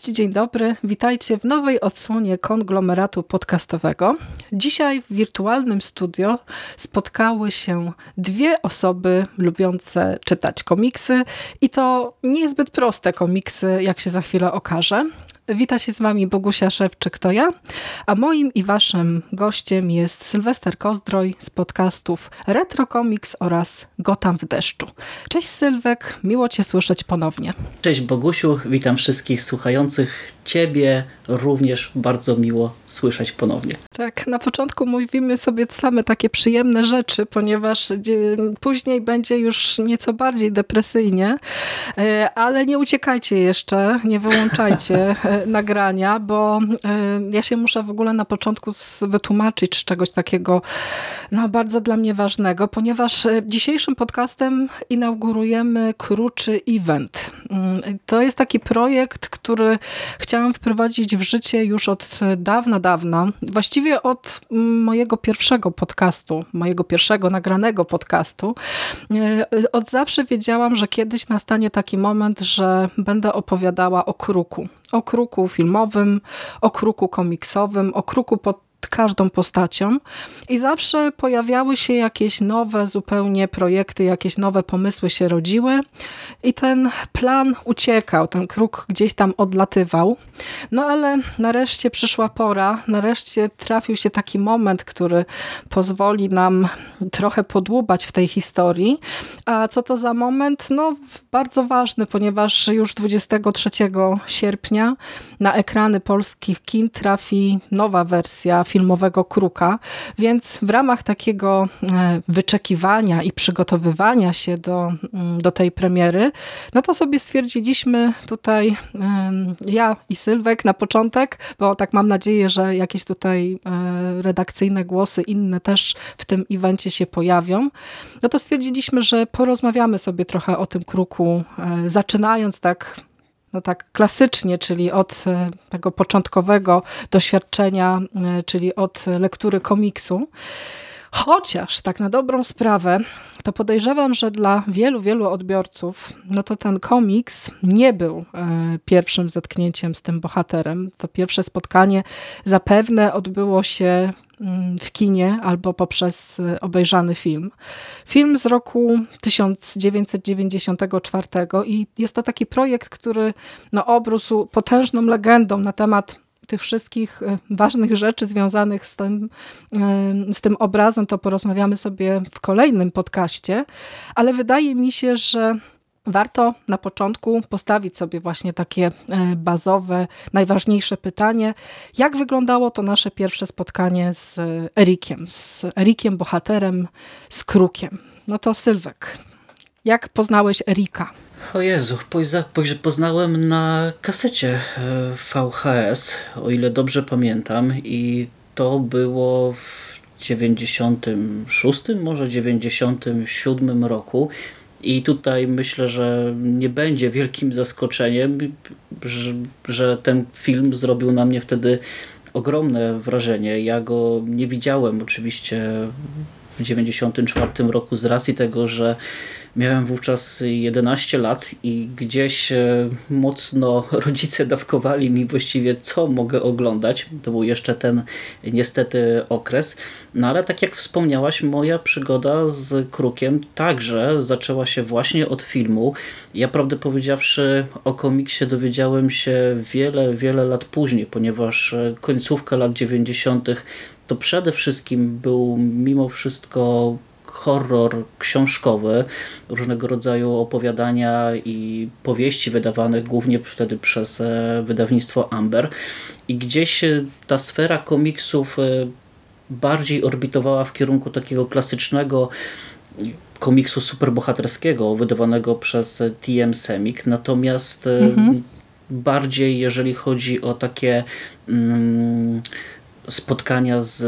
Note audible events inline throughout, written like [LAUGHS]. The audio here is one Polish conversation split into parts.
Cześć, dzień dobry. Witajcie w nowej odsłonie konglomeratu podcastowego. Dzisiaj w wirtualnym studio spotkały się dwie osoby lubiące czytać komiksy i to niezbyt proste komiksy, jak się za chwilę okaże. Wita się z Wami Bogusia Szewczyk, to ja, a moim i Waszym gościem jest Sylwester Kozdroj z podcastów Retro Comics oraz Gotam w deszczu. Cześć Sylwek, miło Cię słyszeć ponownie. Cześć Bogusiu, witam wszystkich słuchających Ciebie również bardzo miło słyszeć ponownie. Tak, na początku mówimy sobie same takie przyjemne rzeczy, ponieważ później będzie już nieco bardziej depresyjnie, e, ale nie uciekajcie jeszcze, nie wyłączajcie e, [LAUGHS] nagrania, bo e, ja się muszę w ogóle na początku wytłumaczyć z czegoś takiego no, bardzo dla mnie ważnego, ponieważ dzisiejszym podcastem inaugurujemy Kruczy Event. Mm, to jest taki projekt, który chciałam wprowadzić w życie już od dawna, dawna. Właściwie od mojego pierwszego podcastu, mojego pierwszego nagranego podcastu. E, od zawsze wiedziałam, że kiedyś nastanie taki moment, że będę opowiadała o kruku. O kruku filmowym, o kruku komiksowym, o kruku pod każdą postacią i zawsze pojawiały się jakieś nowe zupełnie projekty, jakieś nowe pomysły się rodziły i ten plan uciekał, ten kruk gdzieś tam odlatywał. No ale nareszcie przyszła pora, nareszcie trafił się taki moment, który pozwoli nam trochę podłubać w tej historii. A co to za moment? No bardzo ważny, ponieważ już 23 sierpnia na ekrany polskich kin trafi nowa wersja filmowego Kruka, więc w ramach takiego e, wyczekiwania i przygotowywania się do, mm, do tej premiery, no to sobie stwierdziliśmy tutaj ja i Sylwek na początek, bo tak mam nadzieję, że jakieś tutaj e, redakcyjne głosy inne też w tym evencie się pojawią, no to stwierdziliśmy, że porozmawiamy sobie trochę o tym Kruku, e, zaczynając tak no tak klasycznie, czyli od e, tego początkowego doświadczenia, e, czyli od lektury komiksu. Chociaż tak na dobrą sprawę, to podejrzewam, że dla wielu, wielu odbiorców, no to ten komiks nie był e, pierwszym zetknięciem z tym bohaterem. To pierwsze spotkanie zapewne odbyło się mm, w kinie albo poprzez e, obejrzany film. Film z roku 1994 i jest to taki projekt, który no, obrósł potężną legendą na temat tych wszystkich e, ważnych rzeczy związanych z tym, e, z tym obrazem, to porozmawiamy sobie w kolejnym podcaście, ale wydaje mi się, że warto na początku postawić sobie właśnie takie e, bazowe, najważniejsze pytanie, jak wyglądało to nasze pierwsze spotkanie z Erikiem, z Erikiem, bohaterem, z Krukiem. No to Sylwek, jak poznałeś Erika? O Jezu, poznałem na kasecie e, VHS, o ile dobrze pamiętam i to było w 96, może 97 roku i tutaj myślę, że nie będzie wielkim zaskoczeniem, że, ten film zrobił na mnie wtedy ogromne wrażenie. Ja go nie widziałem oczywiście w 94 roku z racji tego, że Miałem wówczas 11 lat i gdzieś e, mocno [LAUGHS] rodzice dawkowali mi właściwie co mogę oglądać. To był jeszcze ten niestety okres. No ale tak jak wspomniałaś, moja przygoda z Krukiem także zaczęła się właśnie od filmu. Ja prawdę powiedziawszy o komiksie dowiedziałem się wiele, wiele lat później, ponieważ e, końcówka lat 90. to przede wszystkim był mimo wszystko horror książkowy, różnego rodzaju opowiadania i powieści wydawane głównie wtedy przez e, wydawnictwo Amber i gdzieś e, ta sfera komiksów e, bardziej orbitowała w kierunku takiego klasycznego komiksu superbohaterskiego wydawanego przez TM Semik, natomiast mhm. bardziej jeżeli chodzi o takie mm, spotkania z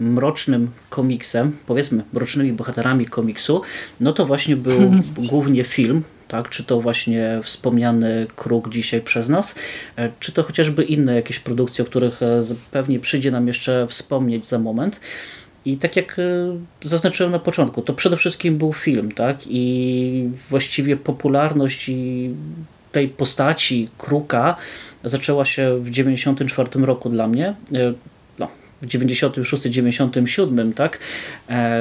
mrocznym komiksem, powiedzmy mrocznymi bohaterami komiksu, no to właśnie był [LAUGHS] głównie film, tak? czy to właśnie wspomniany Kruk dzisiaj przez nas, e, czy to chociażby inne jakieś produkcje, o których e, pewnie przyjdzie nam jeszcze wspomnieć za moment. I tak jak e, zaznaczyłem na początku, to przede wszystkim był film, tak? I właściwie popularność i tej postaci Kruka zaczęła się w 94 roku dla mnie. W 96-97, tak?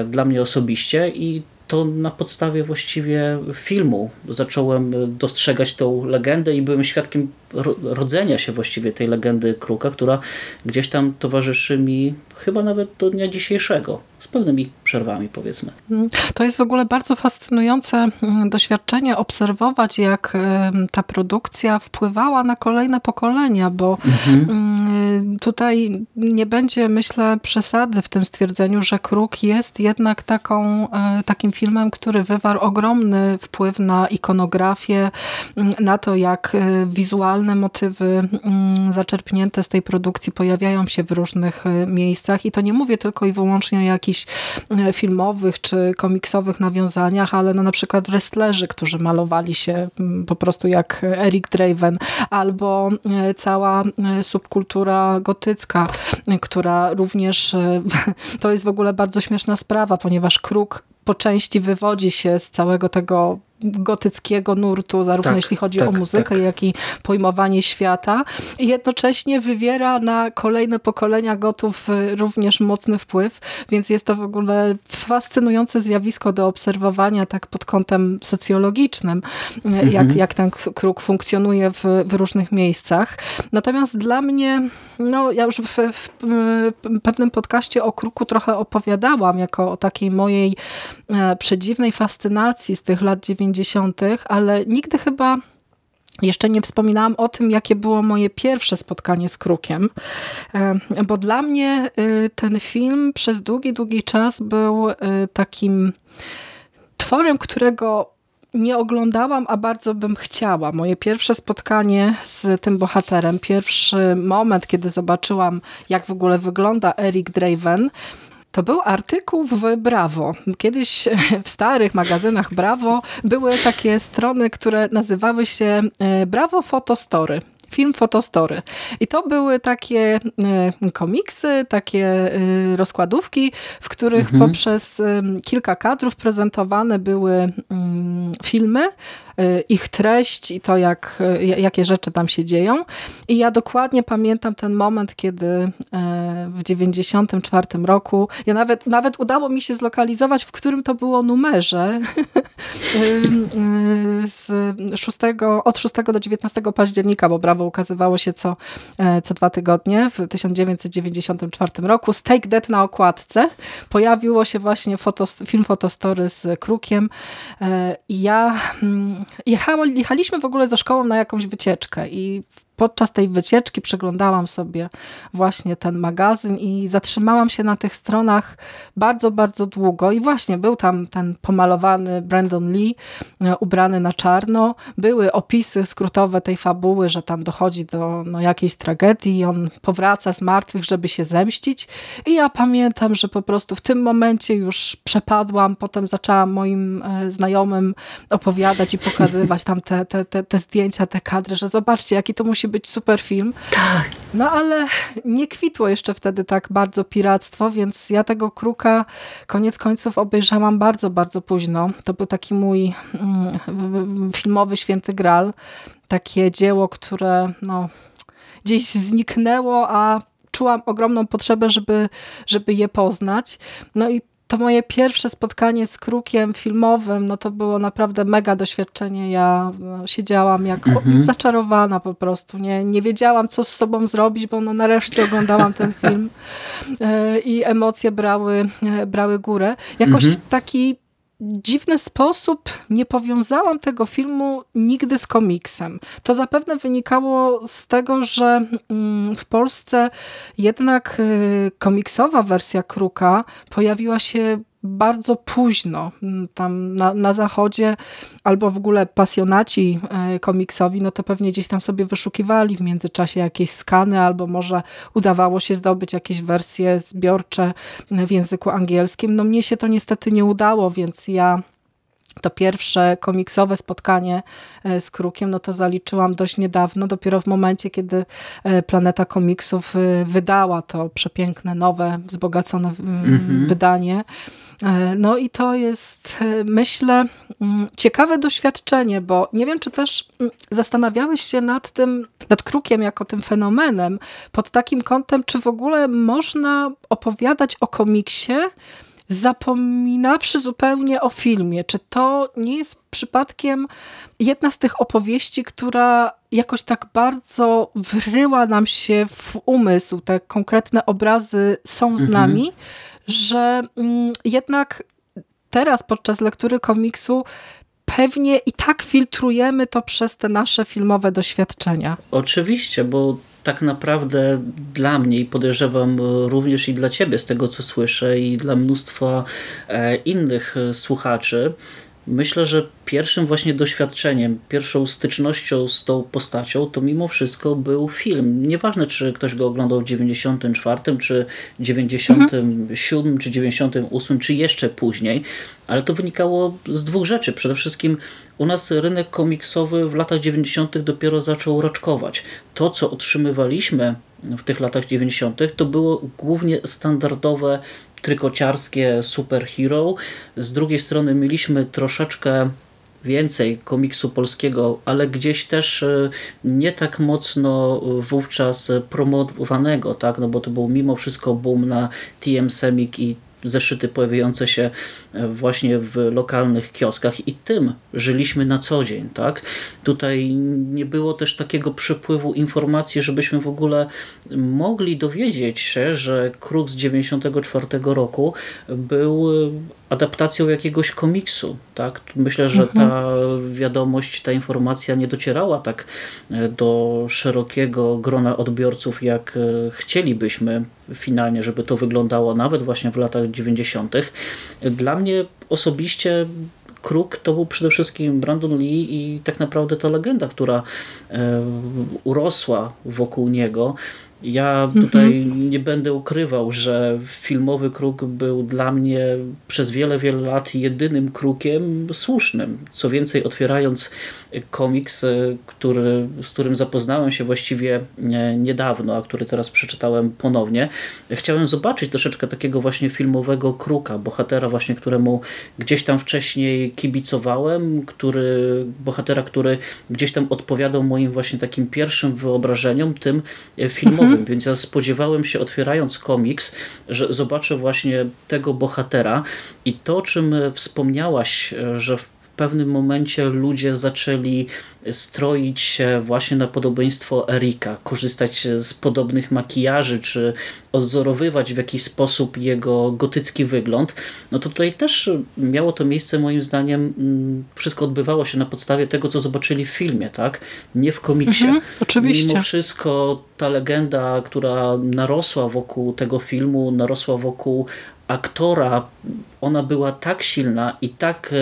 Dla mnie osobiście i to na podstawie właściwie filmu zacząłem dostrzegać tą legendę i byłem świadkiem rodzenia się właściwie tej legendy Kruka, która gdzieś tam towarzyszy mi chyba nawet do dnia dzisiejszego z pewnymi przerwami powiedzmy. Mm, to jest w ogóle bardzo fascynujące mm, doświadczenie obserwować jak ta produkcja wpływała na kolejne pokolenia, bo mhm. Mm, tutaj nie będzie myślę przesady w tym stwierdzeniu, że Kruk jest jednak taką, e, takim filmem, który wywarł ogromny wpływ na ikonografię, na to jak e, wizualne motywy zaczerpnięte z tej produkcji pojawiają się w różnych e, miejscach. I to nie mówię tylko i wyłącznie o jakichś e, filmowych czy komiksowych nawiązaniach, ale no na przykład wrestlerzy, którzy malowali się mm, po prostu jak Eric Draven, albo e, cała subkultura gotycka, która również, [LAUGHS] to jest w ogóle bardzo śmieszna sprawa, ponieważ Kruk po części wywodzi się z całego tego gotyckiego nurtu, zarówno tak, jeśli chodzi tak, o muzykę, tak. jak i pojmowanie świata. I jednocześnie wywiera na kolejne pokolenia gotów y, również mocny wpływ, więc jest to w ogóle fascynujące zjawisko do obserwowania tak pod kątem socjologicznym, y, mhm. jak, jak ten kruk funkcjonuje w, w, różnych miejscach. Natomiast dla mnie, no ja już w, w, w pewnym podcaście o kruku trochę opowiadałam, jako o takiej mojej e, przedziwnej fascynacji z tych lat 90 90., ale nigdy chyba jeszcze nie wspominałam o tym, jakie było moje pierwsze spotkanie z Krukiem, e, bo dla mnie y, ten film przez długi, długi czas był y, takim tworem, którego nie oglądałam, a bardzo bym chciała. Moje pierwsze spotkanie z tym bohaterem, pierwszy moment, kiedy zobaczyłam, jak w ogóle wygląda Eric Draven, to był artykuł w Brawo. Kiedyś [LAUGHS] w starych magazynach Brawo były takie strony, które nazywały się e, Brawo Fotostory film Fotostory. I to były takie e, komiksy, takie e, rozkładówki, w których mhm. poprzez kilka kadrów prezentowane były mm, filmy ich treść i to, jak, y, jakie rzeczy tam się dzieją. I ja dokładnie pamiętam ten moment, kiedy y, w 94 roku, ja nawet, nawet udało mi się zlokalizować, w którym to było numerze [LAUGHS] z 6, od 6 do 19 października, bo Brawo ukazywało się co, co dwa tygodnie w 1994 roku. Stake Dead na okładce. Pojawiło się właśnie film Fotostory z Krukiem i ja jechaliśmy w ogóle ze szkołą na jakąś wycieczkę i podczas tej wycieczki przeglądałam sobie właśnie ten magazyn i zatrzymałam się na tych stronach bardzo, bardzo długo i właśnie był tam ten pomalowany Brandon Lee e, ubrany na czarno. Były opisy skrótowe tej fabuły, że tam dochodzi do no, jakiejś tragedii i on powraca z martwych, żeby się zemścić i ja pamiętam, że po prostu w tym momencie już przepadłam, potem zaczęłam moim e, znajomym opowiadać i pokazywać tam te, te, te, te zdjęcia, te kadry, że zobaczcie, jaki to musi być super film. Tak. No ale nie kwitło jeszcze wtedy tak bardzo piractwo, więc ja tego Kruka koniec końców obejrzałam bardzo, bardzo późno. To był taki mój mm, filmowy święty gral. Takie dzieło, które no, gdzieś zniknęło, a czułam ogromną potrzebę, żeby, żeby je poznać. No i to moje pierwsze spotkanie z krukiem filmowym, no to było naprawdę mega doświadczenie. Ja no, siedziałam jak mhm. zaczarowana po prostu. Nie, nie wiedziałam, co z sobą zrobić, bo no nareszcie oglądałam ten film e, i emocje brały, e, brały górę. Jakoś mhm. taki dziwny sposób nie powiązałam tego filmu nigdy z komiksem. To zapewne wynikało z tego, że mm, w Polsce jednak y, komiksowa wersja Kruka pojawiła się bardzo późno. Mm, tam na, na zachodzie albo w ogóle pasjonaci e, komiksowi, no to pewnie gdzieś tam sobie wyszukiwali w międzyczasie jakieś skany, albo może udawało się zdobyć jakieś wersje zbiorcze w języku angielskim. No mnie się to niestety nie udało, więc ja to pierwsze komiksowe spotkanie e, z Krukiem, no to zaliczyłam dość niedawno, dopiero w momencie, kiedy e, Planeta Komiksów wydała to przepiękne, nowe, wzbogacone mm -hmm. wydanie no i to jest, e, myślę, mm, ciekawe doświadczenie, bo nie wiem, czy też mm, zastanawiałeś się nad tym, nad krukiem jako tym fenomenem, pod takim kątem, czy w ogóle można opowiadać o komiksie, zapominawszy zupełnie o filmie. Czy to nie jest przypadkiem jedna z tych opowieści, która jakoś tak bardzo wryła nam się w umysł, te konkretne obrazy są z mhm. Że mm, jednak teraz podczas lektury komiksu pewnie i tak filtrujemy to przez te nasze filmowe doświadczenia. Oczywiście, bo tak naprawdę dla mnie i podejrzewam również i dla ciebie z tego co słyszę i dla mnóstwa e, innych e, słuchaczy, Myślę, że pierwszym właśnie doświadczeniem, pierwszą stycznością z tą postacią to mimo wszystko był film. Nieważne, czy ktoś go oglądał w 94, czy 97, mhm. czy 98, czy jeszcze później, ale to wynikało z dwóch rzeczy. Przede wszystkim u nas rynek komiksowy w latach 90. dopiero zaczął raczkować. To, co otrzymywaliśmy w tych latach 90., to było głównie standardowe trykociarskie superhero. Z drugiej strony mieliśmy troszeczkę więcej komiksu polskiego, ale gdzieś też e, nie tak mocno wówczas promowanego, tak? no bo to był mimo wszystko boom na TM Semik i zeszyty pojawiające się e, właśnie w lokalnych kioskach i tym żyliśmy na co dzień. Tak? Tutaj nie było też takiego przepływu informacji, żebyśmy w ogóle mogli dowiedzieć się, że Kruk z 94 roku był adaptacją jakiegoś komiksu. Tak? Myślę, że ta wiadomość, ta informacja nie docierała tak e, do szerokiego grona odbiorców, jak e, chcielibyśmy finalnie, żeby to wyglądało nawet właśnie w latach 90. Dla mnie osobiście Kruk to był przede wszystkim Brandon Lee i tak naprawdę ta legenda, która e, urosła wokół niego. Ja tutaj mhm. nie będę ukrywał, że filmowy kruk był dla mnie przez wiele, wiele lat jedynym krukiem słusznym. Co więcej, otwierając komiks, e, który, z którym zapoznałem się właściwie e, niedawno, a który teraz przeczytałem ponownie, chciałem zobaczyć troszeczkę takiego właśnie filmowego kruka, bohatera właśnie, któremu gdzieś tam wcześniej kibicowałem, który, bohatera, który gdzieś tam odpowiadał moim właśnie takim pierwszym wyobrażeniom, tym e, filmowym. Mhm. Więc ja spodziewałem się, otwierając komiks, że zobaczę właśnie tego bohatera i to, o czym wspomniałaś, że w pewnym momencie ludzie zaczęli stroić się właśnie na podobieństwo Erika, korzystać z podobnych makijaży, czy odzorowywać w jakiś sposób jego gotycki wygląd, no to tutaj też miało to miejsce moim zdaniem, mm, wszystko odbywało się na podstawie tego, co zobaczyli w filmie, tak? Nie w komiksie. Mhm, oczywiście. Mimo wszystko ta legenda, która narosła wokół tego filmu, narosła wokół aktora, ona była tak silna i tak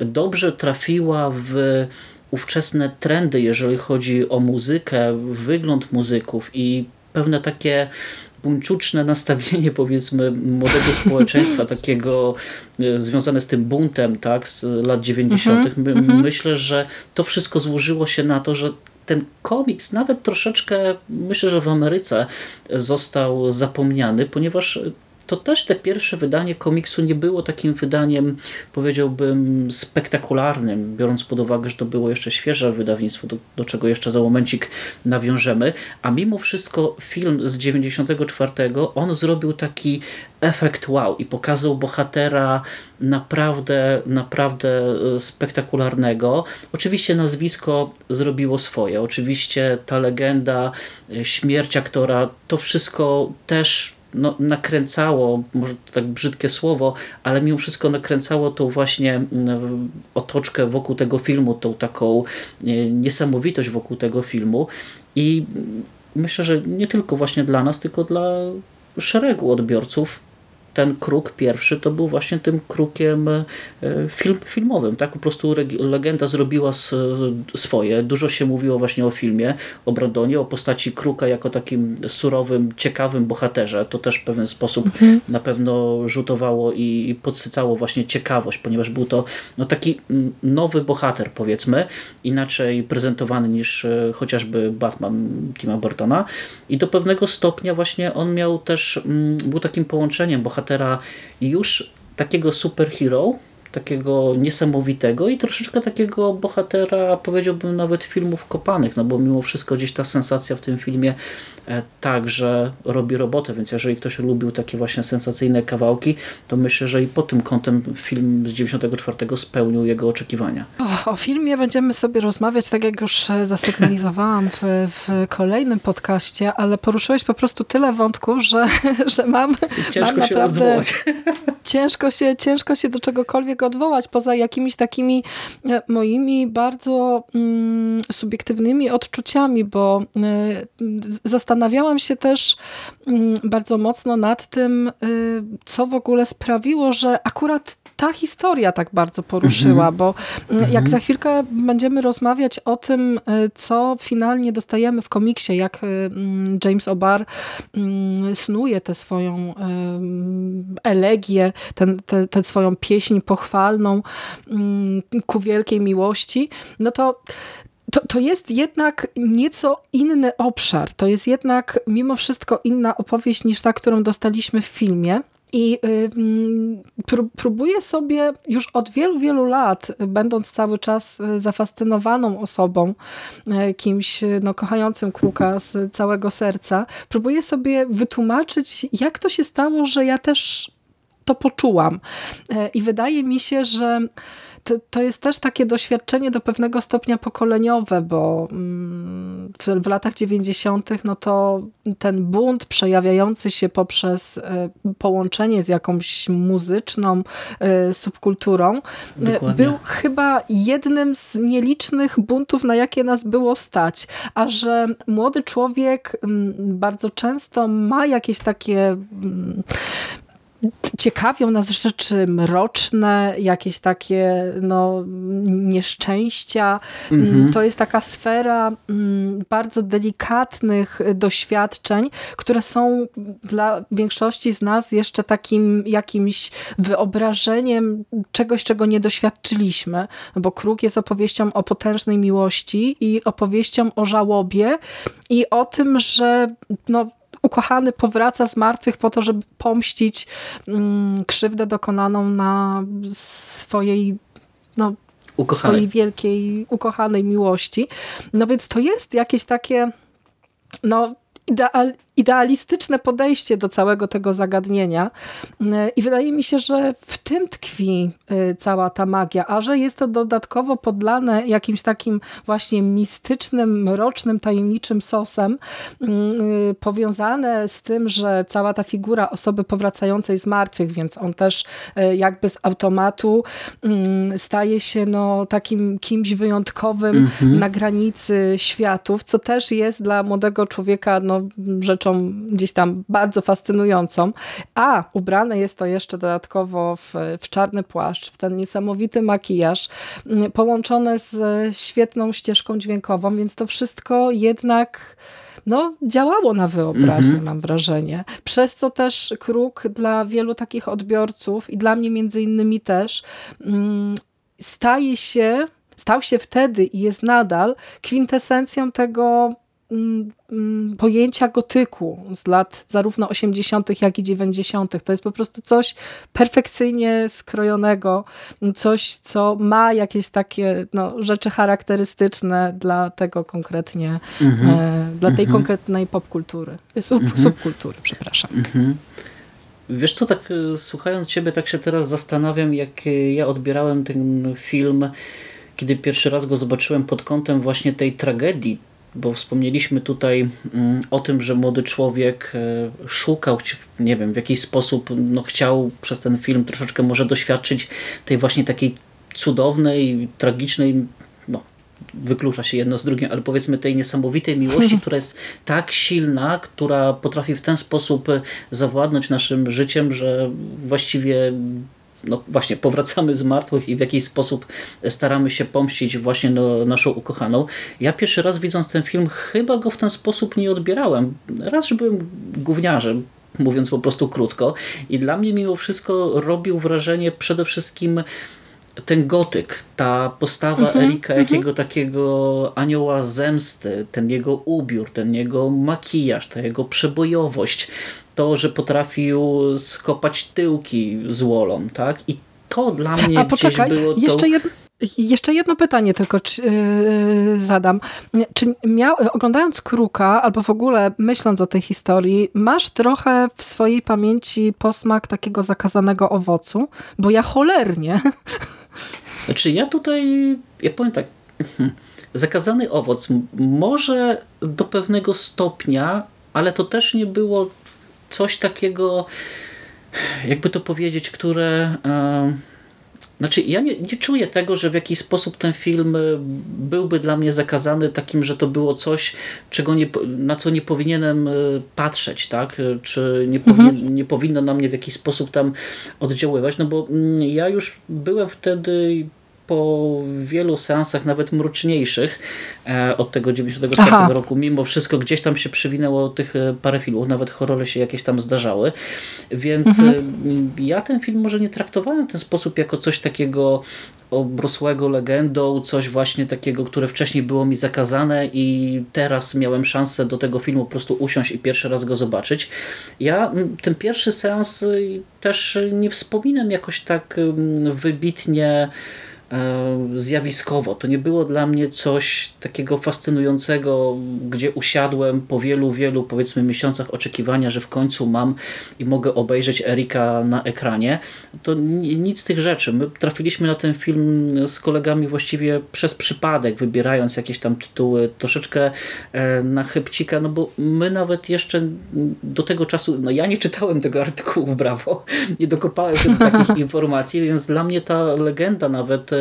e, dobrze trafiła w ówczesne trendy, jeżeli chodzi o muzykę, wygląd muzyków i pewne takie buńczuczne nastawienie [LAUGHS] powiedzmy młodego [LAUGHS] społeczeństwa, takiego e, związane z tym buntem tak, z lat 90. Mm -hmm. Myślę, że to wszystko złożyło się na to, że ten komiks nawet troszeczkę, myślę, że w Ameryce został zapomniany, ponieważ to też te pierwsze wydanie komiksu nie było takim wydaniem, powiedziałbym, spektakularnym, biorąc pod uwagę, że to było jeszcze świeże wydawnictwo, do, do czego jeszcze za momencik nawiążemy, a mimo wszystko film z 94 on zrobił taki efekt wow i pokazał bohatera naprawdę, naprawdę e, spektakularnego. Oczywiście nazwisko zrobiło swoje. Oczywiście ta legenda, e, śmierć aktora, to wszystko też no, nakręcało, może to tak brzydkie słowo, ale mimo wszystko nakręcało tą właśnie mm, otoczkę wokół tego filmu, tą taką e, niesamowitość wokół tego filmu. I myślę, że nie tylko właśnie dla nas, tylko dla szeregu odbiorców ten kruk pierwszy to był właśnie tym krukiem e, film, filmowym. Tak? Po prostu legenda zrobiła swoje. Dużo się mówiło właśnie o filmie, o Brandonie, o postaci kruka jako takim surowym, ciekawym bohaterze. To też w pewien sposób mhm. na pewno rzutowało i podsycało właśnie ciekawość, ponieważ był to no, taki nowy bohater powiedzmy, inaczej prezentowany niż e, chociażby Batman Tima Burtona i do pewnego stopnia właśnie on miał też, był takim połączeniem bohatera bohatera już takiego superhero, takiego niesamowitego i troszeczkę takiego bohatera, powiedziałbym nawet filmów kopanych, no bo mimo wszystko gdzieś ta sensacja w tym filmie e, także robi robotę, więc jeżeli ktoś lubił takie właśnie sensacyjne kawałki, to myślę, że i pod tym kątem film z 94 spełnił jego oczekiwania. O, o filmie będziemy sobie rozmawiać, tak jak już e, zasygnalizowałam w, w kolejnym podcaście, ale poruszyłeś po prostu tyle wątków, że, [LAUGHS] że mam, ciężko mam się odwołać. Ciężko się, ciężko się do czegokolwiek odwołać, poza jakimiś takimi e, moimi bardzo mm, subiektywnymi odczuciami, bo y, zastanawiałam się też y, bardzo mocno nad tym, y, co w ogóle sprawiło, że akurat ta historia tak bardzo poruszyła, mhm. bo jak mhm. za chwilkę będziemy rozmawiać o tym, co finalnie dostajemy w komiksie, jak James O'Barr snuje tę swoją elegię, tę swoją pieśń mm, ku wielkiej miłości, no to to, to jest jednak nieco inny obszar. To jest jednak mimo wszystko inna opowieść niż ta, którą dostaliśmy w filmie. I y, próbuję sobie już od wielu, wielu lat, będąc cały czas y, zafascynowaną osobą, y, kimś no, kochającym kruka z całego serca, próbuję sobie wytłumaczyć, jak to się stało, że ja też to poczułam. I wydaje mi się, że to, jest też takie doświadczenie do pewnego stopnia pokoleniowe, bo mm, w, w latach 90. no to ten bunt przejawiający się poprzez e, połączenie z jakąś muzyczną e, subkulturą Dokładnie. był chyba jednym z nielicznych buntów, na jakie nas było stać. A że młody człowiek mm, bardzo często ma jakieś takie mm, ciekawią nas rzeczy mroczne, jakieś takie no, nieszczęścia. Mhm. To jest taka sfera mm, bardzo delikatnych doświadczeń, które są dla większości z nas jeszcze takim jakimś wyobrażeniem czegoś, czego nie doświadczyliśmy. Bo Kruk jest opowieścią o potężnej miłości i opowieścią o żałobie i o tym, że no, ukochany powraca z martwych po to, żeby pomścić mm, krzywdę dokonaną na swojej no, ukochanej. swojej wielkiej, ukochanej miłości. No więc to jest jakieś takie no, ideal, idealistyczne podejście do całego tego zagadnienia i wydaje mi się, że w tym tkwi y, cała ta magia, a że jest to dodatkowo podlane jakimś takim właśnie mistycznym, mrocznym, tajemniczym sosem, y, powiązane z tym, że cała ta figura osoby powracającej z martwych, więc on też y, jakby z automatu staje się no, takim kimś wyjątkowym mhm. na granicy światów, co też jest dla młodego człowieka no, rzeczą rzeczą gdzieś tam bardzo fascynującą, a ubrane jest to jeszcze dodatkowo w, w czarny płaszcz, w ten niesamowity makijaż, mm, połączone z świetną ścieżką dźwiękową, więc to wszystko jednak no, działało na wyobraźnię, mhm. mam wrażenie. Przez co też Kruk dla wielu takich odbiorców i dla mnie między innymi też mm, staje się, stał się wtedy i jest nadal kwintesencją tego Mm, mm, pojęcia gotyku z lat zarówno 80., jak i 90. To jest po prostu coś perfekcyjnie skrojonego, coś, co ma jakieś takie no, rzeczy charakterystyczne dla tego konkretnie, mhm. e, dla tej mhm. konkretnej popkultury, sub, mhm. subkultury, przepraszam. Wiesz co, tak e, słuchając ciebie, tak się teraz zastanawiam, jak e, ja odbierałem ten film, kiedy pierwszy raz go zobaczyłem pod kątem właśnie tej tragedii, bo wspomnieliśmy tutaj mm, o tym, że młody człowiek e, szukał, nie wiem, w jakiś sposób no, chciał przez ten film troszeczkę może doświadczyć tej właśnie takiej cudownej, tragicznej, no, wyklucza się jedno z drugim, ale powiedzmy tej niesamowitej [LAUGHS] miłości, która jest tak silna, która potrafi w ten sposób zawładnąć naszym życiem, że właściwie no właśnie powracamy z martwych i w jakiś sposób staramy się pomścić właśnie no, naszą ukochaną. Ja pierwszy raz widząc ten film chyba go w ten sposób nie odbierałem. Raz, że byłem gówniarzem, mówiąc po prostu krótko i dla mnie mimo wszystko robił wrażenie przede wszystkim ten gotyk, ta postawa mm -hmm, Erika, mm -hmm. jakiego takiego anioła zemsty, ten jego ubiór, ten jego makijaż, ta jego przebojowość, to, że potrafił skopać tyłki z Wolą, tak? I to dla mnie A poczekaj, było jeszcze jedno... Jeszcze jedno pytanie tylko czy, yy, zadam. Czy miał, oglądając Kruka, albo w ogóle myśląc o tej historii, masz trochę w swojej pamięci posmak takiego zakazanego owocu? Bo ja cholernie. [LAUGHS] Znaczy ja tutaj, ja powiem tak, [LAUGHS] zakazany owoc może do pewnego stopnia, ale to też nie było coś takiego, jakby to powiedzieć, które... Yy znaczy, ja nie, nie czuję tego, że w jakiś sposób ten film y, byłby dla mnie zakazany takim, że to było coś, czego nie, na co nie powinienem y, patrzeć, tak? Czy nie, powinien, mhm. nie powinno na mnie w jakiś sposób tam oddziaływać, no bo mm, ja już byłem wtedy po wielu seansach, nawet mroczniejszych e, od tego 94 Aha. roku, mimo wszystko gdzieś tam się przywinęło tych e, parę filmów, nawet horrory się jakieś tam zdarzały, więc mhm. E, ja ten film może nie traktowałem w ten sposób jako coś takiego obrosłego legendą, coś właśnie takiego, które wcześniej było mi zakazane i teraz miałem szansę do tego filmu po prostu usiąść i pierwszy raz go zobaczyć. Ja ten pierwszy seans też nie wspominam jakoś tak wybitnie zjawiskowo. To nie było dla mnie coś takiego fascynującego, gdzie usiadłem po wielu, wielu powiedzmy miesiącach oczekiwania, że w końcu mam i mogę obejrzeć Erika na ekranie. To nic z tych rzeczy. My trafiliśmy na ten film z kolegami właściwie przez przypadek, wybierając jakieś tam tytuły troszeczkę e, na chybcika, no bo my nawet jeszcze do tego czasu, no ja nie czytałem tego artykułu [LAUGHS] Brawo, nie dokopałem się do takich [LAUGHS] informacji, więc dla mnie ta legenda nawet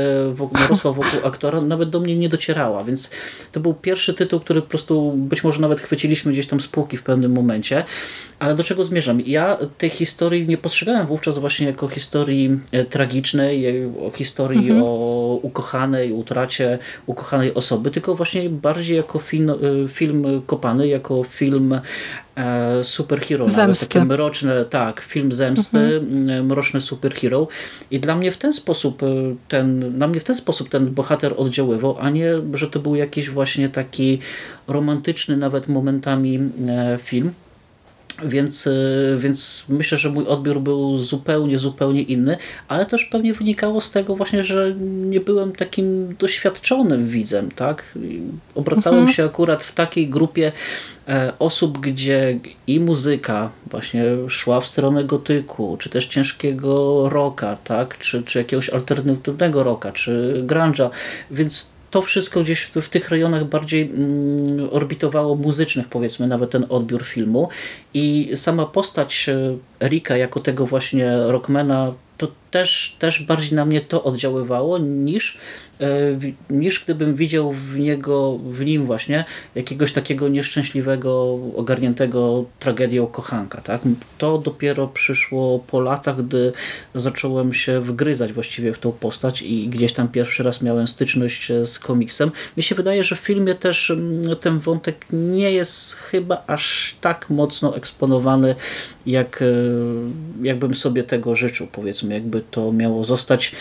narosła wokół aktora, nawet do mnie nie docierała, więc to był pierwszy tytuł, który po prostu być może nawet chwyciliśmy gdzieś tam z półki w pewnym momencie, ale do czego zmierzam? Ja tej historii nie postrzegałem wówczas właśnie jako historii e, tragicznej, o historii mhm. o ukochanej, utracie ukochanej osoby, tylko właśnie bardziej jako film, e, film kopany, jako film E, superhero, Zemsty. takie mroczne, tak, film zemsty, mhm. mroczny superhero i dla mnie w ten sposób e, ten, na mnie w ten sposób ten bohater oddziaływał, a nie, że to był jakiś właśnie taki romantyczny nawet momentami e, film. Więc, więc myślę, że mój odbiór był zupełnie, zupełnie inny, ale też pewnie wynikało z tego właśnie, że nie byłem takim doświadczonym widzem. Tak? Obracałem mhm. się akurat w takiej grupie E, osób, gdzie i muzyka właśnie szła w stronę gotyku, czy też ciężkiego rocka, tak? czy, czy jakiegoś alternatywnego rocka, czy grunge'a, więc to wszystko gdzieś w, w tych rejonach bardziej mm, orbitowało muzycznych, powiedzmy, nawet ten odbiór filmu. I sama postać e, Rika jako tego właśnie rockmana to też, też bardziej na mnie to oddziaływało niż E, niż gdybym widział w niego, w nim właśnie jakiegoś takiego nieszczęśliwego, ogarniętego tragedią kochanka. Tak? To dopiero przyszło po latach, gdy zacząłem się wgryzać właściwie w tą postać i gdzieś tam pierwszy raz miałem styczność z komiksem. Mi się wydaje, że w filmie też ten wątek nie jest chyba aż tak mocno eksponowany, jak e, jakbym sobie tego życzył, powiedzmy, jakby to miało zostać.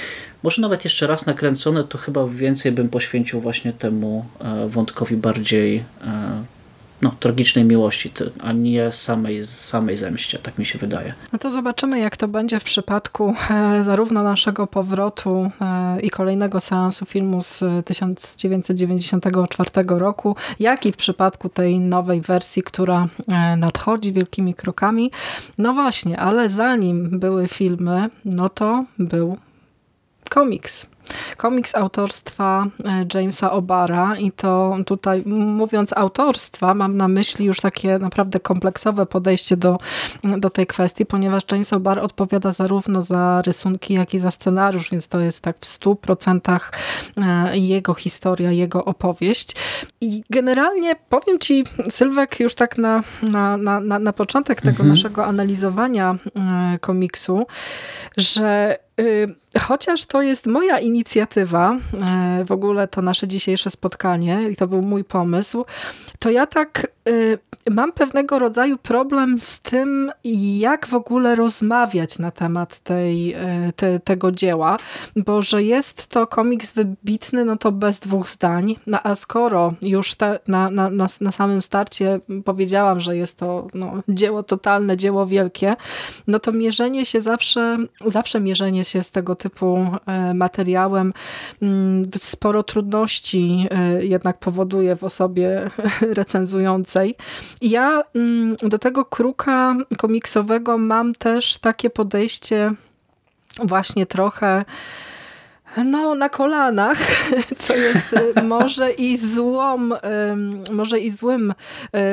Może nawet jeszcze raz nakręcone, to chyba więcej bym poświęcił właśnie temu e, wątkowi bardziej e, no, tragicznej miłości, a nie samej, samej zemście, tak mi się wydaje. No to zobaczymy, jak to będzie w przypadku e, zarówno naszego powrotu i kolejnego seansu filmu z 1994 roku, jak i w przypadku tej nowej wersji, która nadchodzi wielkimi krokami. No właśnie, ale zanim były filmy, no to był komiks. Komiks autorstwa e, Jamesa Obara i to tutaj mówiąc autorstwa mam na myśli już takie naprawdę kompleksowe podejście do, do tej kwestii, ponieważ James Obar odpowiada zarówno za rysunki, jak i za scenariusz, więc to jest tak w stu procentach e, jego historia, jego opowieść. I generalnie powiem Ci, Sylwek, już tak na, na, na, na początek tego mhm. naszego analizowania e, komiksu, że y, Chociaż to jest moja inicjatywa, e, w ogóle to nasze dzisiejsze spotkanie i to był mój pomysł, to ja tak mam pewnego rodzaju problem z tym, jak w ogóle rozmawiać na temat tej, y, te, tego dzieła, bo że jest to komiks wybitny, no to bez dwóch zdań, no, a skoro już te, na, na, na, na samym starcie powiedziałam, że jest to no, dzieło totalne, dzieło wielkie, no to mierzenie się zawsze, zawsze mierzenie się z tego typu e, materiałem mm, sporo trudności jednak powoduje w osobie [LAUGHS] recenzującej. Ja mm, do tego kruka komiksowego mam też takie podejście właśnie trochę no, na kolanach, [LAUGHS] co jest y, może i złą, może i złym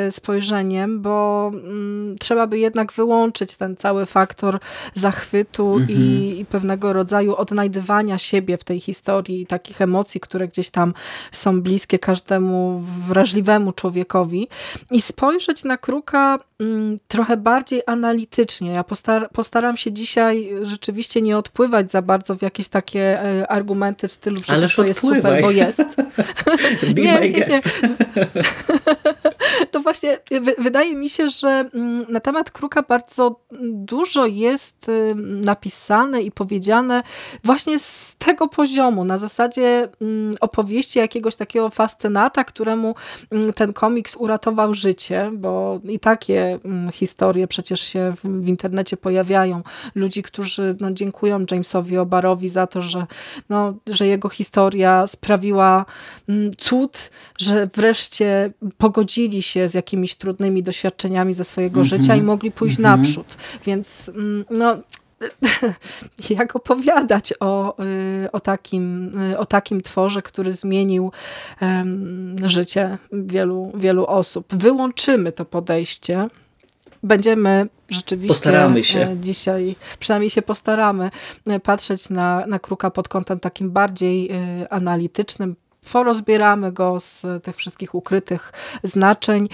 y, spojrzeniem, bo mm, trzeba by jednak wyłączyć ten cały faktor zachwytu mhm. i, i, pewnego rodzaju odnajdywania siebie w tej historii, takich emocji, które gdzieś tam są bliskie każdemu wrażliwemu człowiekowi i spojrzeć na Kruka mm, trochę bardziej analitycznie. Ja postar postaram się dzisiaj rzeczywiście nie odpływać za bardzo w jakieś takie e, argumenty w stylu przecież Ależ to jest super, bo jest. [LAUGHS] Be nie, my nie, guest. Nie. [LAUGHS] To właśnie wydaje mi się, że mm, na temat Kruka bardzo dużo jest y, napisane i powiedziane właśnie z tego poziomu, na zasadzie mm, opowieści jakiegoś takiego fascynata, któremu mm, ten komiks uratował życie, bo i takie historie przecież się w internecie pojawiają. Ludzi, którzy no, dziękują Jamesowi Obarowi za to, że no, że jego historia sprawiła mm, cud, że wreszcie pogodzili się z jakimiś trudnymi doświadczeniami ze swojego mm -hmm. życia i mogli pójść mm -hmm. naprzód. Więc mm, no, [LAUGHS] jak opowiadać o, y, o, takim, y, o takim tworze, który zmienił um, życie wielu, wielu osób. Wyłączymy to podejście będziemy rzeczywiście postaramy się. E, dzisiaj, przynajmniej się postaramy, e, patrzeć na, na Kruka pod kątem takim bardziej e, analitycznym, porozbieramy go z tych wszystkich ukrytych znaczeń,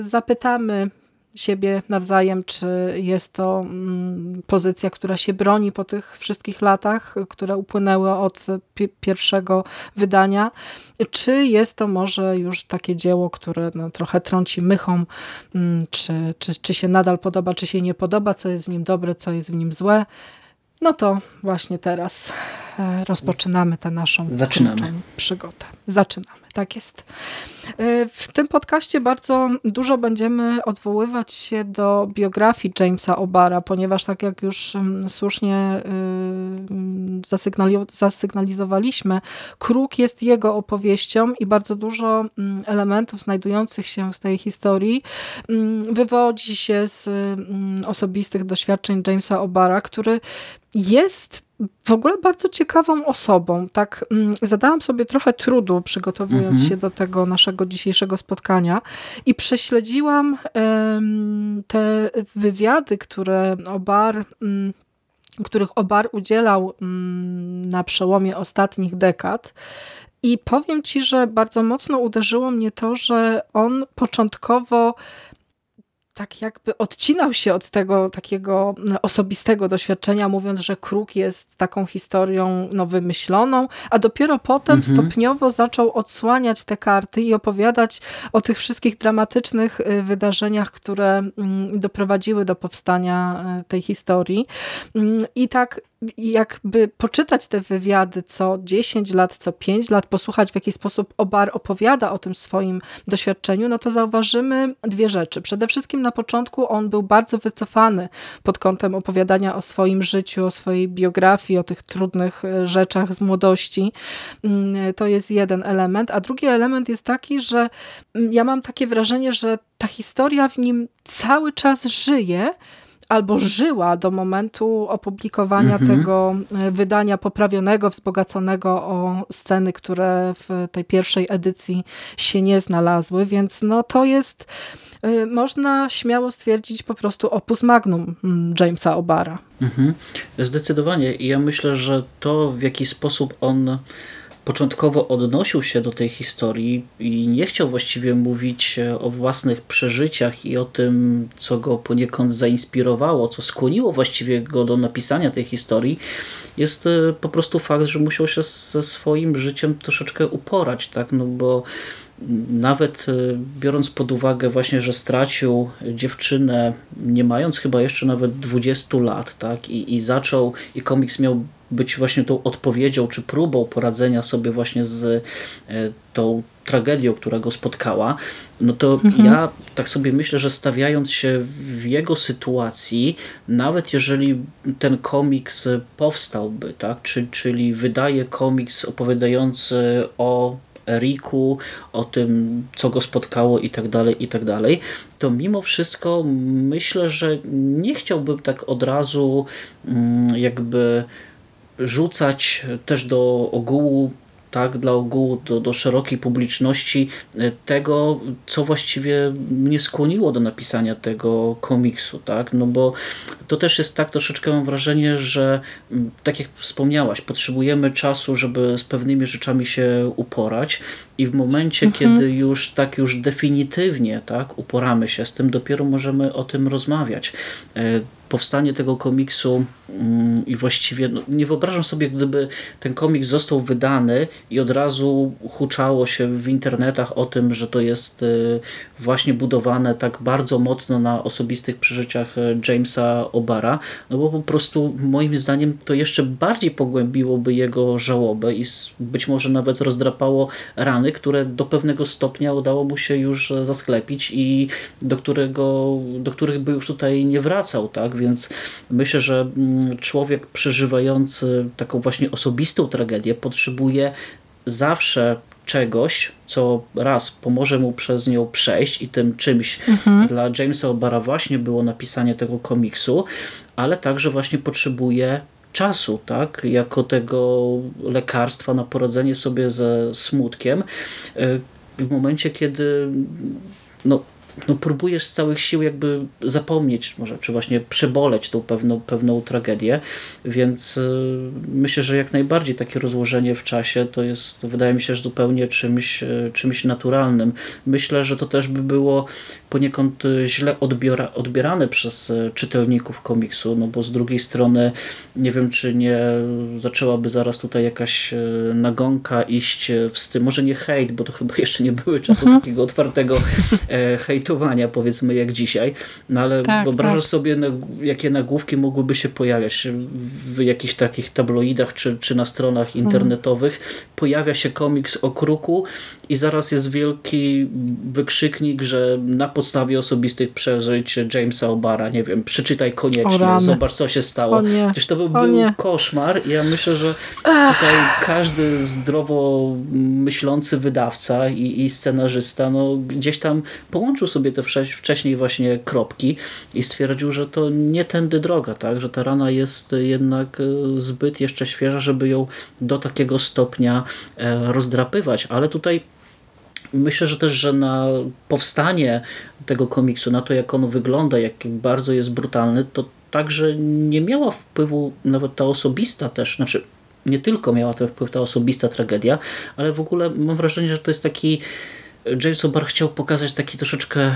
zapytamy siebie nawzajem, czy jest to mm, pozycja, która się broni po tych wszystkich latach, które upłynęły od pierwszego wydania, czy jest to może już takie dzieło, które no, trochę trąci mychą, mm, czy, czy, czy się nadal podoba, czy się nie podoba, co jest w nim dobre, co jest w nim złe. No to właśnie teraz e, rozpoczynamy tę naszą Zaczynamy. przygodę. Zaczynamy, tak jest. E, w tym podcaście bardzo dużo będziemy odwoływać się do biografii Jamesa Obara, ponieważ tak jak już mm, słusznie y, zasygnalizowaliśmy, Kruk jest jego opowieścią i bardzo dużo mm, elementów znajdujących się w tej historii mm, wywodzi się z osobistych doświadczeń Jamesa Obara, który jest w ogóle bardzo ciekawą osobą. Tak, mm, zadałam sobie trochę trudu przygotowując mhm. się do tego naszego dzisiejszego spotkania i prześledziłam te wywiady, które Obar mm, których Obar udzielał mm, na przełomie ostatnich dekad. I powiem ci, że bardzo mocno uderzyło mnie to, że on początkowo tak jakby odcinał się od tego takiego osobistego doświadczenia, mówiąc, że Kruk jest taką historią no, wymyśloną, a dopiero potem mhm. stopniowo zaczął odsłaniać te karty i opowiadać o tych wszystkich dramatycznych y, wydarzeniach, które mm, doprowadziły do powstania y, tej historii. Mm, I tak jakby poczytać te wywiady co 10 lat, co 5 lat, posłuchać w jaki sposób Obar opowiada o tym swoim doświadczeniu, no to zauważymy dwie rzeczy. Przede wszystkim na początku on był bardzo wycofany pod kątem opowiadania o swoim życiu, o swojej biografii, o tych trudnych e, rzeczach z młodości. Mm, to jest jeden element. A drugi element jest taki, że mm, ja mam takie wrażenie, że ta historia w nim cały czas żyje, albo żyła do momentu opublikowania mhm. tego e, wydania poprawionego, wzbogaconego o sceny, które w tej pierwszej edycji się nie znalazły, więc no to jest e, można śmiało stwierdzić po prostu opus magnum mm, Jamesa Obara. Mhm. Zdecydowanie i ja myślę, że to w jaki sposób on początkowo odnosił się do tej historii i nie chciał właściwie mówić e, o własnych przeżyciach i o tym, co go poniekąd zainspirowało, co skłoniło właściwie go do napisania tej historii, jest e, po prostu fakt, że musiał się ze swoim życiem troszeczkę uporać, tak? no bo nawet biorąc pod uwagę właśnie, że stracił dziewczynę nie mając chyba jeszcze nawet 20 lat, tak, i, i zaczął, i komiks miał być właśnie tą odpowiedzią czy próbą poradzenia sobie właśnie z tą tragedią, która go spotkała, no to mhm. ja tak sobie myślę, że stawiając się w jego sytuacji, nawet jeżeli ten komiks powstałby, tak, czy, czyli wydaje komiks opowiadający o Eriku, o tym, co go spotkało i tak dalej, i tak dalej, to mimo wszystko myślę, że nie chciałbym tak od razu mm, jakby rzucać też do ogółu tak, dla ogółu, do, do szerokiej publiczności e, tego, co właściwie mnie skłoniło do napisania tego komiksu, tak, no bo to też jest tak, troszeczkę mam wrażenie, że tak jak wspomniałaś, potrzebujemy czasu, żeby z pewnymi rzeczami się uporać i w momencie, mhm. kiedy już tak już definitywnie tak, uporamy się z tym, dopiero możemy o tym rozmawiać. E, powstanie tego komiksu mm, i właściwie no, nie wyobrażam sobie, gdyby ten komiks został wydany i od razu huczało się w internetach o tym, że to jest y, właśnie budowane tak bardzo mocno na osobistych przeżyciach y, Jamesa Obara, no bo po prostu moim zdaniem to jeszcze bardziej pogłębiłoby jego żałobę i być może nawet rozdrapało rany, które do pewnego stopnia udało mu się już zasklepić i do, którego, do których by już tutaj nie wracał, tak? Więc myślę, że mm, człowiek przeżywający taką właśnie osobistą tragedię potrzebuje zawsze czegoś, co raz pomoże mu przez nią przejść i tym czymś. Mhm. dla Jamesa O'Bara właśnie było napisanie tego komiksu, ale także właśnie potrzebuje czasu, tak, jako tego lekarstwa na poradzenie sobie ze smutkiem. Y, w momencie, kiedy no, no, próbujesz z całych sił jakby zapomnieć, może, czy właśnie przeboleć tą pewną, pewną tragedię, więc y, myślę, że jak najbardziej takie rozłożenie w czasie to jest, wydaje mi się, że zupełnie czymś, y, czymś naturalnym. Myślę, że to też by było poniekąd y, źle odbiora, odbierane przez czytelników komiksu, no bo z drugiej strony nie wiem, czy nie zaczęłaby zaraz tutaj jakaś nagonka iść w styl, może nie hejt, bo to chyba jeszcze nie były czasy mhm. takiego otwartego e, hejtu, powiedzmy jak dzisiaj, no ale tak, wyobrażasz tak. sobie jakie nagłówki mogłyby się pojawiać w jakichś takich tabloidach czy, czy na stronach mhm. internetowych. Pojawia się komiks o kruku i zaraz jest wielki wykrzyknik, że na podstawie osobistych przeżyć Jamesa O'Bara, nie wiem, przeczytaj koniecznie, zobacz co się stało. Przecież to by był koszmar ja myślę, że tutaj każdy zdrowo myślący wydawca i, i scenarzysta no, gdzieś tam połączył sobie te wcześniej właśnie kropki i stwierdził, że to nie tędy droga, tak? że ta rana jest jednak e, zbyt jeszcze świeża, żeby ją do takiego stopnia e, rozdrapywać, ale tutaj Myślę, że też, że na powstanie tego komiksu, na to jak on wygląda, jak bardzo jest brutalny, to także nie miała wpływu nawet ta osobista też, znaczy nie tylko miała ten wpływ ta osobista tragedia, ale w ogóle mam wrażenie, że to jest taki James O'Barr chciał pokazać taki troszeczkę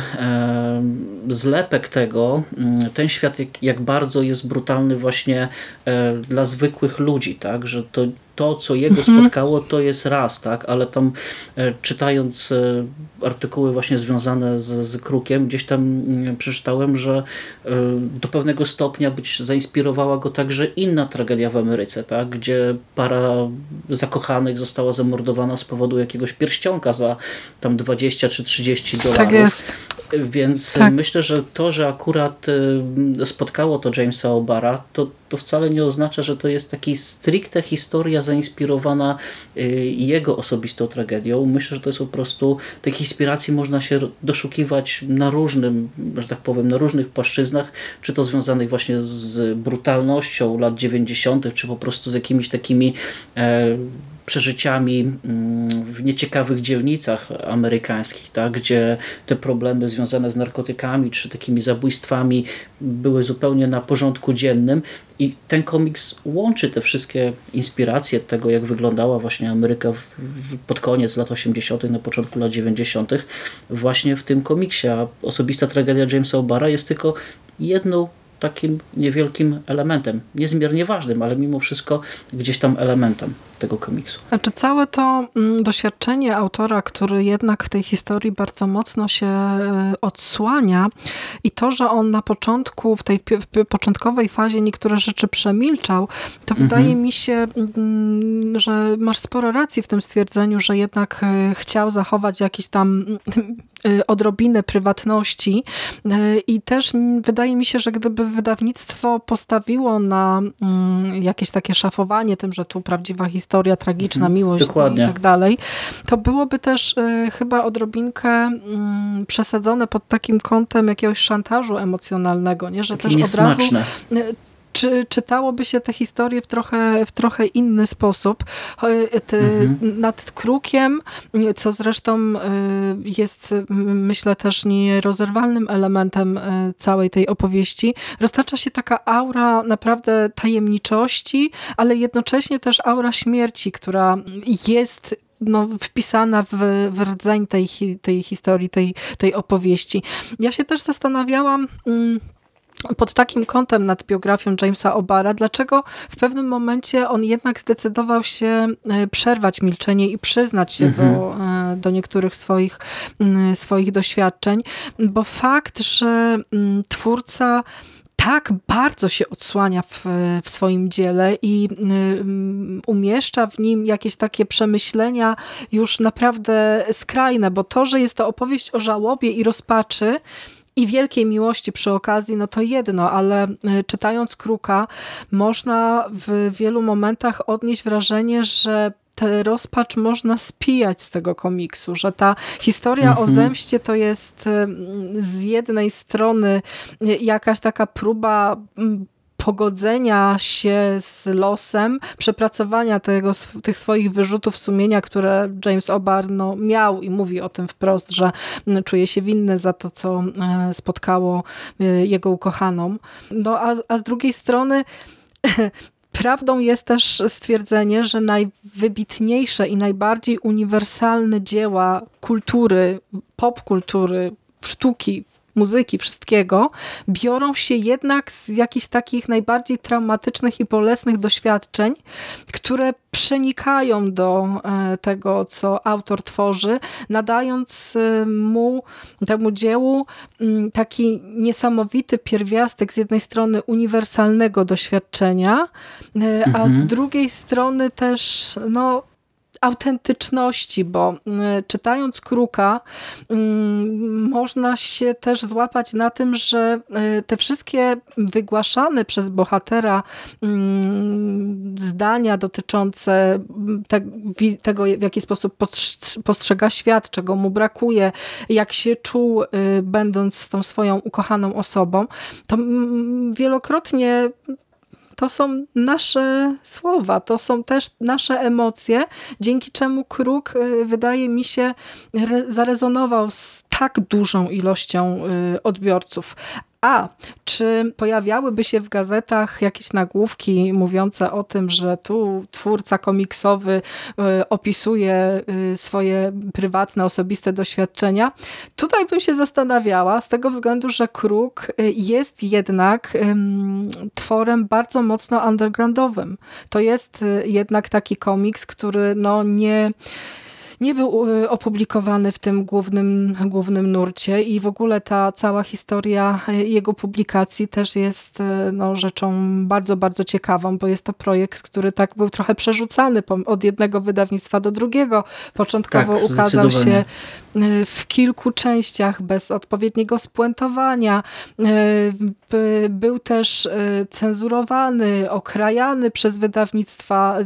zlepek tego, mm, ten świat jak, jak bardzo jest brutalny właśnie e, dla zwykłych ludzi, tak, że to to, co jego mhm. spotkało, to jest raz, tak, ale tam e, czytając e, artykuły właśnie związane z, z Krukiem, gdzieś tam mm, przeczytałem, że e, do pewnego stopnia być zainspirowała go także inna tragedia w Ameryce, tak, gdzie para zakochanych została zamordowana z powodu jakiegoś pierścionka za tam 20 czy 30 dolarów. Tak jest. Więc tak. myślę, że to, że akurat spotkało to Jamesa O'Bara, to to wcale nie oznacza, że to jest taki stricte historia zainspirowana y, jego osobistą tragedią. Myślę, że to jest po prostu tych inspiracji można się doszukiwać na różnym, że tak powiem, na różnych płaszczyznach, czy to związanych właśnie z brutalnością lat 90., czy po prostu z jakimiś takimi e, przeżyciami mm, w nieciekawych dzielnicach amerykańskich, tak, gdzie te problemy związane z narkotykami czy takimi zabójstwami były zupełnie na porządku dziennym i ten komiks łączy te wszystkie inspiracje tego, jak wyglądała właśnie Ameryka pod koniec lat 80., na początku lat 90., właśnie w tym komiksie. A osobista tragedia Jamesa O'Bara jest tylko jedną takim niewielkim elementem. Niezmiernie ważnym, ale mimo wszystko gdzieś tam elementem tego komiksu. Znaczy całe to mm, doświadczenie autora, który jednak w tej historii bardzo mocno się e, odsłania i to, że on na początku, w tej początkowej fazie niektóre rzeczy przemilczał, to mhm. wydaje mi się, mm, że masz sporo racji w tym stwierdzeniu, że jednak e, chciał zachować jakieś tam e, odrobinę prywatności i też wydaje mi się, że gdyby wydawnictwo postawiło na mm, jakieś takie szafowanie tym, że tu prawdziwa historia historia tragiczna, mhm, miłość Dokładnie. i tak dalej, to byłoby też y, chyba odrobinkę y, przesadzone pod takim kątem jakiegoś szantażu emocjonalnego, nie? że Takie też od razu czy czytałoby się te historie w trochę, w trochę inny sposób. Ty, mhm. Nad Krukiem, co zresztą y, jest myślę też nierozerwalnym elementem y, całej tej opowieści, roztacza się taka aura naprawdę tajemniczości, ale jednocześnie też aura śmierci, która jest no, wpisana w, w rdzeń tej, tej historii, tej, tej opowieści. Ja się też zastanawiałam... Mm, pod takim kątem nad biografią Jamesa Obara, dlaczego w pewnym momencie on jednak zdecydował się e, przerwać milczenie i przyznać się mhm. do, e, do niektórych swoich, swoich doświadczeń, bo fakt, że twórca tak bardzo się odsłania w, w swoim dziele i umieszcza w nim jakieś takie przemyślenia już naprawdę skrajne, bo to, że jest to opowieść o żałobie i rozpaczy, i wielkiej miłości przy okazji, no to jedno, ale e, czytając Kruka można w wielu momentach odnieść wrażenie, że ten rozpacz można spijać z tego komiksu, że ta historia mhm. o zemście to jest e, z jednej strony jakaś taka próba pogodzenia się z losem, przepracowania tego, tych swoich wyrzutów sumienia, które James O'Barr no, miał i mówi o tym wprost, że czuje się winny za to, co e, spotkało e, jego ukochaną. No a, a z drugiej strony [LAUGHS] Prawdą jest też stwierdzenie, że najwybitniejsze i najbardziej uniwersalne dzieła kultury, popkultury, sztuki muzyki, wszystkiego, biorą się jednak z jakichś takich najbardziej traumatycznych i bolesnych doświadczeń, które przenikają do e, tego, co autor tworzy, nadając e, mu, temu dziełu mm, taki niesamowity pierwiastek z jednej strony uniwersalnego doświadczenia, e, a z mhm. drugiej strony też no, autentyczności, bo y, czytając Kruka mm, można się też złapać na tym, że y, te wszystkie wygłaszane przez bohatera mm, zdania dotyczące tego, w jaki sposób postrzega świat, czego mu brakuje, jak się czuł, y, będąc z tą swoją ukochaną osobą, to mm, wielokrotnie to są nasze słowa, to są też nasze emocje, dzięki czemu Kruk y, wydaje mi się zarezonował z tak dużą ilością y, odbiorców. A czy pojawiałyby się w gazetach jakieś nagłówki mówiące o tym, że tu twórca komiksowy y, opisuje y, swoje prywatne, osobiste doświadczenia? Tutaj bym się zastanawiała z tego względu, że Kruk y, jest jednak tworem bardzo mocno undergroundowym. To jest jednak taki komiks, który no nie nie był y, opublikowany w tym głównym, głównym nurcie i w ogóle ta cała historia y, jego publikacji też jest y, no, rzeczą bardzo, bardzo ciekawą, bo jest to projekt, który tak był trochę przerzucany od jednego wydawnictwa do drugiego. Początkowo tak, ukazał się w kilku częściach bez odpowiedniego spuentowania. Był też cenzurowany, okrajany przez wydawnictwa.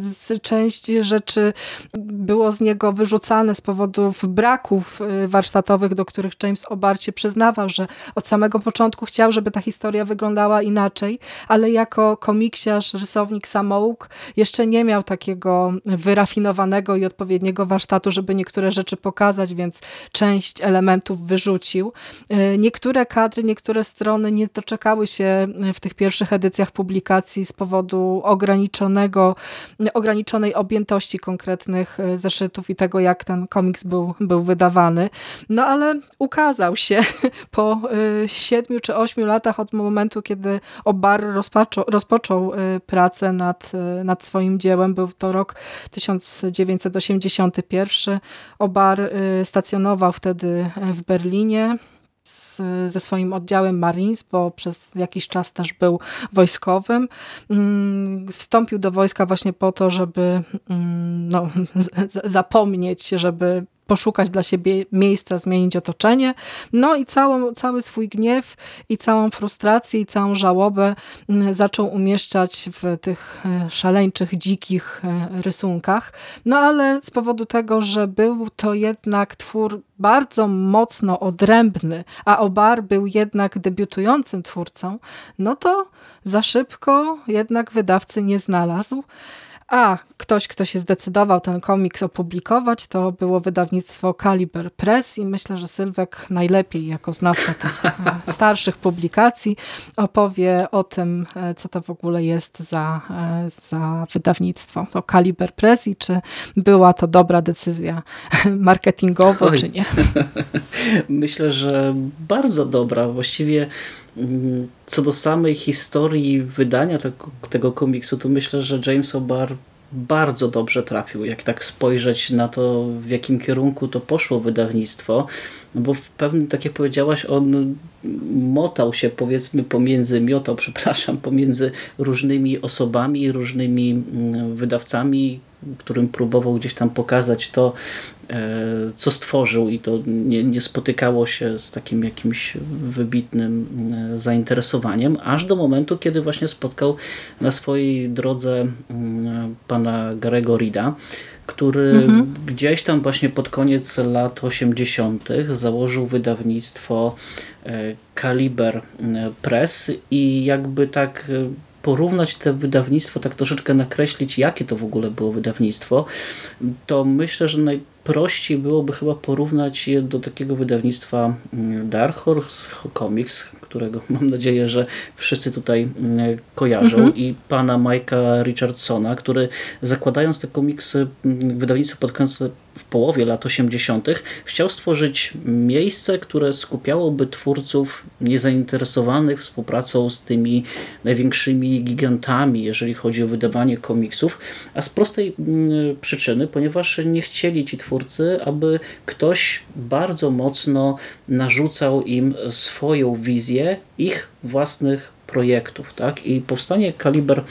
Część rzeczy było z niego wyrzucone z powodów braków y, warsztatowych, do których James Obarcie przyznawał, że od samego początku chciał, żeby ta historia wyglądała inaczej, ale jako komiksiarz, rysownik samouk jeszcze nie miał takiego wyrafinowanego i odpowiedniego warsztatu, żeby niektóre rzeczy pokazać, więc część elementów wyrzucił. Niektóre kadry, niektóre strony nie doczekały się w tych pierwszych edycjach publikacji z powodu ograniczonego, ograniczonej objętości konkretnych zeszytów i tego, jak ten komiks był, był wydawany. No ale ukazał się [LAUGHS] po siedmiu czy ośmiu latach od momentu, kiedy Obar rozpoczął, rozpoczął pracę nad, nad swoim dziełem. Był to rok 1981. Obar stacjonował wtedy w Berlinie z, ze swoim oddziałem Marines, bo przez jakiś czas też był wojskowym. Mm, wstąpił do wojska właśnie po to, żeby mm, no, [LAUGHS] zapomnieć, żeby poszukać dla siebie miejsca, zmienić otoczenie. No i całą, cały swój gniew i całą frustrację i całą żałobę mm, zaczął umieszczać w tych e, szaleńczych, dzikich e, rysunkach. No ale z powodu tego, że był to jednak twór bardzo mocno odrębny, a Obar był jednak debiutującym twórcą, no to za szybko jednak wydawcy nie znalazł. A ktoś, kto się zdecydował ten komiks opublikować, to było wydawnictwo Caliber Press i myślę, że Sylwek najlepiej jako znawca tych e, starszych publikacji opowie o tym, e, co to w ogóle jest za, e, za wydawnictwo. To Caliber Press i czy była to dobra decyzja marketingowa, Oj. czy nie? [LAUGHS] Myślę, że bardzo dobra. Właściwie co do samej historii wydania tego, tego komiksu, to myślę, że James O'Barr bardzo dobrze trafił, jak tak spojrzeć na to, w jakim kierunku to poszło wydawnictwo, no bo w pewnym, tak jak powiedziałaś, on motał się powiedzmy pomiędzy, miotał, [LAUGHS] przepraszam, pomiędzy różnymi osobami, różnymi mm, wydawcami, którym próbował gdzieś tam pokazać to, e, co stworzył i to nie, nie spotykało się z takim jakimś wybitnym e, zainteresowaniem, aż do momentu, kiedy właśnie spotkał na swojej drodze mm, pana Garego Rida, który mhm. gdzieś tam właśnie pod koniec lat 80. założył wydawnictwo Kaliber e, Press i jakby tak porównać te wydawnictwo, tak troszeczkę nakreślić, jakie to w ogóle było wydawnictwo, to myślę, że najprościej byłoby chyba porównać je do takiego wydawnictwa mm, Dark Horse Comics, którego [LAUGHS] mam nadzieję, że wszyscy tutaj mm, kojarzą mhm. i pana Mike'a Richardsona, który zakładając te komiksy, mm, wydawnictwo pod koniec w połowie lat 80. chciał stworzyć miejsce, które skupiałoby twórców niezainteresowanych współpracą z tymi największymi gigantami, jeżeli chodzi o wydawanie komiksów, a z prostej mm, przyczyny, ponieważ nie chcieli ci twórcy, aby ktoś bardzo mocno narzucał im swoją wizję ich własnych projektów. Tak? I powstanie Kaliber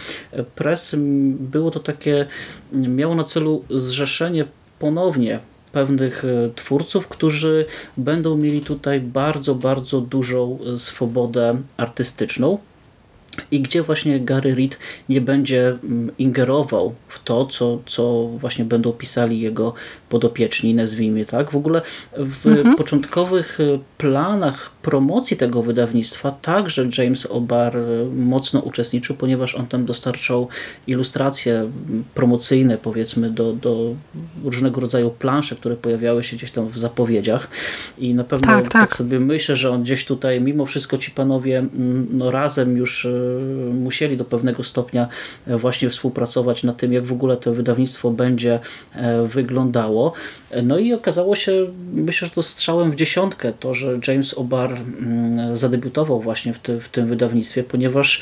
Press było to takie, miało na celu zrzeszenie ponownie pewnych e, twórców, którzy będą mieli tutaj bardzo, bardzo dużą e, swobodę artystyczną i gdzie właśnie Gary Reed nie będzie mm, ingerował w to, co, co właśnie będą pisali jego podopieczni, nazwijmy tak. W ogóle w mhm. początkowych e, planach promocji tego wydawnictwa także James O'Barr e, mocno uczestniczył, ponieważ on tam dostarczał ilustracje promocyjne powiedzmy do, do różnego rodzaju plansze, które pojawiały się gdzieś tam w zapowiedziach i na pewno tak, tak. tak sobie myślę, że on gdzieś tutaj mimo wszystko ci panowie no, razem już e, musieli do pewnego stopnia właśnie współpracować na tym, jak w ogóle to wydawnictwo będzie wyglądało. No i okazało się, myślę, że to strzałem w dziesiątkę to, że James O'Barr mm, zadebiutował właśnie w, w tym wydawnictwie, ponieważ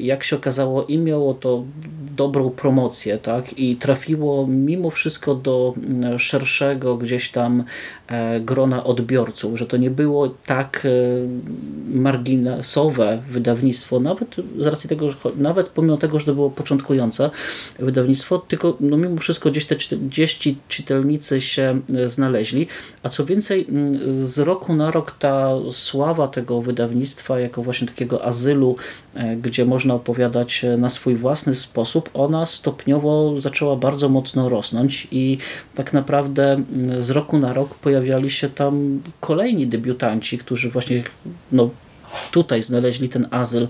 jak się okazało i miało to dobrą promocję tak? i trafiło mimo wszystko do mm, szerszego gdzieś tam e, grona odbiorców, że to nie było tak e, marginesowe wydawnictwo, nawet z racji tego, że nawet pomimo tego, że to było początkujące wydawnictwo, tylko no mimo wszystko gdzieś te gdzieś ci czytelnicy się znaleźli, a co więcej mm, z roku na rok ta sława tego wydawnictwa jako właśnie takiego azylu, e, gdzie można opowiadać na swój własny sposób, ona stopniowo zaczęła bardzo mocno rosnąć i tak naprawdę mm, z roku na rok pojawiali się tam kolejni debiutanci, którzy właśnie no, tutaj znaleźli ten azyl,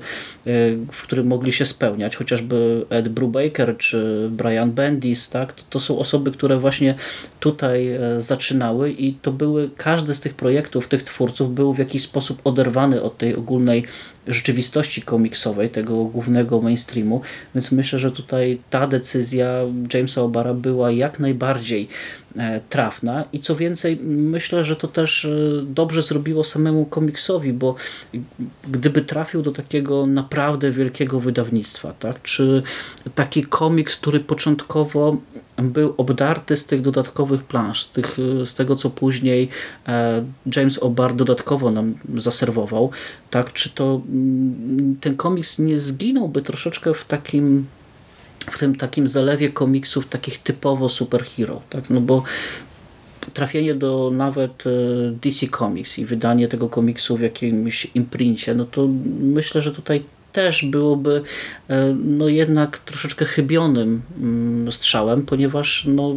w którym mogli się spełniać, chociażby Ed Brubaker czy Brian Bendis, tak? to, to są osoby, które właśnie tutaj zaczynały i to były, każdy z tych projektów, tych twórców był w jakiś sposób oderwany od tej ogólnej rzeczywistości komiksowej, tego głównego mainstreamu, więc myślę, że tutaj ta decyzja Jamesa O'Bara była jak najbardziej e, trafna. I co więcej, myślę, że to też e, dobrze zrobiło samemu komiksowi, bo gdyby trafił do takiego naprawdę wielkiego wydawnictwa, tak, czy taki komiks, który początkowo był obdarty z tych dodatkowych plansz, z, tych, z tego co później e, James O'Barr dodatkowo nam zaserwował, tak, czy to mm, ten komiks nie zginąłby troszeczkę w takim w tym takim zalewie komiksów takich typowo superhero, tak, no bo trafienie do nawet e, DC Comics i wydanie tego komiksu w jakimś imprincie, no to myślę, że tutaj też byłoby e, no jednak troszeczkę chybionym mm, strzałem, ponieważ no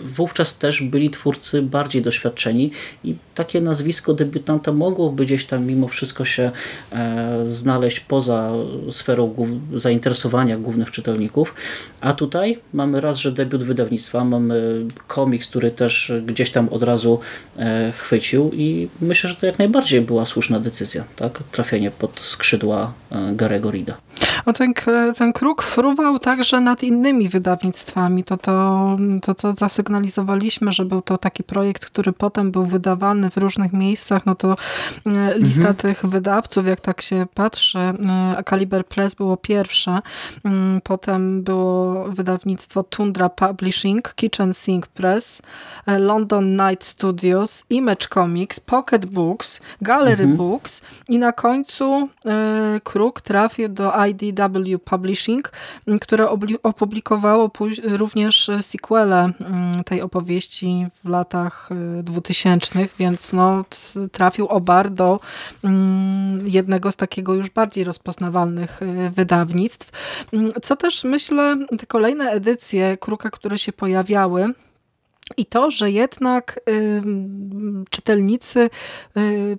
wówczas też byli twórcy bardziej doświadczeni i takie nazwisko debiutanta mogłoby gdzieś tam mimo wszystko się e, znaleźć poza sferą zainteresowania głównych czytelników. A tutaj mamy raz, że debiut wydawnictwa, mamy komiks, który też gdzieś tam od razu e, chwycił i myślę, że to jak najbardziej była słuszna decyzja, tak? trafienie pod skrzydła e, Garego Rida. O ten, ten kruk fruwał także nad innymi wydawnictwami. To, to, to co zasygnalizowaliśmy, że był to taki projekt, który potem był wydawany w różnych miejscach, no to e, lista mhm. tych wydawców, jak tak się patrzy, Caliber e, Press było pierwsze, mm, potem było wydawnictwo Tundra Publishing, Kitchen Sink Press, e, London Night Studios, Image Comics, Pocket Books, Gallery mhm. Books i na końcu Kruk trafił do IDW Publishing, które opublikowało również sequele tej opowieści w latach 2000, więc no, trafił Obar do jednego z takiego już bardziej rozpoznawalnych wydawnictw. Co też myślę, te kolejne edycje Kruka, które się pojawiały, i to, że jednak y, czytelnicy y,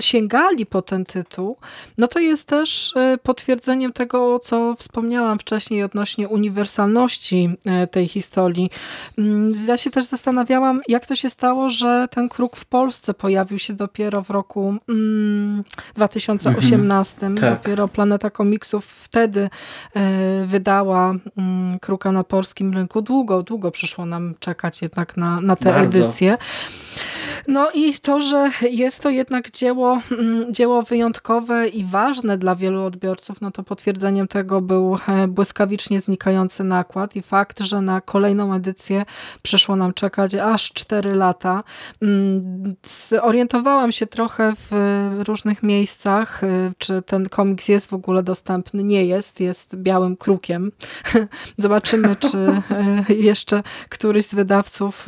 sięgali po ten tytuł, no to jest też e, potwierdzeniem tego, co wspomniałam wcześniej odnośnie uniwersalności e, tej historii. Mm, ja się też zastanawiałam, jak to się stało, że ten kruk w Polsce pojawił się dopiero w roku 2018. Mhm, tak. Dopiero Planeta Komiksów wtedy e, wydała mm, kruka na polskim rynku. Długo, długo przyszło nam czekać jednak na, na tę edycję. No i to, że jest to jednak dzieło, mm, dzieło wyjątkowe i ważne dla wielu odbiorców, no to potwierdzeniem tego był e, błyskawicznie znikający nakład i fakt, że na kolejną edycję przyszło nam czekać aż 4 lata. Mm, zorientowałam się trochę w różnych miejscach, e, czy ten komiks jest w ogóle dostępny. Nie jest, jest białym krukiem. [LAUGHS] Zobaczymy, czy e, jeszcze któryś z wydawców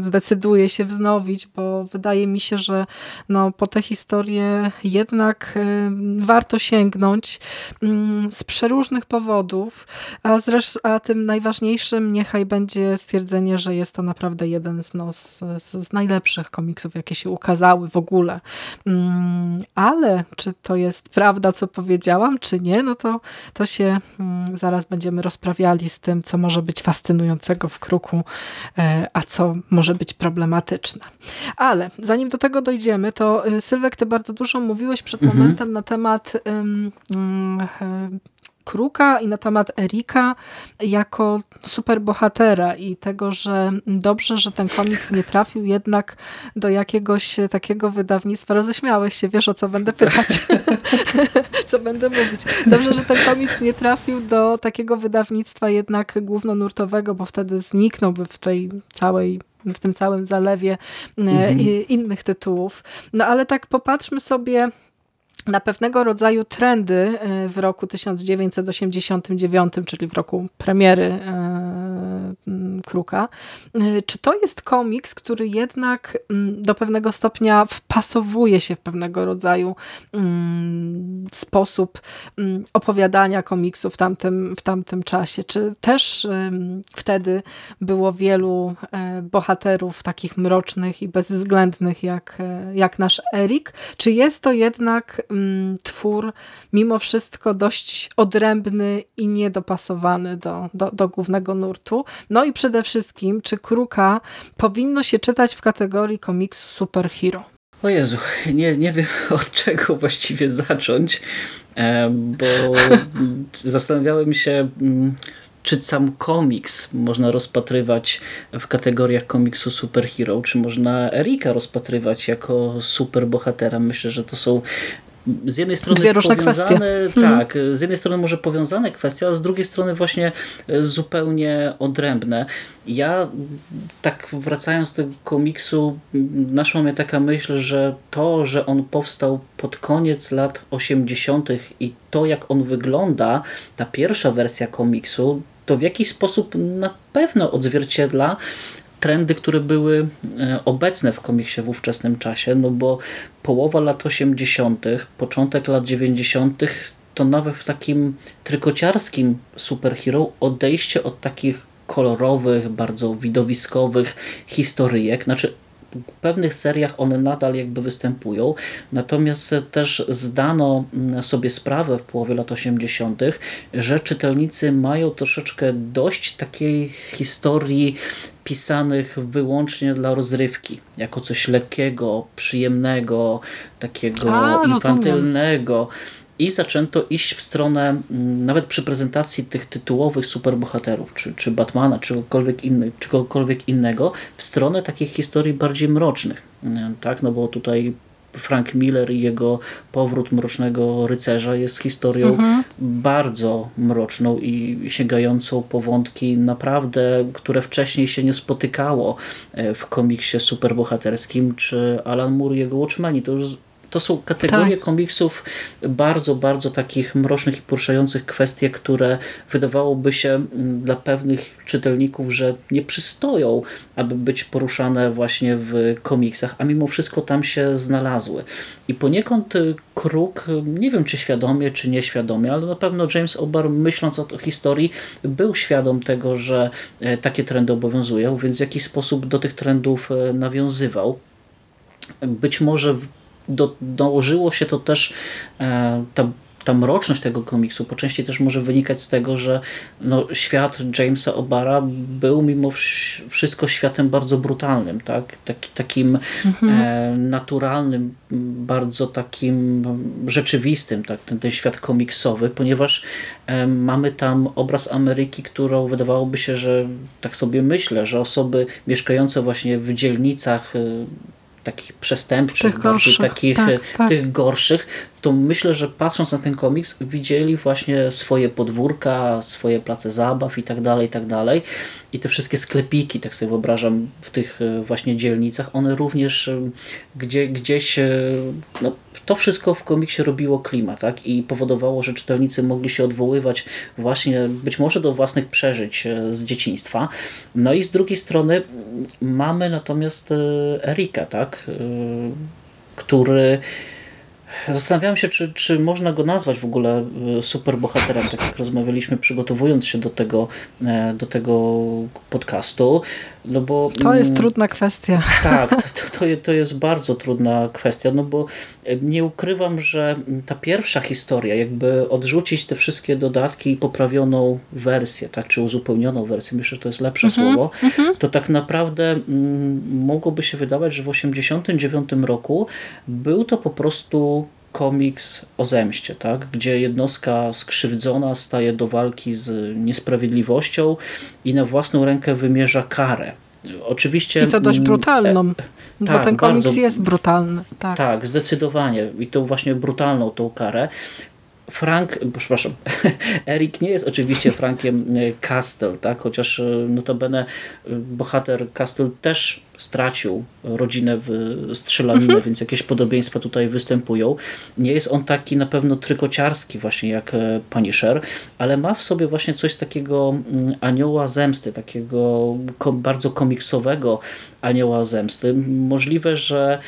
zdecyduje się wznowić wznowić, bo wydaje mi się, że no, po tę historię jednak y, warto sięgnąć mm, z przeróżnych powodów, a, zresztą, a tym najważniejszym niechaj będzie stwierdzenie, że jest to naprawdę jeden z, no, z, z najlepszych komiksów, jakie się ukazały w ogóle. Mm, ale czy to jest prawda, co powiedziałam, czy nie, no to, to się mm, zaraz będziemy rozprawiali z tym, co może być fascynującego w kruku, e, a co może być problematyczne. Ale zanim do tego dojdziemy, to y, Sylwek, ty bardzo dużo mówiłeś przed mhm. momentem na temat um, um, Kruka i na temat Erika jako superbohatera i tego, że dobrze, że ten komiks nie trafił jednak do jakiegoś takiego wydawnictwa. Roześmiałeś się, wiesz o co będę pytać, [LAUGHS] co będę mówić. Dobrze, że ten komiks nie trafił do takiego wydawnictwa jednak głównonurtowego, bo wtedy zniknąłby w tej całej w tym całym zalewie e, mhm. innych tytułów. No ale tak popatrzmy sobie na pewnego rodzaju trendy e, w roku 1989, czyli w roku premiery e, Kruka. Czy to jest komiks, który jednak do pewnego stopnia wpasowuje się w pewnego rodzaju sposób opowiadania komiksu w tamtym, w tamtym czasie? Czy też wtedy było wielu e, bohaterów takich mrocznych i bezwzględnych jak, e, jak nasz Erik? Czy jest to jednak twór mimo wszystko dość odrębny i niedopasowany do, do, do głównego nurtu? No i przede wszystkim, czy Kruka powinno się czytać w kategorii komiksu superhero? O Jezu, nie, nie wiem [LAUGHS] od czego właściwie zacząć, e, bo [LAUGHS] zastanawiałem się, mm, czy sam komiks można rozpatrywać w kategoriach komiksu superhero, czy można Erika rozpatrywać jako superbohatera. Myślę, że to są z jednej strony Dwie różne powiązane, kwestie. Mhm. Tak, z jednej strony może powiązane kwestie, a z drugiej strony właśnie e, zupełnie odrębne. Ja tak wracając do tego komiksu, naszła mnie taka myśl, że to, że on powstał pod koniec lat 80. i to jak on wygląda, ta pierwsza wersja komiksu, to w jakiś sposób na pewno odzwierciedla trendy, które były e, obecne w komiksie w ówczesnym czasie, no bo połowa lat 80., początek lat 90., to nawet w takim trykociarskim superhero odejście od takich kolorowych, bardzo widowiskowych historyjek, znaczy w pewnych seriach one nadal jakby występują, natomiast też zdano mm, sobie sprawę w połowie lat 80., że czytelnicy mają troszeczkę dość takiej historii pisanych wyłącznie dla rozrywki, jako coś lekkiego, przyjemnego, takiego A, infantylnego. I zaczęto iść w stronę, mm, nawet przy prezentacji tych tytułowych superbohaterów, czy, czy Batmana, czy kogokolwiek, inny, czy kogokolwiek innego, w stronę takich historii bardziej mrocznych. Tak, no bo tutaj Frank Miller i jego powrót Mrocznego Rycerza jest historią mhm. bardzo mroczną i sięgającą po wątki naprawdę, które wcześniej się nie spotykało e, w komiksie superbohaterskim, czy Alan Moore i jego Watchmeni. To już to są kategorie tak. komiksów bardzo, bardzo takich mrocznych i poruszających kwestie, które wydawałoby się mm, dla pewnych czytelników, że nie przystoją, aby być poruszane właśnie w komiksach, a mimo wszystko tam się znalazły. I poniekąd y, Kruk, nie wiem czy świadomie, czy nieświadomie, ale na pewno James Obar myśląc o historii był świadom tego, że e, takie trendy obowiązują, więc w jakiś sposób do tych trendów e, nawiązywał. Być może do, dołożyło się to też e, ta, ta mroczność tego komiksu po części też może wynikać z tego, że no, świat Jamesa Obara był mimo wszystko światem bardzo brutalnym, tak? Taki, takim mhm. e, naturalnym, bardzo takim rzeczywistym, tak? ten, ten świat komiksowy, ponieważ e, mamy tam obraz Ameryki, którą wydawałoby się, że tak sobie myślę, że osoby mieszkające właśnie w dzielnicach e, takich przestępczych, tych gorszych, takich tak, tak. tych gorszych, to myślę, że patrząc na ten komiks widzieli właśnie swoje podwórka, swoje place zabaw i tak dalej, i tak dalej. I te wszystkie sklepiki, tak sobie wyobrażam, w tych e, właśnie dzielnicach, one również e, gdzie, gdzieś, e, no, to wszystko w komiksie robiło klimat tak? i powodowało, że czytelnicy mogli się odwoływać właśnie być może do własnych przeżyć z dzieciństwa. No i z drugiej strony mamy natomiast Erika, tak? który Zastanawiałem się, czy, czy można go nazwać w ogóle e, superbohaterem, tak jak rozmawialiśmy przygotowując się do tego, e, do tego podcastu. No bo, to jest mm, trudna kwestia. Tak, to, [LAUGHS] to, to jest bardzo trudna kwestia, no bo e, nie ukrywam, że ta pierwsza historia, jakby odrzucić te wszystkie dodatki i poprawioną wersję, tak, czy uzupełnioną wersję, myślę, że to jest lepsze mm -hmm, słowo, mm -hmm. to tak naprawdę mm, mogłoby się wydawać, że w 1989 roku był to po prostu komiks o zemście, tak? gdzie jednostka skrzywdzona staje do walki z niesprawiedliwością i na własną rękę wymierza karę. Oczywiście, I to dość mm, brutalną, e, bo tak, ten komiks bardzo, jest brutalny. Tak. tak, zdecydowanie. I to właśnie brutalną tą karę. Frank, przepraszam, [LAUGHS] Erik nie jest oczywiście Frankiem Castle, tak? chociaż notabene bohater Castle też stracił rodzinę w strzelaninę, mhm. więc jakieś podobieństwa tutaj występują. Nie jest on taki na pewno trykociarski właśnie jak Punisher, ale ma w sobie właśnie coś takiego mm, anioła zemsty, takiego bardzo komiksowego anioła zemsty. Możliwe, że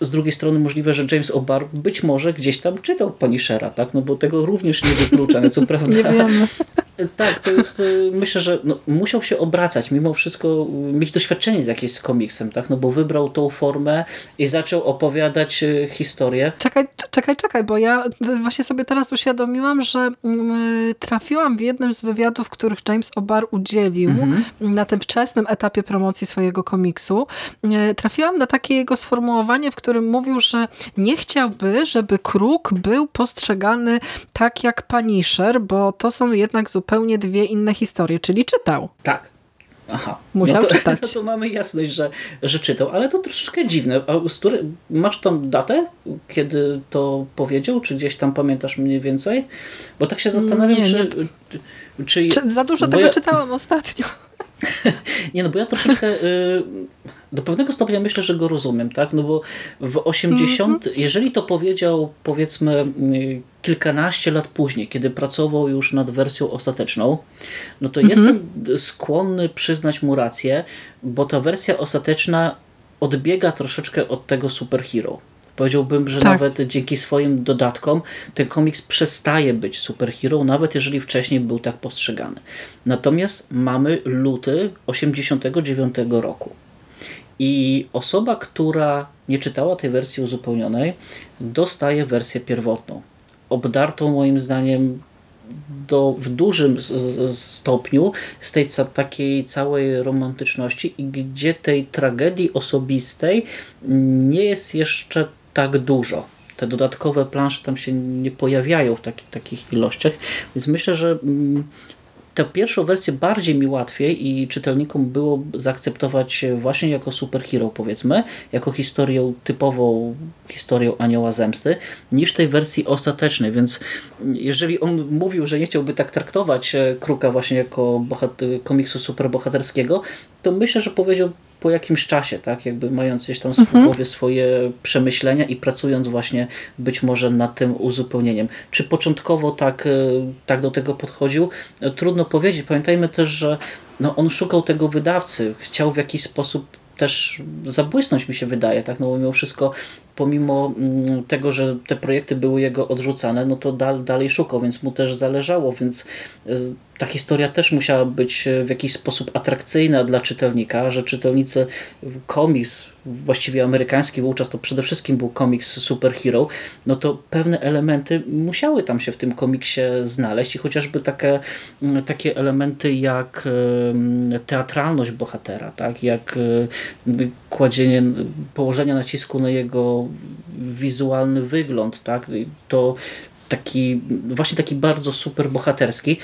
z drugiej strony możliwe, że James O'Barr być może gdzieś tam czytał Punishera, tak? No bo tego również nie wykluczamy, co [LAUGHS] prawda. Nie wiemy. [LAUGHS] Tak, to jest, y, myślę, że no, musiał się obracać, mimo wszystko mieć doświadczenie z jakimś komiksem, tak? No bo wybrał tą formę i zaczął opowiadać y, historię. Czekaj, czekaj, czekaj, bo ja właśnie sobie teraz uświadomiłam, że mm, trafiłam w jednym z wywiadów, których James O'Barr udzielił mhm. na tym wczesnym etapie promocji swojego komiksu. Y, trafiłam na takie jego sformułowanie, w którym mówił, że nie chciałby, żeby Kruk był postrzegany tak jak Punisher, bo to są jednak zupełnie dwie inne historie, czyli czytał. Tak. Aha. Musiał no to, [LAUGHS] czytać. No to mamy jasność, że, że czytał, ale to troszeczkę dziwne. A który, masz tam datę, kiedy to powiedział? Czy gdzieś tam pamiętasz mniej więcej? Bo tak się zastanawiam, nie, czy, nie. czy, czy... Za dużo tego ja... czytałam ostatnio. [LAUGHS] Nie, no bo ja troszeczkę y, do pewnego stopnia myślę, że go rozumiem, tak? No bo w 80, mm -hmm. jeżeli to powiedział powiedzmy y, kilkanaście lat później, kiedy pracował już nad wersją ostateczną, no to mm -hmm. jestem skłonny przyznać mu rację, bo ta wersja ostateczna odbiega troszeczkę od tego superhero. Powiedziałbym, że tak. nawet dzięki swoim dodatkom ten komiks przestaje być superhero, nawet jeżeli wcześniej był tak postrzegany. Natomiast mamy luty 89 roku. I osoba, która nie czytała tej wersji uzupełnionej, dostaje wersję pierwotną. Obdartą moim zdaniem do, w dużym stopniu z tej takiej całej romantyczności i gdzie tej tragedii osobistej nie jest jeszcze tak dużo. Te dodatkowe plansze tam się nie pojawiają w taki, takich ilościach, więc myślę, że mm, tę pierwszą wersję bardziej mi łatwiej i czytelnikom było zaakceptować właśnie jako superhero powiedzmy, jako historię typową historią Anioła Zemsty, niż tej wersji ostatecznej, więc jeżeli on mówił, że nie chciałby tak traktować e, Kruka właśnie jako komiksu superbohaterskiego, to myślę, że powiedział po jakimś czasie, tak, jakby mając gdzieś tam w mhm. głowie swoje przemyślenia i pracując właśnie być może nad tym uzupełnieniem. Czy początkowo tak, e, tak do tego podchodził? E, trudno powiedzieć. Pamiętajmy też, że no, on szukał tego wydawcy, chciał w jakiś sposób też zabłysnąć mi się wydaje, tak, no bo mimo wszystko pomimo mm, tego, że te projekty były jego odrzucane, no to dal, dalej szukał, więc mu też zależało, więc e, ta historia też musiała być w jakiś sposób atrakcyjna dla czytelnika, że czytelnicy komiks, właściwie amerykański, wówczas to przede wszystkim był komiks superhero, no to pewne elementy musiały tam się w tym komiksie znaleźć i chociażby takie, takie elementy jak teatralność bohatera, tak, jak kładzienie, położenie nacisku na jego wizualny wygląd, tak, to taki, właśnie taki bardzo super bohaterski,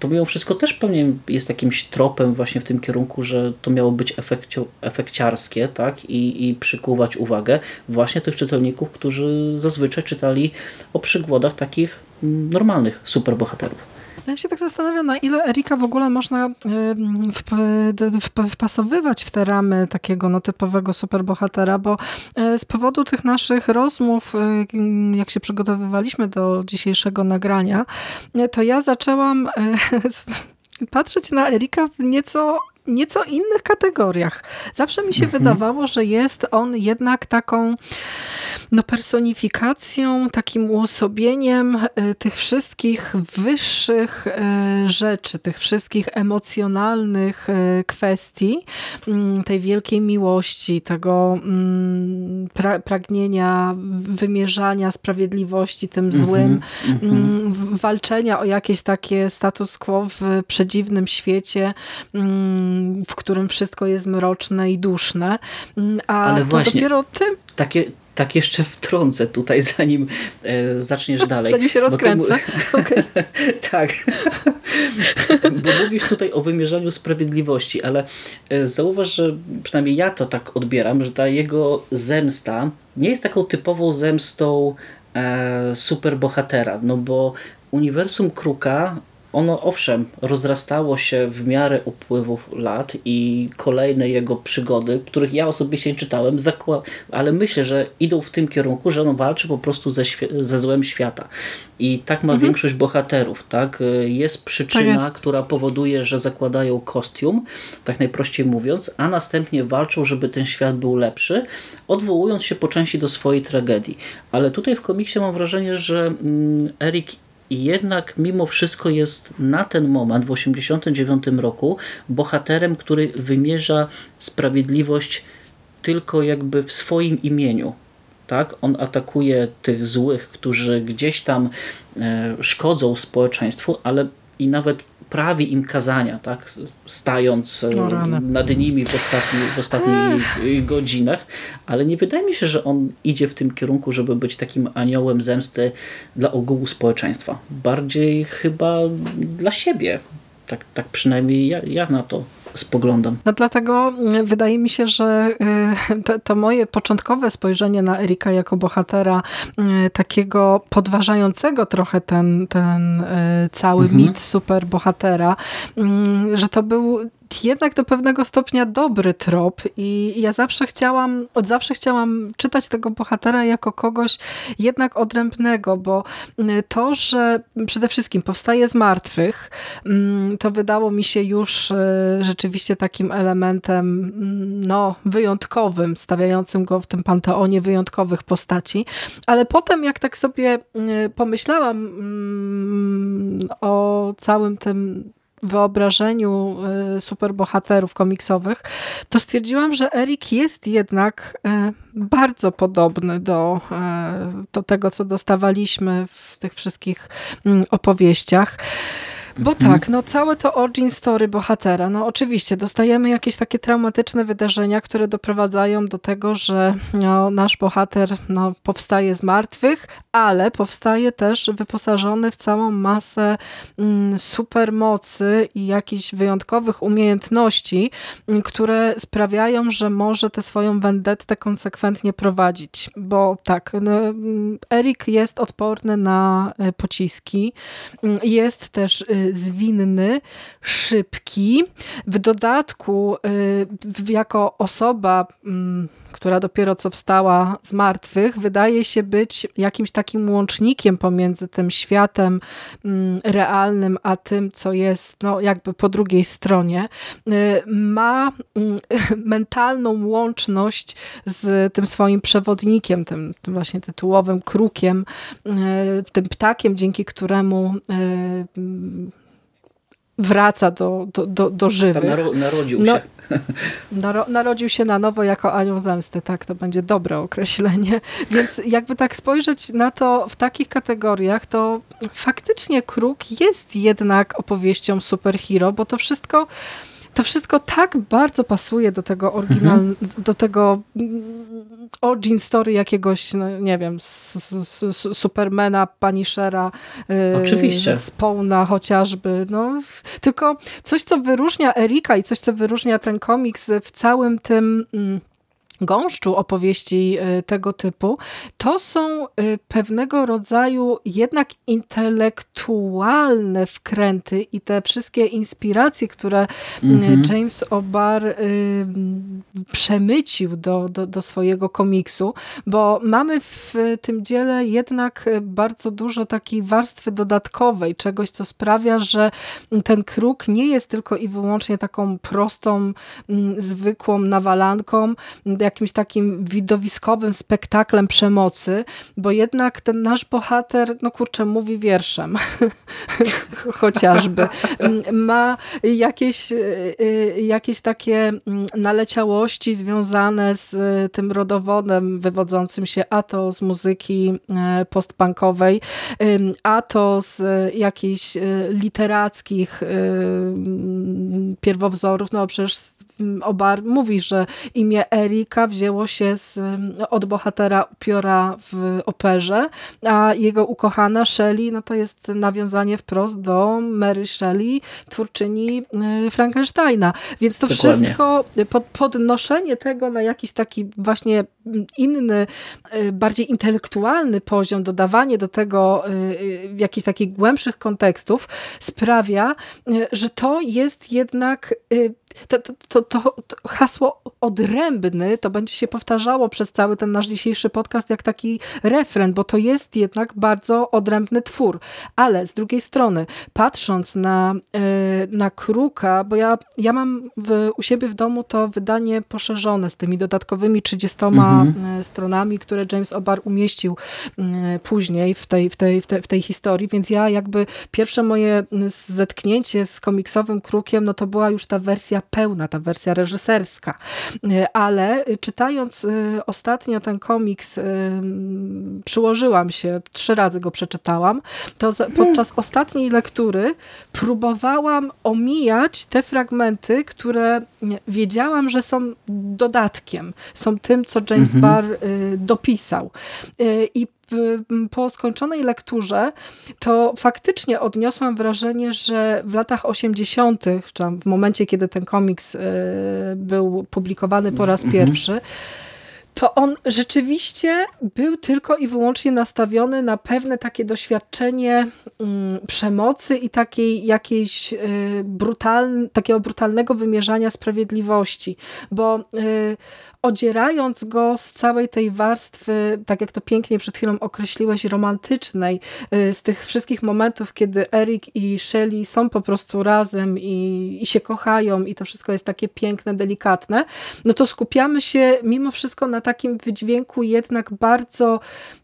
to mimo wszystko też pewnie jest jakimś tropem właśnie w tym kierunku, że to miało być efekcio, efekciarskie tak? I, i przykuwać uwagę właśnie tych czytelników, którzy zazwyczaj czytali o przygłodach takich normalnych superbohaterów. Ja się tak zastanawiam, na ile Erika w ogóle można wpasowywać w te ramy takiego no, typowego superbohatera, bo e, z powodu tych naszych rozmów, e, jak się przygotowywaliśmy do dzisiejszego nagrania, e, to ja zaczęłam [LAUGHS] patrzeć na Erika w nieco nieco innych kategoriach. Zawsze mi się mhm. wydawało, że jest on jednak taką no, personifikacją, takim uosobieniem e, tych wszystkich wyższych e, rzeczy, tych wszystkich emocjonalnych e, kwestii, mm, tej wielkiej miłości, tego mm, pra pragnienia wymierzania sprawiedliwości tym mhm, złym, mm -hmm. walczenia o jakieś takie status quo w przedziwnym świecie, w którym wszystko jest mroczne i duszne. A Ale właśnie, dopiero tym... Takie, tak jeszcze wtrącę tutaj, [LAUGHS] zanim e, zaczniesz [LAUGHS] dalej. Zanim się rozkręcę. [LAUGHS] Okay. tak. Bo mówisz tutaj o wymierzaniu sprawiedliwości, ale e, zauważ, że przynajmniej ja to tak odbieram, że ta jego zemsta nie jest taką typową zemstą e, superbohatera, no bo uniwersum Kruka ono owszem rozrastało się w miarę upływów lat i kolejne jego przygody, których ja osobiście czytałem, ale myślę, że idą w tym kierunku, że on walczy po prostu ze, ze złem świata. I tak ma mhm. większość bohaterów. Tak? Jest przyczyna, tak jest. która powoduje, że zakładają kostium, tak najprościej mówiąc, a następnie walczą, żeby ten świat był lepszy, odwołując się po części do swojej tragedii. Ale tutaj w komiksie mam wrażenie, że mm, Erik i jednak mimo wszystko jest na ten moment w 1989 roku bohaterem, który wymierza sprawiedliwość tylko jakby w swoim imieniu. Tak? On atakuje tych złych, którzy gdzieś tam e, szkodzą społeczeństwu, ale i nawet prawi im kazania, tak? stając e, no nad nimi w, ostatni, w ostatnich godzinach, ale nie wydaje mi się, że on idzie w tym kierunku, żeby być takim aniołem zemsty dla ogółu społeczeństwa. Bardziej chyba dla siebie. Tak, tak przynajmniej ja, ja na to spoglądam. No dlatego mm, wydaje mi się, że y, to, to, moje początkowe spojrzenie na Erika jako bohatera y, takiego podważającego trochę ten, ten y, cały mhm. mit super bohatera, mm, że to był jednak do pewnego stopnia dobry trop i ja zawsze chciałam, od zawsze chciałam czytać tego bohatera jako kogoś jednak odrębnego, bo to, że przede wszystkim powstaje z martwych, mm, to wydało mi się już rzeczywiście takim elementem mm, no, wyjątkowym, stawiającym go w tym panteonie wyjątkowych postaci, ale potem jak tak sobie pomyślałam o całym tym wyobrażeniu y, superbohaterów komiksowych, to stwierdziłam, że Erik jest jednak y, bardzo podobny do, y, do tego, co dostawaliśmy w tych wszystkich mm, opowieściach. Bo mhm. tak, no całe to origin story bohatera, no oczywiście dostajemy jakieś takie traumatyczne wydarzenia, które doprowadzają do tego, że no, nasz bohater no, powstaje z martwych, ale powstaje też wyposażony w całą masę mm, supermocy i jakichś wyjątkowych umiejętności, mm, które sprawiają, że może tę swoją vendettę konsekwentnie prowadzić. Bo tak, no, mm, Erik jest odporny na e, pociski, mm, jest też y, zwinny, szybki. W dodatku y, jako osoba mm, która dopiero co wstała z martwych, wydaje się być jakimś takim łącznikiem pomiędzy tym światem mm, realnym, a tym, co jest no, jakby po drugiej stronie. Y, ma mm, [LAUGHS] mentalną łączność z tym swoim przewodnikiem, tym, tym właśnie tytułowym krukiem, y, tym ptakiem, dzięki któremu wraca do, do, do, do żywych. Naro, narodził no, się. [LAUGHS] Naro, narodził się na nowo jako anioł zemsty, tak, to będzie dobre określenie. [LAUGHS] Więc jakby tak spojrzeć na to w takich kategoriach, to faktycznie Kruk jest jednak opowieścią superhero, bo to wszystko to wszystko tak bardzo pasuje do tego oryginal, mhm. do tego mm, origin story jakiegoś, no, nie wiem, Supermana, Punishera, y, Oczywiście. Spawna chociażby. No. Tylko coś, co wyróżnia Erika i coś, co wyróżnia ten komiks w całym tym mm, gąszczu opowieści e, tego typu, to są e, pewnego rodzaju jednak intelektualne wkręty i te wszystkie inspiracje, które mhm. James O'Barr e, przemycił do, do, do swojego komiksu, bo mamy w tym dziele jednak bardzo dużo takiej warstwy dodatkowej, czegoś, co sprawia, że ten kruk nie jest tylko i wyłącznie taką prostą, zwykłą nawalanką, jakimś takim widowiskowym spektaklem przemocy, bo jednak ten nasz bohater, no kurczę, mówi wierszem [LAUGHS] chociażby. Ma jakieś, y, y, jakieś takie mm, naleciałości związane z tym rodowodem wywodzącym się a to z muzyki e, postpunkowej, a to z jakichś literackich y, pierwowzorów, no przecież Obar mówi, że imię Erika wzięło się z, od bohatera upiora w operze, a jego ukochana Shelley, no to jest nawiązanie wprost do Mary Shelley, twórczyni Frankensteina. Więc to Dokładnie. wszystko, pod, podnoszenie tego na jakiś taki właśnie inny, bardziej intelektualny poziom, dodawanie do tego jakichś takich głębszych kontekstów sprawia, że to jest jednak to, to, to, to, hasło odrębny to będzie się powtarzało przez cały ten nasz dzisiejszy podcast jak taki refren, bo to jest jednak bardzo odrębny twór. Ale z drugiej strony, patrząc na, e, na Kruka, bo ja, ja mam w, u siebie w domu to wydanie poszerzone z tymi dodatkowymi 30 mhm. E, stronami, które James Obar umieścił e, później w tej, w, tej, w, tej, w tej historii, więc ja jakby pierwsze moje zetknięcie z komiksowym Krukiem, no to była już ta wersja pełna, ta wersja reżyserska. E, ale czytając e, ostatnio ten komiks, e, przyłożyłam się, trzy razy go przeczytałam, to podczas ostatniej lektury próbowałam omijać te fragmenty, które wiedziałam, że są dodatkiem, są tym, co James mhm. Barr dopisał. I po skończonej lekturze to faktycznie odniosłam wrażenie, że w latach 80., czy w momencie, kiedy ten komiks e, był publikowany po raz mhm. pierwszy, to on rzeczywiście był tylko i wyłącznie nastawiony na pewne takie doświadczenie mm, przemocy i takiej jakiejś e, brutalne, takiego brutalnego wymierzania sprawiedliwości, bo y, odzierając go z całej tej warstwy, tak jak to pięknie przed chwilą określiłeś, romantycznej, y, z tych wszystkich momentów, kiedy Eric i Shelley są po prostu razem i, i się kochają i to wszystko jest takie piękne, delikatne, no to skupiamy się mimo wszystko na takim wydźwięku jednak bardzo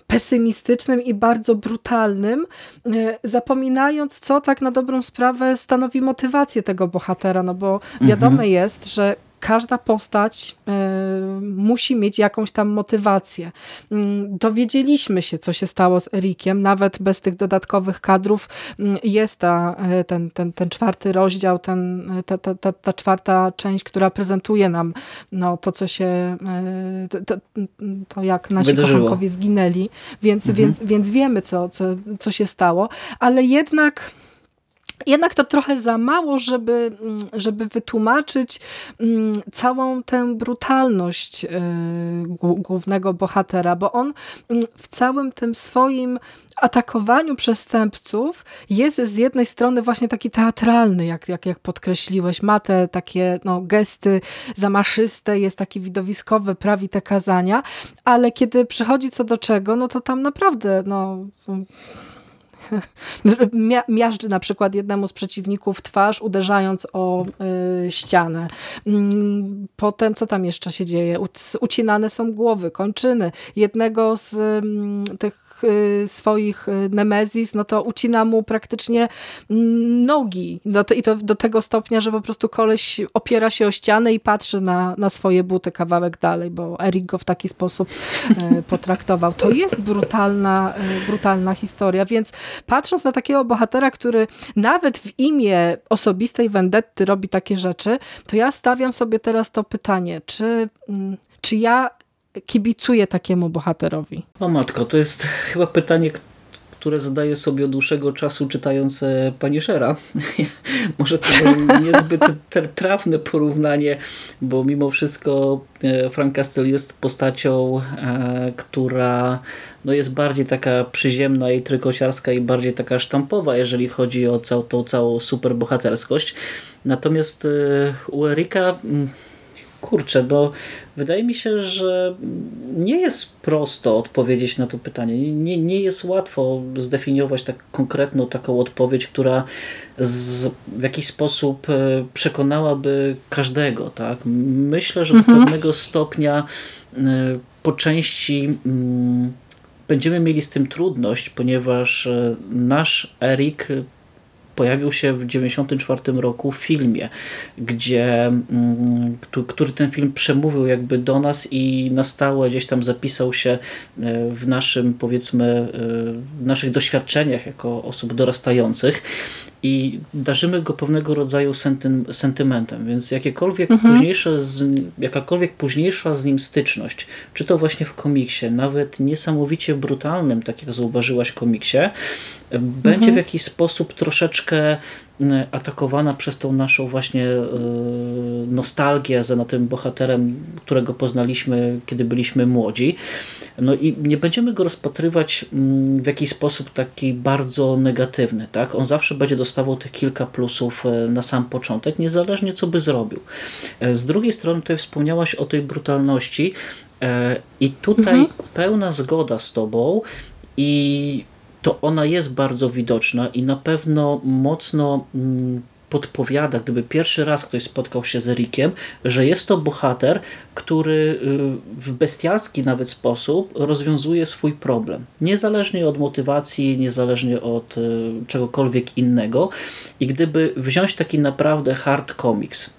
pesymistycznym i bardzo brutalnym, y, zapominając, co tak na dobrą sprawę stanowi motywację tego bohatera, no bo wiadome mhm. jest, że każda postać y, musi mieć jakąś tam motywację. Y, dowiedzieliśmy się, co się stało z Erikiem, nawet bez tych dodatkowych kadrów y, jest ta, ten, ten, ten czwarty rozdział, ten, ta, ta, ta, ta czwarta część, która prezentuje nam no, to, co się, to, to jak nasi Wydarzyło. kochankowie zginęli, więc, mhm. więc, więc wiemy, co, co, co się stało, ale jednak jednak to trochę za mało, żeby, mm, żeby wytłumaczyć mm, całą tę brutalność y, głównego bohatera, bo on mm, w całym tym swoim atakowaniu przestępców jest z jednej strony właśnie taki teatralny, jak, jak, jak podkreśliłeś, ma te takie no, gesty zamaszyste, jest taki widowiskowy, prawi te kazania, ale kiedy przychodzi co do czego, no to tam naprawdę no, miażdży na przykład jednemu z przeciwników twarz, uderzając o y, ścianę. Mm, potem, co tam jeszcze się dzieje? Ucinane są głowy, kończyny. Jednego z mm, tych Y, swoich y, Nemezis, no to ucina mu praktycznie mm, nogi. No I to do tego stopnia, że po prostu koleś opiera się o ścianę i patrzy na, na swoje buty kawałek dalej, bo Erik go w taki sposób y, [LAUGHS] potraktował. To jest brutalna, brutalna historia, więc patrząc na takiego bohatera, który nawet w imię osobistej vendetty robi takie rzeczy, to ja stawiam sobie teraz to pytanie, czy, mm, czy ja kibicuję takiemu bohaterowi? O matko, to jest chyba pytanie, które zadaję sobie od dłuższego czasu czytając e, Punishera. [LAUGHS] Może to [LAUGHS] niezbyt trafne porównanie, bo mimo wszystko e, Frank Castle jest postacią, e, która no jest bardziej taka przyziemna i trykociarska i bardziej taka sztampowa, jeżeli chodzi o całą, tą całą superbohaterskość. Natomiast u Erika mm, kurczę, bo wydaje mi się, że nie jest prosto odpowiedzieć na to pytanie. Nie, nie jest łatwo zdefiniować tak konkretną taką odpowiedź, która z, w jakiś sposób e, przekonałaby każdego. Tak? Myślę, że do mhm. pewnego stopnia e, po części mm, będziemy mieli z tym trudność, ponieważ e, nasz Erik pojawił się w 1994 roku w filmie, gdzie, mm, który ten film przemówił jakby do nas i na stałe gdzieś tam zapisał się e, w naszym powiedzmy, e, w naszych doświadczeniach jako osób dorastających i darzymy go pewnego rodzaju sentymentem, więc jakiekolwiek mhm. późniejsze z, jakakolwiek późniejsza z nim styczność, czy to właśnie w komiksie, nawet niesamowicie brutalnym, tak jak zauważyłaś komiksie, będzie mhm. w jakiś sposób troszeczkę atakowana przez tą naszą właśnie y, nostalgię za tym bohaterem, którego poznaliśmy, kiedy byliśmy młodzi. No i nie będziemy go rozpatrywać mm, w jakiś sposób taki bardzo negatywny. Tak? On zawsze będzie dostawał tych kilka plusów y, na sam początek, niezależnie co by zrobił. Z drugiej strony tutaj wspomniałaś o tej brutalności i tutaj mhm. pełna zgoda z tobą i to ona jest bardzo widoczna i na pewno mocno mm, podpowiada, gdyby pierwszy raz ktoś spotkał się z Erikiem, że jest to bohater, który y, w bestialski nawet sposób rozwiązuje swój problem. Niezależnie od motywacji, niezależnie od y, czegokolwiek innego. I gdyby wziąć taki naprawdę hard comics,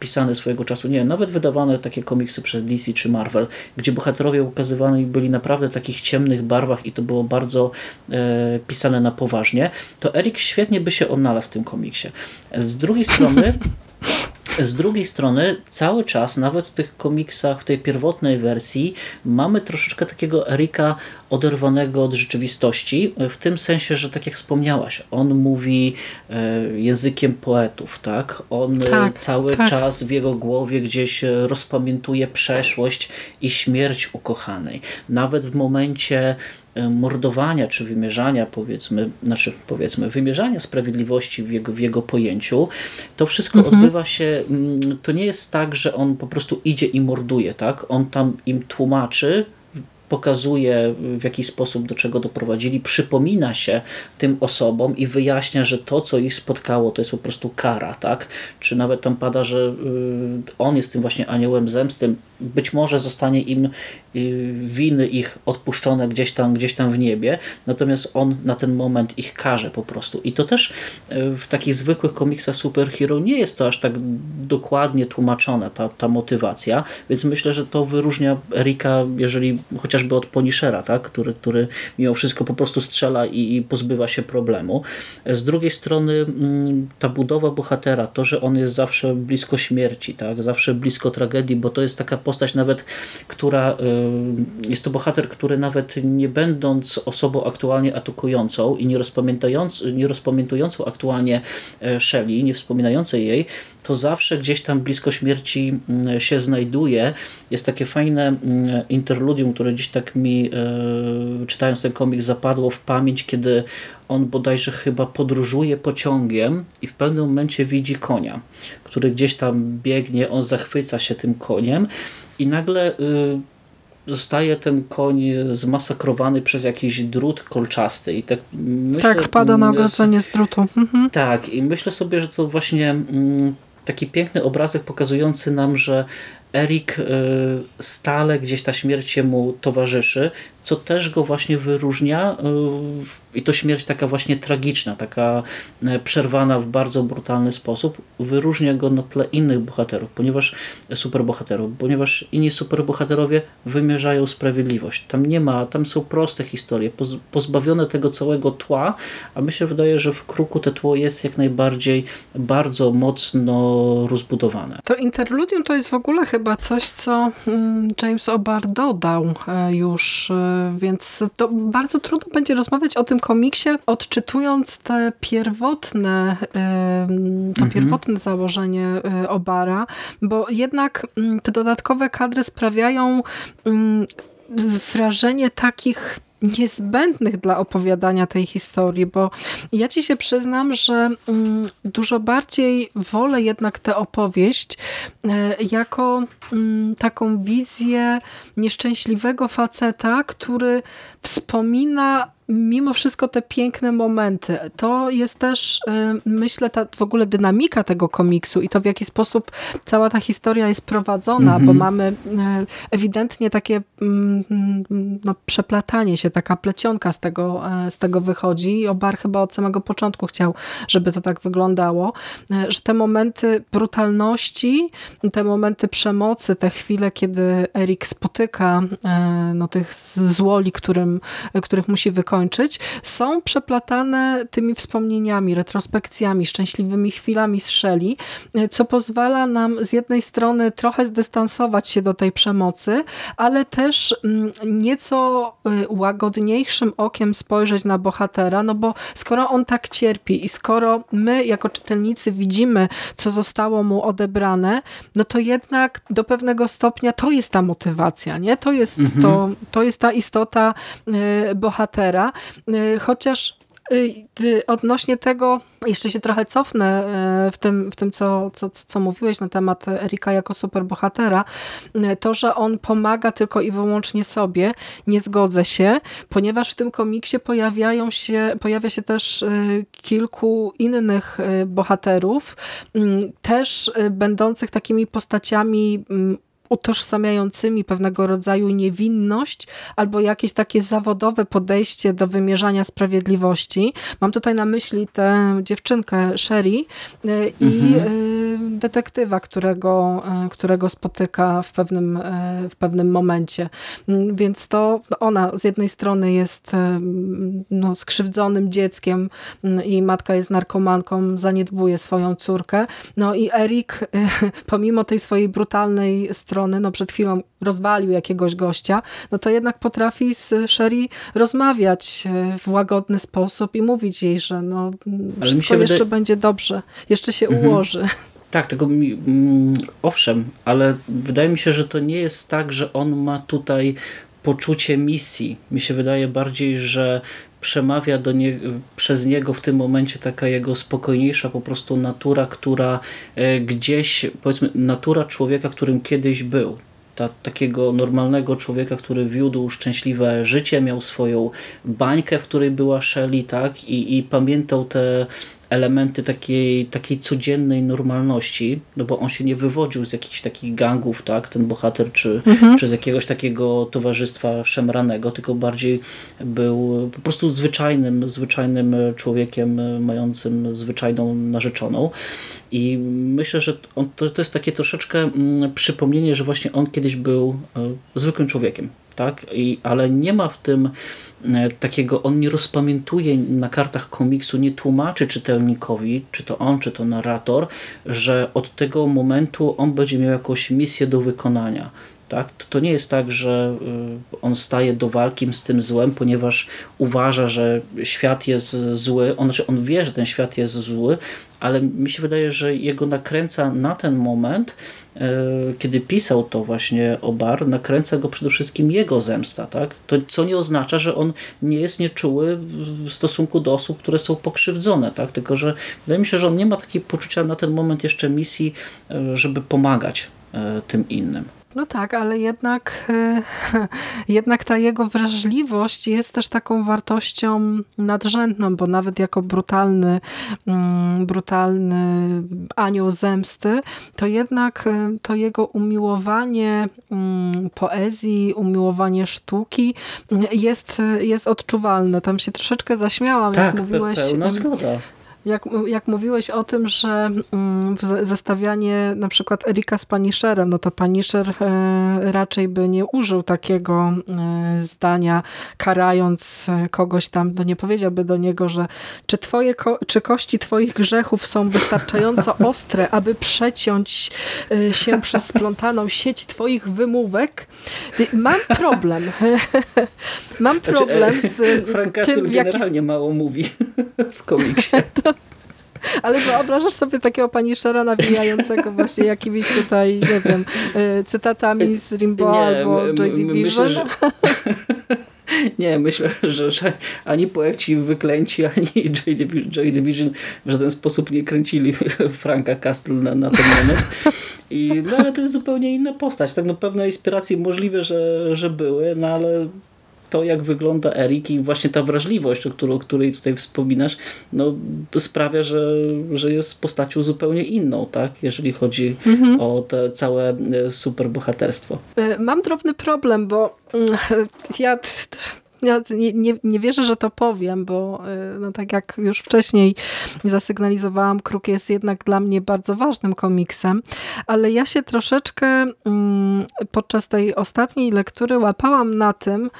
pisane swojego czasu, nie nawet wydawane takie komiksy przez DC czy Marvel, gdzie bohaterowie ukazywani byli naprawdę w takich ciemnych barwach i to było bardzo e, pisane na poważnie, to Erik świetnie by się odnalazł w tym komiksie. Z drugiej strony [LAUGHS] z drugiej strony cały czas, nawet w tych komiksach, w tej pierwotnej wersji, mamy troszeczkę takiego Erika oderwanego od rzeczywistości, w tym sensie, że tak jak wspomniałaś, on mówi e, językiem poetów, tak? On e, tak, cały tak. czas w jego głowie gdzieś rozpamiętuje przeszłość i śmierć ukochanej. Nawet w momencie E, mordowania czy wymierzania powiedzmy, znaczy powiedzmy wymierzania sprawiedliwości w jego, w jego pojęciu, to wszystko mhm. odbywa się, mm, to nie jest tak, że on po prostu idzie i morduje, tak? On tam im tłumaczy, pokazuje w jaki sposób do czego doprowadzili, przypomina się tym osobom i wyjaśnia, że to, co ich spotkało, to jest po prostu kara, tak? Czy nawet tam pada, że y, on jest tym właśnie aniołem zemsty. Być może zostanie im y, winy ich odpuszczone gdzieś tam, gdzieś tam w niebie, natomiast on na ten moment ich karze po prostu. I to też y, w takich zwykłych komiksach superhero nie jest to aż tak dokładnie tłumaczone, ta, ta motywacja, więc myślę, że to wyróżnia Erika, jeżeli chociaż chociażby od Punishera, tak? który, który mimo wszystko po prostu strzela i, i pozbywa się problemu. Z drugiej strony mm, ta budowa bohatera, to, że on jest zawsze blisko śmierci, tak? zawsze blisko tragedii, bo to jest taka postać nawet, która y, jest to bohater, który nawet nie będąc osobą aktualnie atakującą i nie, nie rozpamiętującą aktualnie e, Shelley, nie wspominającej jej, to zawsze gdzieś tam blisko śmierci mm, się znajduje. Jest takie fajne mm, interludium, które gdzieś tak mi e, czytając ten komik zapadło w pamięć, kiedy on bodajże chyba podróżuje pociągiem i w pewnym momencie widzi konia, który gdzieś tam biegnie, on zachwyca się tym koniem i nagle y, zostaje ten koń zmasakrowany przez jakiś drut kolczasty. I tak, myślę, tak wpada na ogrodzenie z drutu. Mhm. Tak, i myślę sobie, że to właśnie mm, taki piękny obrazek pokazujący nam, że Erik y, stale gdzieś ta śmierć mu towarzyszy, co też go właśnie wyróżnia y, i to śmierć taka właśnie tragiczna, taka e, przerwana w bardzo brutalny sposób, wyróżnia go na tle innych bohaterów, ponieważ superbohaterów, ponieważ inni superbohaterowie wymierzają sprawiedliwość. Tam nie ma, tam są proste historie, pozbawione tego całego tła, a mi się wydaje, że w Kruku te tło jest jak najbardziej bardzo mocno rozbudowane. To interludium to jest w ogóle chyba coś, co mm, James O'Barr dodał e, już e, więc to bardzo trudno będzie rozmawiać o tym komiksie, odczytując te pierwotne, to mhm. pierwotne założenie y, Obara, bo jednak mm, te dodatkowe kadry sprawiają mm, wrażenie takich niezbędnych dla opowiadania tej historii, bo ja ci się przyznam, że mm, dużo bardziej wolę jednak tę opowieść e, jako taką wizję nieszczęśliwego faceta, który wspomina mimo wszystko te piękne momenty. To jest też, y, myślę, ta w ogóle dynamika tego komiksu i to w jaki sposób cała ta historia jest prowadzona, mm -hmm. bo mhm. mamy y, ewidentnie takie mm, no, przeplatanie się, taka plecionka z tego, y, z tego wychodzi. Obar chyba od samego początku chciał, żeby to tak wyglądało, że te momenty brutalności, te momenty przemocy, te chwile, kiedy Erik spotyka no, tych złoli, którym, których musi wykonać dokończyć, są przeplatane tymi wspomnieniami, retrospekcjami, szczęśliwymi chwilami z Shelley, co pozwala nam z jednej strony trochę zdystansować się do tej przemocy, ale też mm, nieco y, łagodniejszym okiem spojrzeć na bohatera, no bo skoro on tak cierpi i skoro my jako czytelnicy widzimy, co zostało mu odebrane, no to jednak do pewnego stopnia to jest ta motywacja, nie? To jest, mhm. to, to jest ta istota y, bohatera, y, chociaż Y, odnośnie tego, jeszcze się trochę cofnę e, w tym, w tym co, co, co mówiłeś na temat Erika jako superbohatera, e, to, że on pomaga tylko i wyłącznie sobie, nie zgodzę się, ponieważ w tym komiksie pojawiają się, pojawia się też e, kilku innych bohaterów, też będących takimi postaciami utożsamiającymi pewnego rodzaju niewinność albo jakieś takie zawodowe podejście do wymierzania sprawiedliwości. Mam tutaj na myśli tę dziewczynkę Sherry y, i mhm. Y, detektywa, którego, y, którego spotyka w pewnym, w pewnym momencie. Mm, więc to ona z jednej strony jest no, skrzywdzonym dzieckiem mm, i matka jest narkomanką, zaniedbuje swoją córkę. No i Erik, [LAUGHS] pomimo tej swojej brutalnej strony, strony, no przed chwilą rozwalił jakiegoś gościa, no to jednak potrafi z Sherry rozmawiać e, w łagodny sposób i mówić jej, że no wszystko jeszcze wydaje... będzie dobrze, jeszcze się mhm. ułoży. Tak, tego mi, mm, owszem, ale wydaje mi się, że to nie jest tak, że on ma tutaj poczucie misji. Mi się wydaje bardziej, że przemawia do nie, przez niego w tym momencie taka jego spokojniejsza po prostu natura, która e, gdzieś, powiedzmy, natura człowieka, którym kiedyś był. Ta, takiego normalnego człowieka, który wiódł szczęśliwe życie, miał swoją bańkę, w której była Shelley, tak? I, i pamiętał te elementy takiej, takiej codziennej normalności, no bo on się nie wywodził z jakichś takich gangów, tak, ten bohater, czy, mhm. czy z jakiegoś takiego towarzystwa szemranego, tylko bardziej był po prostu zwyczajnym, zwyczajnym człowiekiem mającym zwyczajną narzeczoną. I myślę, że on, to, to jest takie troszeczkę mm, przypomnienie, że właśnie on kiedyś był e, zwykłym człowiekiem, tak? I, ale nie ma w tym e, takiego, on nie rozpamiętuje na kartach komiksu, nie tłumaczy czytelnikowi, czy to on, czy to narrator, że od tego momentu on będzie miał jakąś misję do wykonania. Tak? To nie jest tak, że y, on staje do walki z tym złem, ponieważ uważa, że świat jest zły. On, znaczy on wie, że ten świat jest zły, ale mi się wydaje, że jego nakręca na ten moment, y, kiedy pisał to właśnie o Bar, nakręca go przede wszystkim jego zemsta. Tak? To, co nie oznacza, że on nie jest nieczuły w stosunku do osób, które są pokrzywdzone. Tak? Tylko, że wydaje mi się, że on nie ma takiego poczucia na ten moment jeszcze misji, y, żeby pomagać tym innym. No tak, ale jednak, e, [LAUGHS] jednak ta jego wrażliwość jest też taką wartością nadrzędną, bo nawet jako brutalny, mm, brutalny anioł zemsty, to jednak e, to jego umiłowanie mm, poezji, umiłowanie sztuki jest, jest odczuwalne. Tam się troszeczkę zaśmiałam, tak, jak mówiłeś. Pełna zgoda jak, jak mówiłeś o tym, że mm, zestawianie na przykład Erika z Punisherem, no to Punisher e, raczej by nie użył takiego e, zdania, karając e, kogoś tam, no nie powiedziałby do niego, że czy, twoje, czy kości twoich grzechów są wystarczająco [LAUGHS] ostre, aby przeciąć się przez splątaną sieć twoich wymówek? Mam problem. [LAUGHS] Mam znaczy, problem z Frank Castle tym, generalnie mało mówi [LAUGHS] w komiksie. Ale wyobrażasz sobie takiego pani Shera nawijającego właśnie jakimiś tutaj, nie wiem, y, cytatami z Rimbo nie, albo z Joy Division? Myślę, że... [LAUGHS] Nie, myślę, że, że ani poeci wyklęci, ani Joy Division, Joy Division w żaden sposób nie kręcili [LAUGHS] Franka Castle na, na ten moment. I, no ale to jest zupełnie inna postać. Tak, no pewne inspiracje możliwe, że, że były, no ale to, jak wygląda Erik i właśnie ta wrażliwość, o, której tutaj wspominasz, no, sprawia, że, że jest postacią zupełnie inną, tak? jeżeli chodzi mhm. o te całe e, superbohaterstwo. E, mam drobny problem, bo mm, ja ja nie, nie, nie, wierzę, że to powiem, bo e, no, tak jak już wcześniej zasygnalizowałam, Kruk jest jednak dla mnie bardzo ważnym komiksem, ale ja się troszeczkę mm, podczas tej ostatniej lektury łapałam na tym,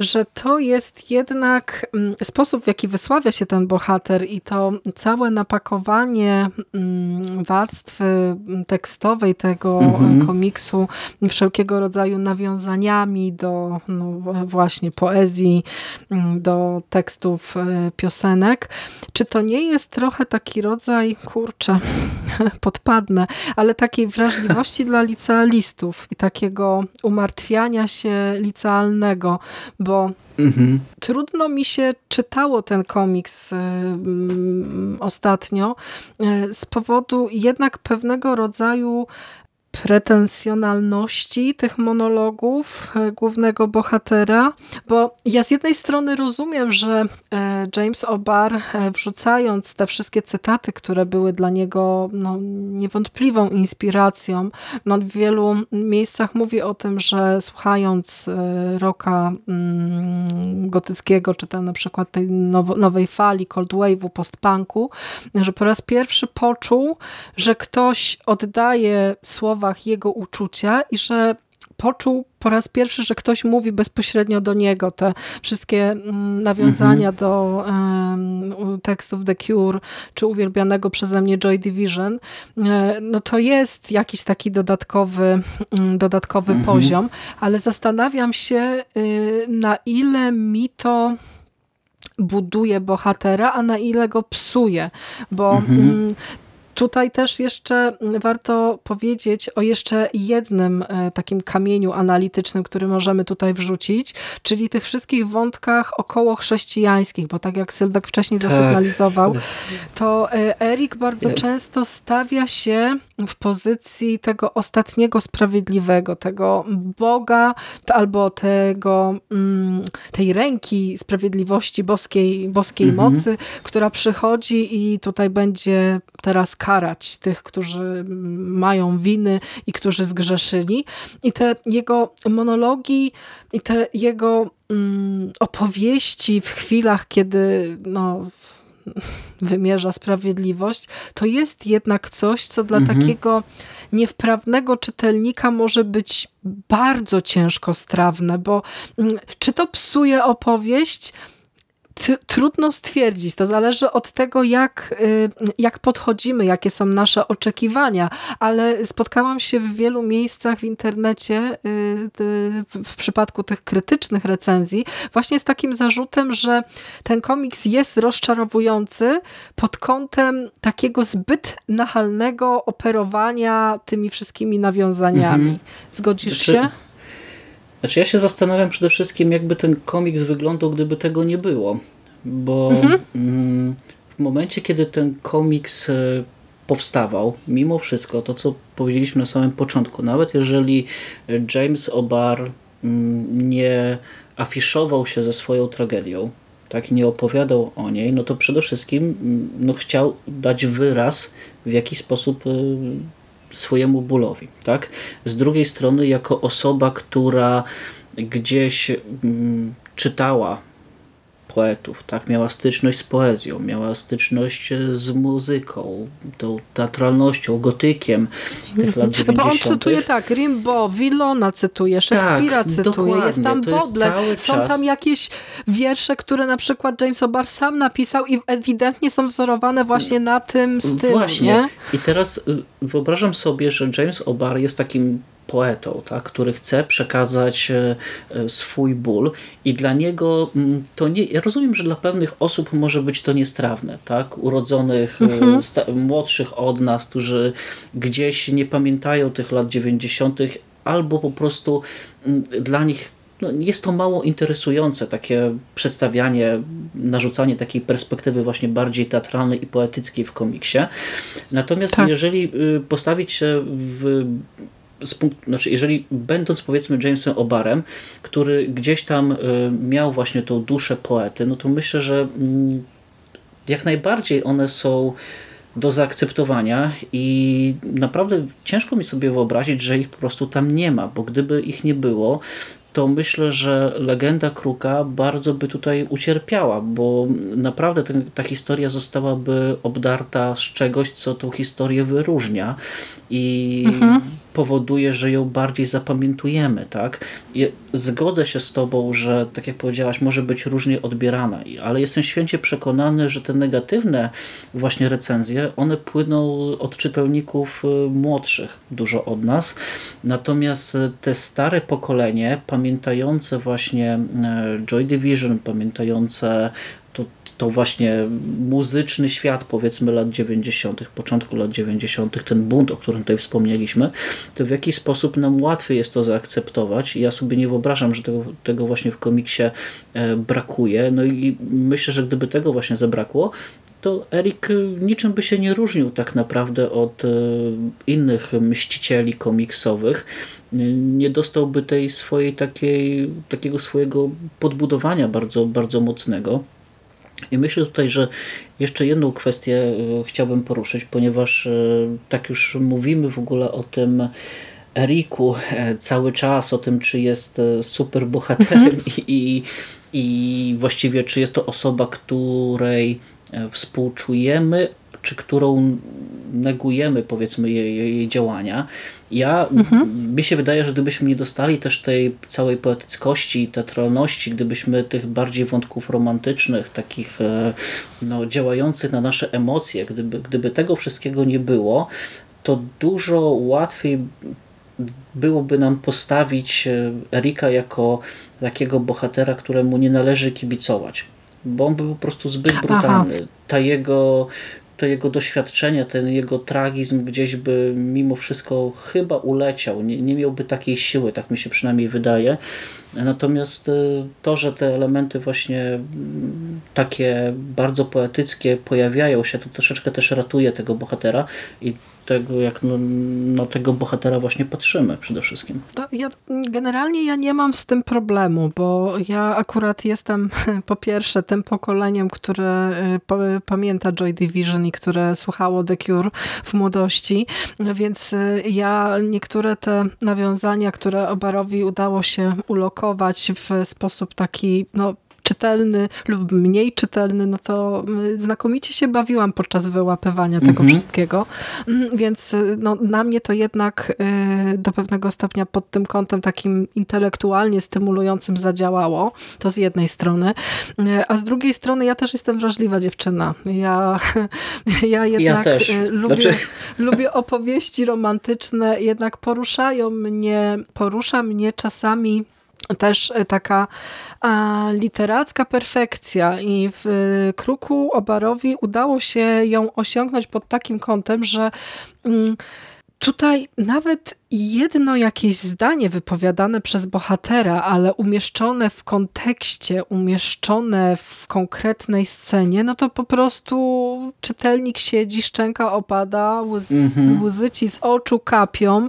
że to jest jednak mm, sposób, w jaki wysławia się ten bohater i to całe napakowanie mm, warstwy tekstowej tego mhm. komiksu wszelkiego rodzaju nawiązaniami do no właśnie poezji, mm, do tekstów e, piosenek. Czy to nie jest trochę taki rodzaj, kurczę, [LAUGHS] podpadnę, ale takiej wrażliwości [LAUGHS] dla licealistów i takiego umartwiania się licealnego, bo mhm. trudno mi się czytało ten komiks y, mm, ostatnio y, z powodu jednak pewnego rodzaju pretensjonalności tych monologów e, głównego bohatera, bo ja z jednej strony rozumiem, że e, James O'Barr e, wrzucając te wszystkie cytaty, które były dla niego no, niewątpliwą inspiracją, no, w wielu miejscach mówi o tym, że słuchając roka mm, gotyckiego, czy tam na przykład tej nowej fali cold wave'u, post-punku, że po raz pierwszy poczuł, że ktoś oddaje słowa słowach jego uczucia i że poczuł po raz pierwszy, że ktoś mówi bezpośrednio do niego. Te wszystkie mm, nawiązania mhm. do um, tekstów The Cure, czy uwielbianego przeze mnie Joy Division, e, no to jest jakiś taki dodatkowy, mm, dodatkowy mhm. poziom, ale zastanawiam się, y, na ile mi to buduje bohatera, a na ile go psuje, bo mhm. Mm, Tutaj też jeszcze warto powiedzieć o jeszcze jednym e, takim kamieniu analitycznym, który możemy tutaj wrzucić, czyli tych wszystkich wątkach około chrześcijańskich, bo tak jak Sylwek wcześniej tak. zasygnalizował, to e, Erik bardzo często stawia się w pozycji tego ostatniego sprawiedliwego, tego Boga albo tego, mm, tej ręki sprawiedliwości boskiej, boskiej mhm. mocy, która przychodzi i tutaj będzie teraz karać tych, którzy mają winy i którzy zgrzeszyli. I te jego monologi i te jego mm, opowieści w chwilach, kiedy no, wymierza sprawiedliwość, to jest jednak coś, co dla mhm. takiego niewprawnego czytelnika może być bardzo ciężko strawne, bo mm, czy to psuje opowieść? Trudno stwierdzić. To zależy od tego, jak, y, jak podchodzimy, jakie są nasze oczekiwania, ale spotkałam się w wielu miejscach w internecie y, w przypadku tych krytycznych recenzji właśnie z takim zarzutem, że ten komiks jest rozczarowujący pod kątem takiego zbyt nachalnego operowania tymi wszystkimi nawiązaniami. Mhm. Zgodzisz znaczy, się? Znaczy ja się zastanawiam przede wszystkim, jakby ten komiks wyglądał, gdyby tego nie było. Bo mhm. Mm, w momencie, kiedy ten komiks e, powstawał, mimo wszystko, to co powiedzieliśmy na samym początku, nawet jeżeli James O'Barr mm, nie afiszował się ze swoją tragedią, tak, nie opowiadał o niej, no to przede wszystkim mm, no, chciał dać wyraz w jakiś sposób e, swojemu bólowi. Tak? Z drugiej strony, jako osoba, która gdzieś mm, czytała poetów, tak? Miała styczność z poezją, miała styczność z muzyką, tą teatralnością, gotykiem tych lat 90. Bo on cytuje tak, Rimbaud, Villona cytuje, Szekspira tak, cytuje, jest tam Baudelaire, są tam jakieś wiersze, które na przykład James O'Barr sam napisał i ewidentnie są wzorowane właśnie na tym stylu. Właśnie. Nie? I teraz y, wyobrażam sobie, że James O'Barr jest takim poetą, tak, który chce przekazać e, e, swój ból i dla niego mm, to nie, ja rozumiem, że dla pewnych osób może być to niestrawne, tak, urodzonych, e, mhm. młodszych od nas, którzy gdzieś nie pamiętają tych lat 90. albo po prostu mm, dla nich no, jest to mało interesujące, takie przedstawianie, narzucanie takiej perspektywy właśnie bardziej teatralnej i poetyckiej w komiksie. Natomiast tak. jeżeli y, postawić się w z punktu, znaczy jeżeli będąc powiedzmy Jamesem Obarem, który gdzieś tam y, miał właśnie tą duszę poety, no to myślę, że mm, jak najbardziej one są do zaakceptowania i naprawdę ciężko mi sobie wyobrazić, że ich po prostu tam nie ma, bo gdyby ich nie było, to myślę, że legenda Kruka bardzo by tutaj ucierpiała, bo naprawdę ten, ta historia zostałaby obdarta z czegoś, co tą historię wyróżnia i mhm powoduje, że ją bardziej zapamiętujemy, tak? I zgodzę się z tobą, że tak jak powiedziałaś, może być różnie odbierana, ale jestem święcie przekonany, że te negatywne właśnie recenzje, one płyną od czytelników y, młodszych dużo od nas, natomiast te stare pokolenie, pamiętające właśnie y, Joy Division, pamiętające to właśnie muzyczny świat powiedzmy lat 90., początku lat 90., ten bunt, o którym tutaj wspomnieliśmy, to w jaki sposób nam łatwiej jest to zaakceptować. Ja sobie nie wyobrażam, że tego, tego właśnie w komiksie e, brakuje. No i myślę, że gdyby tego właśnie zabrakło, to Erik niczym by się nie różnił tak naprawdę od e, innych mścicieli komiksowych. Nie dostałby tej swojej takiej, takiego swojego podbudowania bardzo, bardzo mocnego. I myślę tutaj, że jeszcze jedną kwestię e, chciałbym poruszyć, ponieważ e, tak już mówimy w ogóle o tym Eriku e, cały czas, o tym, czy jest super bohaterem mhm. [LAUGHS] i, i właściwie czy jest to osoba, której współczujemy, czy którą negujemy powiedzmy jej, jej działania. Ja, mhm. mi się wydaje, że gdybyśmy nie dostali też tej całej poetyckości i teatralności, gdybyśmy tych bardziej wątków romantycznych, takich e, no, działających na nasze emocje, gdyby, gdyby tego wszystkiego nie było, to dużo łatwiej byłoby nam postawić e, Erika jako takiego bohatera, któremu nie należy kibicować bo on był po prostu zbyt brutalny. Aha. Ta jego to jego doświadczenie, ten jego tragizm gdzieś by mimo wszystko chyba uleciał. Nie, nie miałby takiej siły, tak mi się przynajmniej wydaje. Natomiast y, to, że te elementy właśnie mm, takie bardzo poetyckie pojawiają się, to troszeczkę też ratuje tego bohatera i tego, jak no, no, tego bohatera właśnie patrzymy przede wszystkim. To ja, generalnie ja nie mam z tym problemu, bo ja akurat jestem [LAUGHS] po pierwsze tym pokoleniem, które y, pamięta Joy Division i które słuchało The Cure w młodości, więc y, ja niektóre te nawiązania, które Obarowi udało się ulokować w sposób taki no, czytelny lub mniej czytelny, no to mm, znakomicie się bawiłam podczas wyłapywania tego mhm. wszystkiego. Mm, więc y, no, na mnie to jednak y, do pewnego stopnia pod tym kątem takim intelektualnie stymulującym zadziałało. To z jednej strony. Y, a z drugiej strony ja też jestem wrażliwa dziewczyna. Ja, [LAUGHS] ja jednak ja lubię, znaczy... lubię opowieści romantyczne, jednak poruszają mnie, porusza mnie czasami też e, taka a, literacka perfekcja i w e, Kruku Obarowi udało się ją osiągnąć pod takim kątem, że mm, tutaj nawet jedno jakieś zdanie wypowiadane przez bohatera, ale umieszczone w kontekście, umieszczone w konkretnej scenie, no to po prostu czytelnik siedzi, szczęka opada, łz, mhm. łzy ci z oczu kapią.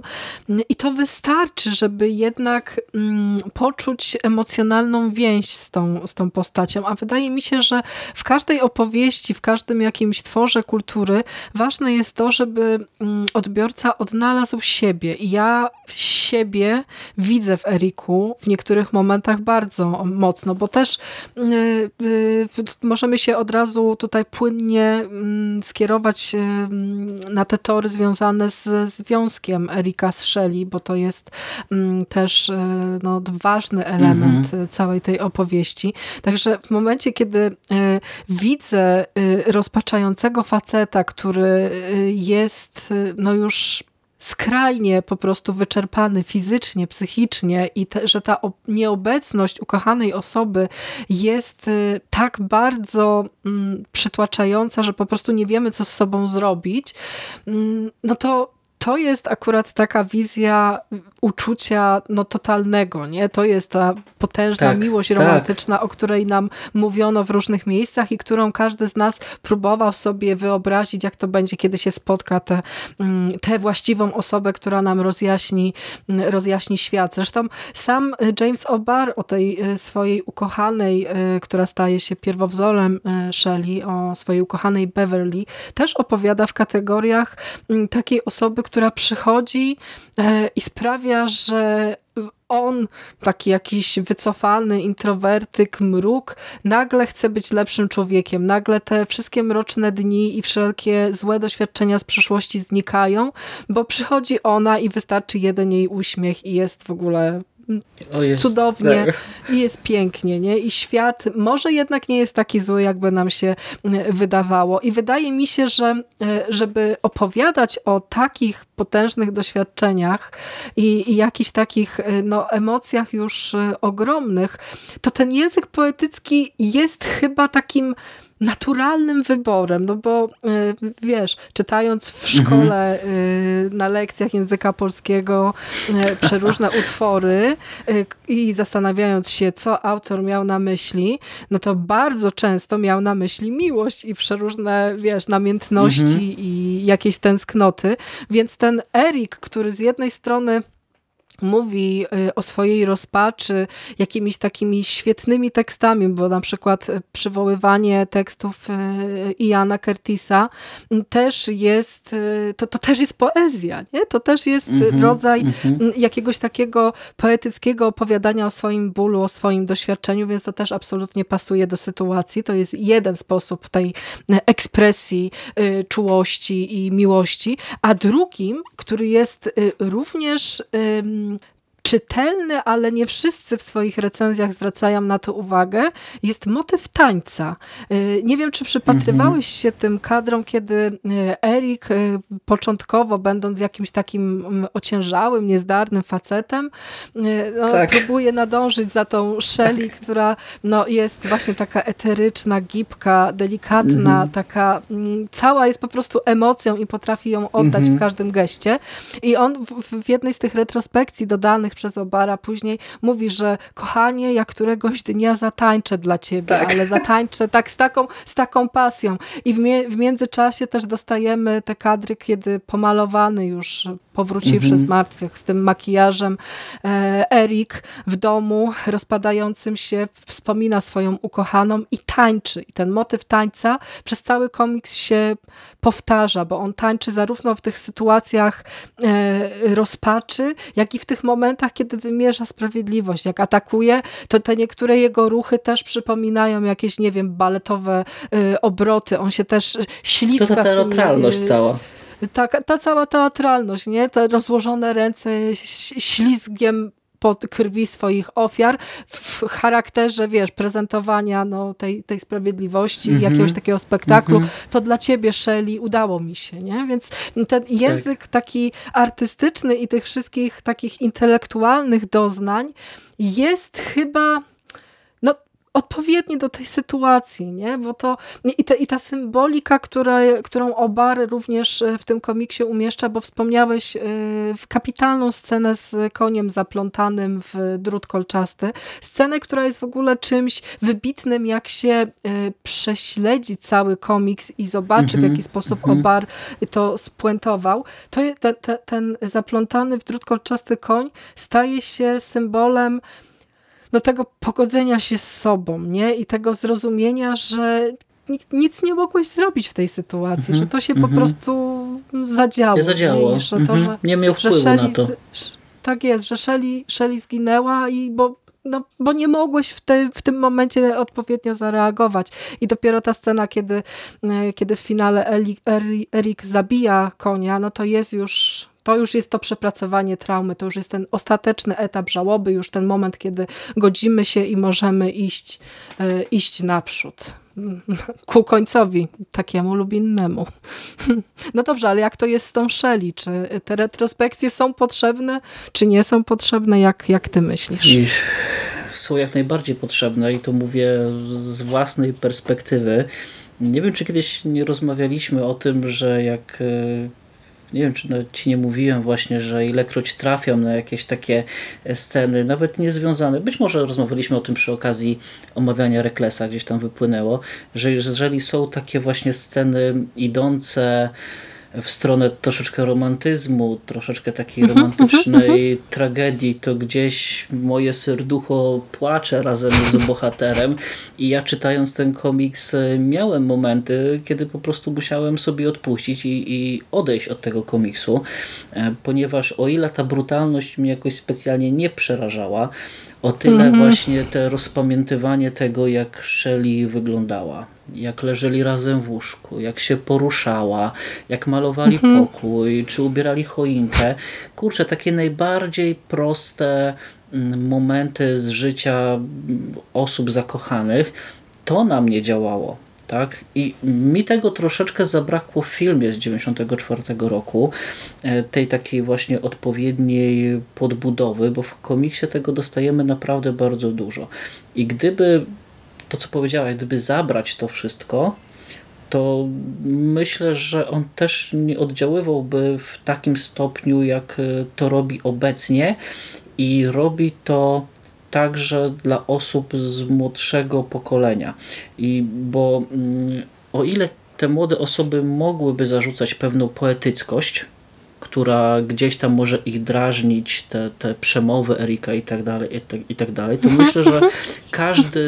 I to wystarczy, żeby jednak mm, poczuć emocjonalną więź z tą, z tą postacią, a wydaje mi się, że w każdej opowieści, w każdym jakimś tworze kultury ważne jest to, żeby mm, odbiorca odnalazł siebie. I ja siebie widzę w Eriku w niektórych momentach bardzo mocno, bo też y, y, możemy się od razu tutaj płynnie mm, skierować y, na te tory związane z związkiem Erika z Shelley, bo to jest mm, też no, ważny element mhm. całej tej opowieści. Także w momencie, kiedy widzę rozpaczającego faceta, który jest no już skrajnie po prostu wyczerpany fizycznie, psychicznie i te, że ta nieobecność ukochanej osoby jest y, tak bardzo mm, przytłaczająca, że po prostu nie wiemy, co z sobą zrobić, mm, no to to jest akurat taka wizja uczucia no, totalnego. Nie? To jest ta potężna tak, miłość tak. romantyczna, tak. o której nam mówiono w różnych miejscach i którą każdy z nas próbował sobie wyobrazić, jak to będzie, kiedy się spotka tę mm, te właściwą osobę, która nam rozjaśni, mm, rozjaśni świat. Zresztą sam James O'Barr o tej y, swojej ukochanej, y, która staje się pierwowzorem y, Shelley, o swojej ukochanej Beverly, też opowiada w kategoriach mm, takiej osoby, która przychodzi i sprawia, że on, taki jakiś wycofany introwertyk, mruk, nagle chce być lepszym człowiekiem. Nagle te wszystkie mroczne dni i wszelkie złe doświadczenia z przeszłości znikają, bo przychodzi ona i wystarczy jeden jej uśmiech i jest w ogóle jest, cudownie tak. i jest pięknie, nie? I świat może jednak nie jest taki zły, jakby nam się e, wydawało. I wydaje mi się, że e, żeby opowiadać o takich potężnych doświadczeniach i, i jakichś takich e, no, emocjach już ogromnych, to ten język poetycki jest chyba takim naturalnym wyborem, no bo e, wiesz, czytając w mhm. szkole mhm. na lekcjach języka polskiego e, przeróżne [LAUGHS] utwory i zastanawiając się, co autor miał na myśli, no to bardzo często miał na myśli miłość i przeróżne, wiesz, namiętności mhm. i jakieś tęsknoty, więc ten Erik, który z jednej strony mówi y, o swojej rozpaczy jakimiś takimi świetnymi tekstami, bo na przykład y, przywoływanie tekstów y, Iana Curtisa też jest, to, to też jest poezja, nie? to też jest mm -hmm, rodzaj mm -hmm. jakiegoś takiego poetyckiego opowiadania o swoim bólu, o swoim doświadczeniu, więc to też absolutnie pasuje do sytuacji. To jest jeden sposób tej ekspresji czułości i miłości, a drugim, który jest również um, czytelny, ale nie wszyscy w swoich recenzjach zwracają na to uwagę, jest motyw tańca. Y, nie wiem, czy przypatrywałeś się tym kadrom, kiedy y, Erik y, początkowo, będąc jakimś takim mm, ociężałym, niezdarnym facetem, no, tak. próbuje nadążyć za tą Shelley, która no, jest właśnie taka eteryczna, gipka, delikatna, mhm. taka mm, cała jest po prostu emocją i potrafi ją oddać mhm. w każdym geście. I on w, w jednej z tych retrospekcji dodanych przez Obara później mówi, że kochanie, ja któregoś dnia zatańczę dla ciebie, tak. ale zatańczę tak z taką, z taką pasją. I w, w międzyczasie też dostajemy te kadry, kiedy pomalowany już powróciwszy mhm. z martwych, z tym makijażem, e, Erik w domu rozpadającym się wspomina swoją ukochaną i tańczy. I ten motyw tańca przez cały komiks się powtarza, bo on tańczy zarówno w tych sytuacjach e, rozpaczy, jak i w tych momentach, kiedy wymierza sprawiedliwość. Jak atakuje, to te niektóre jego ruchy też przypominają jakieś, nie wiem, baletowe e, obroty. On się też ślizga. To ta teatralność cała ta, ta cała teatralność, nie? Te rozłożone ręce ślizgiem pod krwi swoich ofiar w charakterze, wiesz, prezentowania no, tej, tej sprawiedliwości mm -hmm. jakiegoś takiego spektaklu, mm -hmm. to dla ciebie, Shelley, udało mi się, nie? Więc ten język tak. taki artystyczny i tych wszystkich takich intelektualnych doznań jest chyba odpowiedni do tej sytuacji, nie? Bo to i, te, i ta symbolika, która, którą Obar również e, w tym komiksie umieszcza, bo wspomniałeś e, w kapitalną scenę z koniem zaplątanym w drut kolczasty. Scenę, która jest w ogóle czymś wybitnym, jak się e, prześledzi cały komiks i zobaczy, mm -hmm. w mhm, jaki sposób mm -hmm. Obar to spuentował. To te, te, ten zaplątany w drut kolczasty koń staje się symbolem do tego pogodzenia się z sobą, nie? I tego zrozumienia, że nic nie mogłeś zrobić w tej sytuacji, mm -hmm, że to się mm -hmm. po mhm. prostu zadziało. Nie zadziało. Nie, że, to, mm -hmm. że, nie miał wpływu na to. Z, tak jest, że Shelley, Shelley zginęła i bo no, bo nie mogłeś w, te, w tym momencie odpowiednio zareagować. I dopiero ta scena, kiedy, e, kiedy w finale Erik, Erik zabija konia, no to jest już to już jest to przepracowanie traumy, to już jest ten ostateczny etap żałoby, już ten moment, kiedy godzimy się i możemy iść, e, iść naprzód [LAUGHS] ku końcowi, takiemu lub innemu. [LAUGHS] No dobrze, ale jak to jest z tą Shelley? Czy te retrospekcje są potrzebne, czy nie są potrzebne? Jak, jak ty myślisz? I są jak najbardziej potrzebne i to mówię z własnej perspektywy. Nie wiem, czy kiedyś nie rozmawialiśmy o tym, że jak e, nie wiem, czy ci nie mówiłem właśnie, że ilekroć trafiam na jakieś takie sceny, nawet niezwiązane, być może rozmawialiśmy o tym przy okazji omawiania Reklesa, gdzieś tam wypłynęło, że jeżeli są takie właśnie sceny idące w stronę troszeczkę romantyzmu, troszeczkę takiej mhm, romantycznej mhm. tragedii, to gdzieś moje serducho płacze razem z [LAUGHS] bohaterem i ja czytając ten komiks e, miałem momenty, kiedy po prostu musiałem sobie odpuścić i, i odejść od tego komiksu, e, ponieważ o ile ta brutalność mnie jakoś specjalnie nie przerażała, o tyle mm -hmm. właśnie te rozpamiętywanie tego, jak Shelley wyglądała, jak leżeli razem w łóżku, jak się poruszała, jak malowali -hmm. pokój, czy ubierali choinkę. Kurczę, takie najbardziej proste mm, momenty z życia mm, osób zakochanych, to na mnie działało. Tak? I mi tego troszeczkę zabrakło w filmie z 94 roku, e, tej takiej właśnie odpowiedniej podbudowy, bo w komiksie tego dostajemy naprawdę bardzo dużo. I gdyby, to co powiedziałaś, gdyby zabrać to wszystko, to myślę, że on też nie oddziaływałby w takim stopniu, jak e, to robi obecnie i robi to także dla osób z młodszego pokolenia. I bo mm, o ile te młode osoby mogłyby zarzucać pewną poetyckość, która gdzieś tam może ich drażnić, te, te przemowy Erika i tak dalej, i tak, i tak dalej, to myślę, że każdy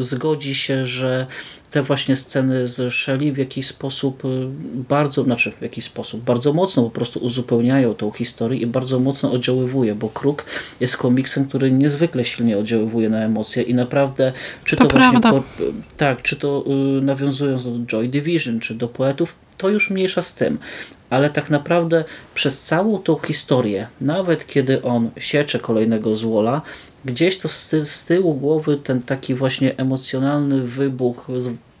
y, zgodzi się, że te właśnie sceny z Shelley w jakiś sposób y, bardzo, znaczy w jakiś sposób, bardzo mocno po prostu uzupełniają tą historię i bardzo mocno oddziaływuje, bo Kruk jest komiksem, który niezwykle silnie oddziaływuje na emocje i naprawdę, czy to, to właśnie, po, tak, czy to y, nawiązując do Joy Division, czy do poetów, to już mniejsza z tym, ale tak naprawdę przez całą tą historię, nawet kiedy on siecze kolejnego złola, gdzieś to z, ty z tyłu głowy ten taki właśnie emocjonalny wybuch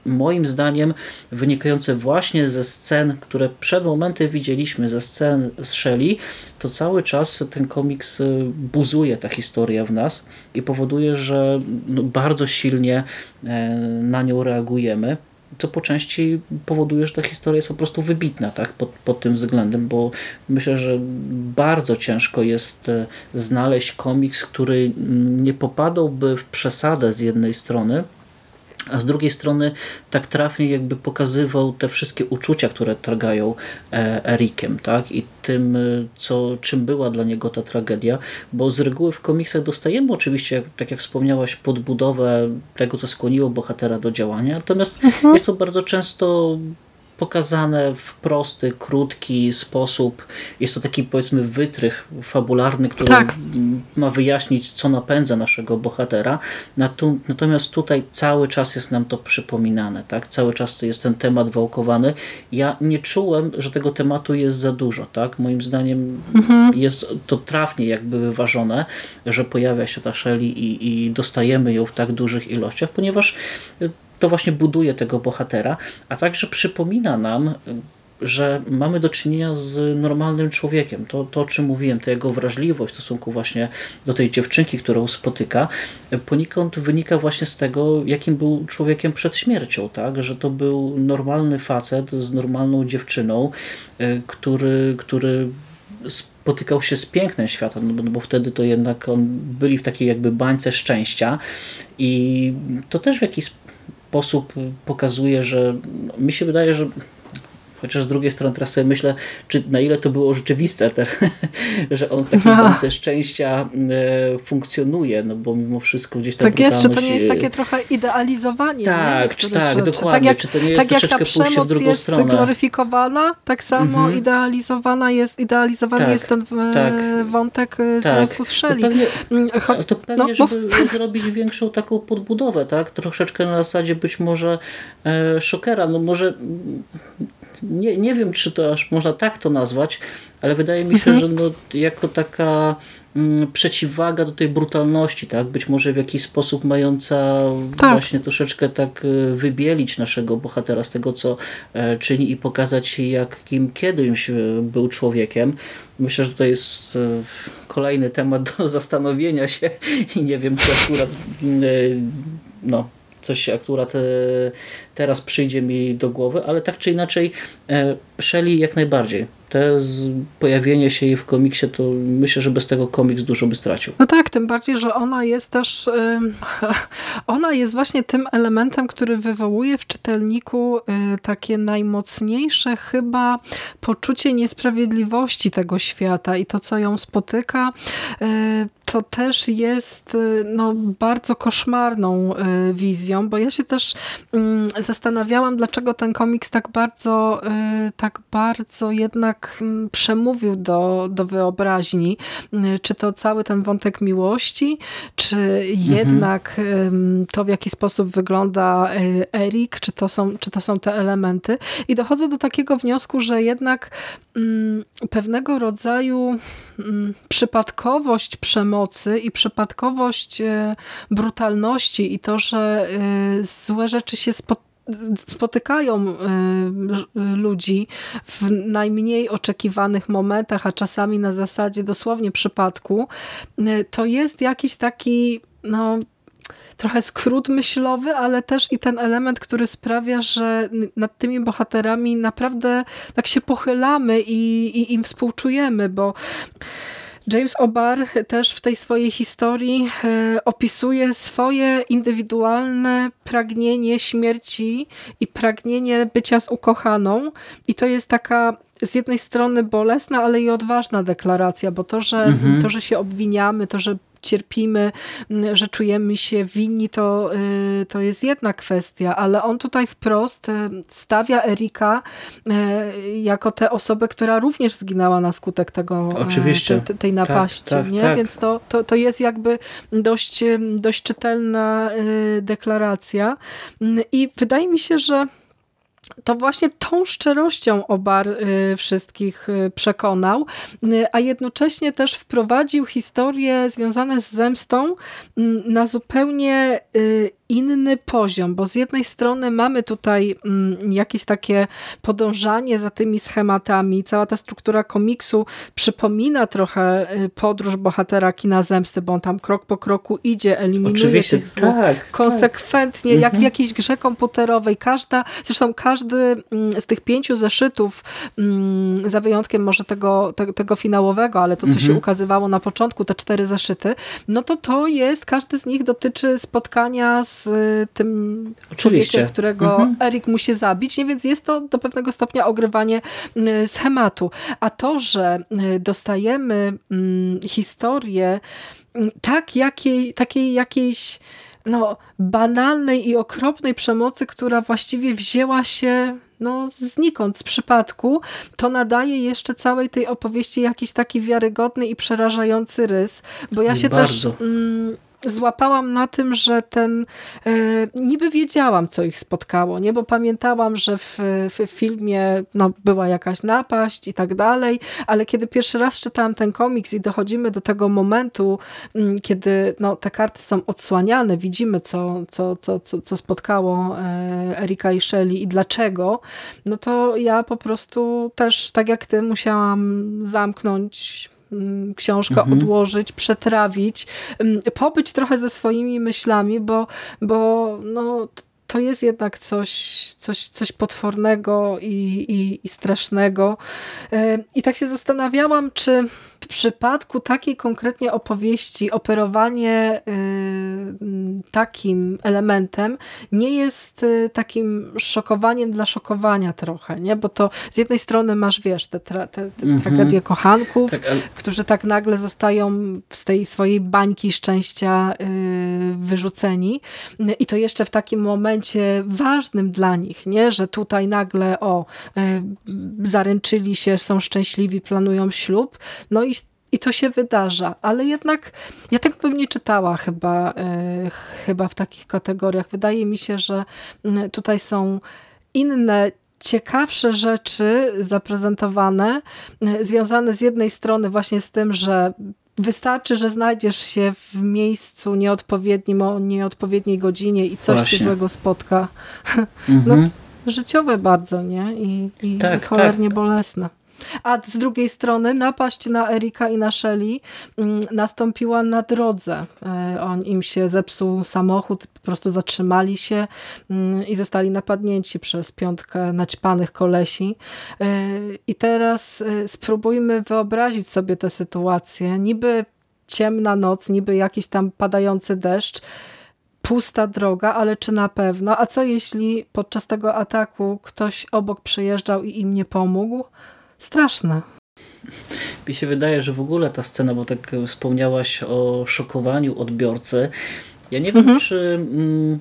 moim zdaniem wynikający właśnie ze scen, które przed momentem widzieliśmy, ze scen z Shelley, to cały czas ten komiks y, buzuje ta historia w nas i powoduje, że no, bardzo silnie e, na nią reagujemy co po części powoduje, że ta historia jest po prostu wybitna tak? pod, pod tym względem, bo myślę, że bardzo ciężko jest e, znaleźć komiks, który nie popadałby w przesadę z jednej strony, a z drugiej strony tak trafnie jakby pokazywał te wszystkie uczucia, które targają e, Erikiem, tak? I tym, e, co, czym była dla niego ta tragedia, bo z reguły w komiksach dostajemy oczywiście, tak jak wspomniałaś, podbudowę tego, co skłoniło bohatera do działania, natomiast mhm. jest to bardzo często pokazane w prosty, krótki sposób. Jest to taki powiedzmy wytrych fabularny, który tak. ma wyjaśnić, co napędza naszego bohatera. Natomiast tutaj cały czas jest nam to przypominane. Tak? Cały czas jest ten temat wałkowany. Ja nie czułem, że tego tematu jest za dużo. Tak? Moim zdaniem mhm. jest to trafnie jakby wyważone, że pojawia się ta Shelley i, i dostajemy ją w tak dużych ilościach, ponieważ to właśnie buduje tego bohatera, a także przypomina nam, że mamy do czynienia z normalnym człowiekiem. To, to o czym mówiłem, to jego wrażliwość w stosunku właśnie do tej dziewczynki, którą spotyka, ponikąd wynika właśnie z tego, jakim był człowiekiem przed śmiercią, tak? że to był normalny facet z normalną dziewczyną, e, który, który spotykał się z pięknem świata, no no bo, wtedy to jednak on byli w takiej jakby bańce szczęścia i to też w jakiś sposób pokazuje, że mi się wydaje, że Chociaż z drugiej strony teraz sobie myślę, czy na ile to było rzeczywiste, te, [LAUGHS] że on w takiej [LAUGHS] bańce szczęścia e, funkcjonuje, no bo mimo wszystko gdzieś tam Tak jest, czy to nie jest takie trochę idealizowanie Tak, czy tak, rzeczy. dokładnie. Tak jak, czy to nie jest tak jak ta przemoc jest stronę. gloryfikowana, tak samo mhm. idealizowana jest, idealizowany tak, jest ten e, tak, wątek e, tak. związku z Shelley. To pewnie, mm, to pewnie no, żeby bo... [LAUGHS] zrobić większą taką podbudowę, tak? Troszeczkę na zasadzie być może e, szokera, no może nie, nie wiem, czy to aż można tak to nazwać, ale wydaje mi się, mhm. że no, jako taka mm, przeciwwaga do tej brutalności, tak? Być może w jakiś sposób mająca tak. właśnie troszeczkę tak e, wybielić naszego bohatera z tego, co e, czyni i pokazać, jakim kiedyś e, był człowiekiem. Myślę, że to jest kolejny temat do [LAUGHS] zastanowienia się i nie wiem, czy akurat no, coś akurat teraz przyjdzie mi do głowy, ale tak czy inaczej Shelley jak najbardziej te pojawienie się jej w komiksie, to myślę, że bez tego komiks dużo by stracił. No tak, tym bardziej, że ona jest też, [LAUGHS] ona jest właśnie tym elementem, który wywołuje w czytelniku y, takie najmocniejsze chyba poczucie niesprawiedliwości tego świata i to, co ją spotyka, y, to też jest y, no, bardzo koszmarną wizją, bo ja się też mm, zastanawiałam, dlaczego ten komiks tak bardzo, tak bardzo jednak tak przemówił do, do wyobraźni, y, czy to cały ten wątek miłości, czy mhm. jednak to w jaki sposób wygląda y, Erik, czy to, są, czy to są te elementy. I dochodzę do takiego wniosku, że jednak pewnego rodzaju przypadkowość przemocy i przypadkowość y, brutalności i to, że złe rzeczy się spotykają y, ludzi w najmniej oczekiwanych momentach, a czasami na zasadzie dosłownie przypadku, to jest jakiś taki no, trochę skrót myślowy, ale też i ten element, który sprawia, że nad tymi bohaterami naprawdę tak się pochylamy i, i im współczujemy, bo James O'Barr też w tej swojej historii e, opisuje swoje indywidualne pragnienie śmierci i pragnienie bycia z ukochaną i to jest taka z jednej strony bolesna, ale i odważna deklaracja, bo to, że, mhm. to, że się obwiniamy, to, że cierpimy, że czujemy się winni, to, y, to jest jedna kwestia, ale on tutaj wprost y, stawia Erika y, jako tę osobę, która również zginęła na skutek tego, Oczywiście. Te, tej tak, napaści. Tak, tak, nie? Tak. Więc to, to, to jest jakby dość, dość czytelna deklaracja i wydaje mi się, że to właśnie tą szczerością Obar y, wszystkich y, przekonał, y, a jednocześnie też wprowadził historie związane z zemstą mm, na zupełnie inny poziom, bo z jednej strony mamy tutaj mm, jakieś takie podążanie za tymi schematami, cała ta struktura komiksu przypomina trochę podróż bohatera kina zemsty, bo on tam krok po kroku idzie, eliminuje Oczywiście, tych złych tak, tak. konsekwentnie, tak. jak w mhm. jakiejś grze komputerowej. Każda, zresztą każdy mm, z tych pięciu zeszytów, mm, za wyjątkiem może tego, te, tego finałowego, ale to, co mhm. się ukazywało na początku, te cztery zeszyty, no to to jest, każdy z nich dotyczy spotkania z tym Oczywiście. człowiekiem, którego mhm. Erik musi zabić, nie? więc jest to do pewnego stopnia ogrywanie mm, schematu. A to, że mm, dostajemy historię tak jakiej, takiej jakiejś no, banalnej i okropnej przemocy, która właściwie wzięła się no, znikąd, z przypadku, to nadaje jeszcze całej tej opowieści jakiś taki wiarygodny i przerażający rys. Bo ja się Bardzo. też... Mm, złapałam na tym, że ten e, niby wiedziałam, co ich spotkało, nie? bo pamiętałam, że w, w filmie no, była jakaś napaść i tak dalej, ale kiedy pierwszy raz czytałam ten komiks i dochodzimy do tego momentu, mm, kiedy no, te karty są odsłaniane, widzimy, co, co, co, co, co spotkało e, Erika i Shelley i dlaczego, no to ja po prostu też, tak jak ty, musiałam zamknąć książkę mhm. odłożyć, przetrawić, mm, pobyć trochę ze swoimi myślami, bo, bo no, to jest jednak coś, coś, coś potwornego i, i, i strasznego. E, I tak się zastanawiałam, czy w przypadku takiej konkretnie opowieści operowanie y, takim elementem nie jest y, takim szokowaniem dla szokowania trochę, nie? Bo to z jednej strony masz, wiesz, te, tra te, te mm -hmm. tragedie kochanków, tak, ale... którzy tak nagle zostają z tej swojej bańki szczęścia y, wyrzuceni i to jeszcze w takim momencie ważnym dla nich, nie? Że tutaj nagle o, zaręczyli się, są szczęśliwi, planują ślub, no i i to się wydarza, ale jednak ja tego bym nie czytała chyba, e, chyba w takich kategoriach. Wydaje mi się, że tutaj są inne ciekawsze rzeczy zaprezentowane, związane z jednej strony właśnie z tym, że wystarczy, że znajdziesz się w miejscu nieodpowiednim o nieodpowiedniej godzinie i coś właśnie. cię złego spotka. [LAUGHS] No, mhm. życiowe bardzo, nie? I, i, tak, i cholernie tak. bolesne. A z drugiej strony napaść na Erika i na Shelly mm, nastąpiła na drodze. E, on im się zepsuł samochód, po prostu zatrzymali się mm, i zostali napadnięci przez piątkę naćpanych kolesi. E, I teraz e, spróbujmy wyobrazić sobie tę sytuację. Niby ciemna noc, niby jakiś tam padający deszcz, pusta droga, ale czy na pewno? A co jeśli podczas tego ataku ktoś obok przejeżdżał i im nie pomógł? Straszne. Mi się wydaje, że w ogóle ta scena, bo tak wspomniałaś o szokowaniu odbiorcy. Ja nie wiem, mhm. czy. Mm,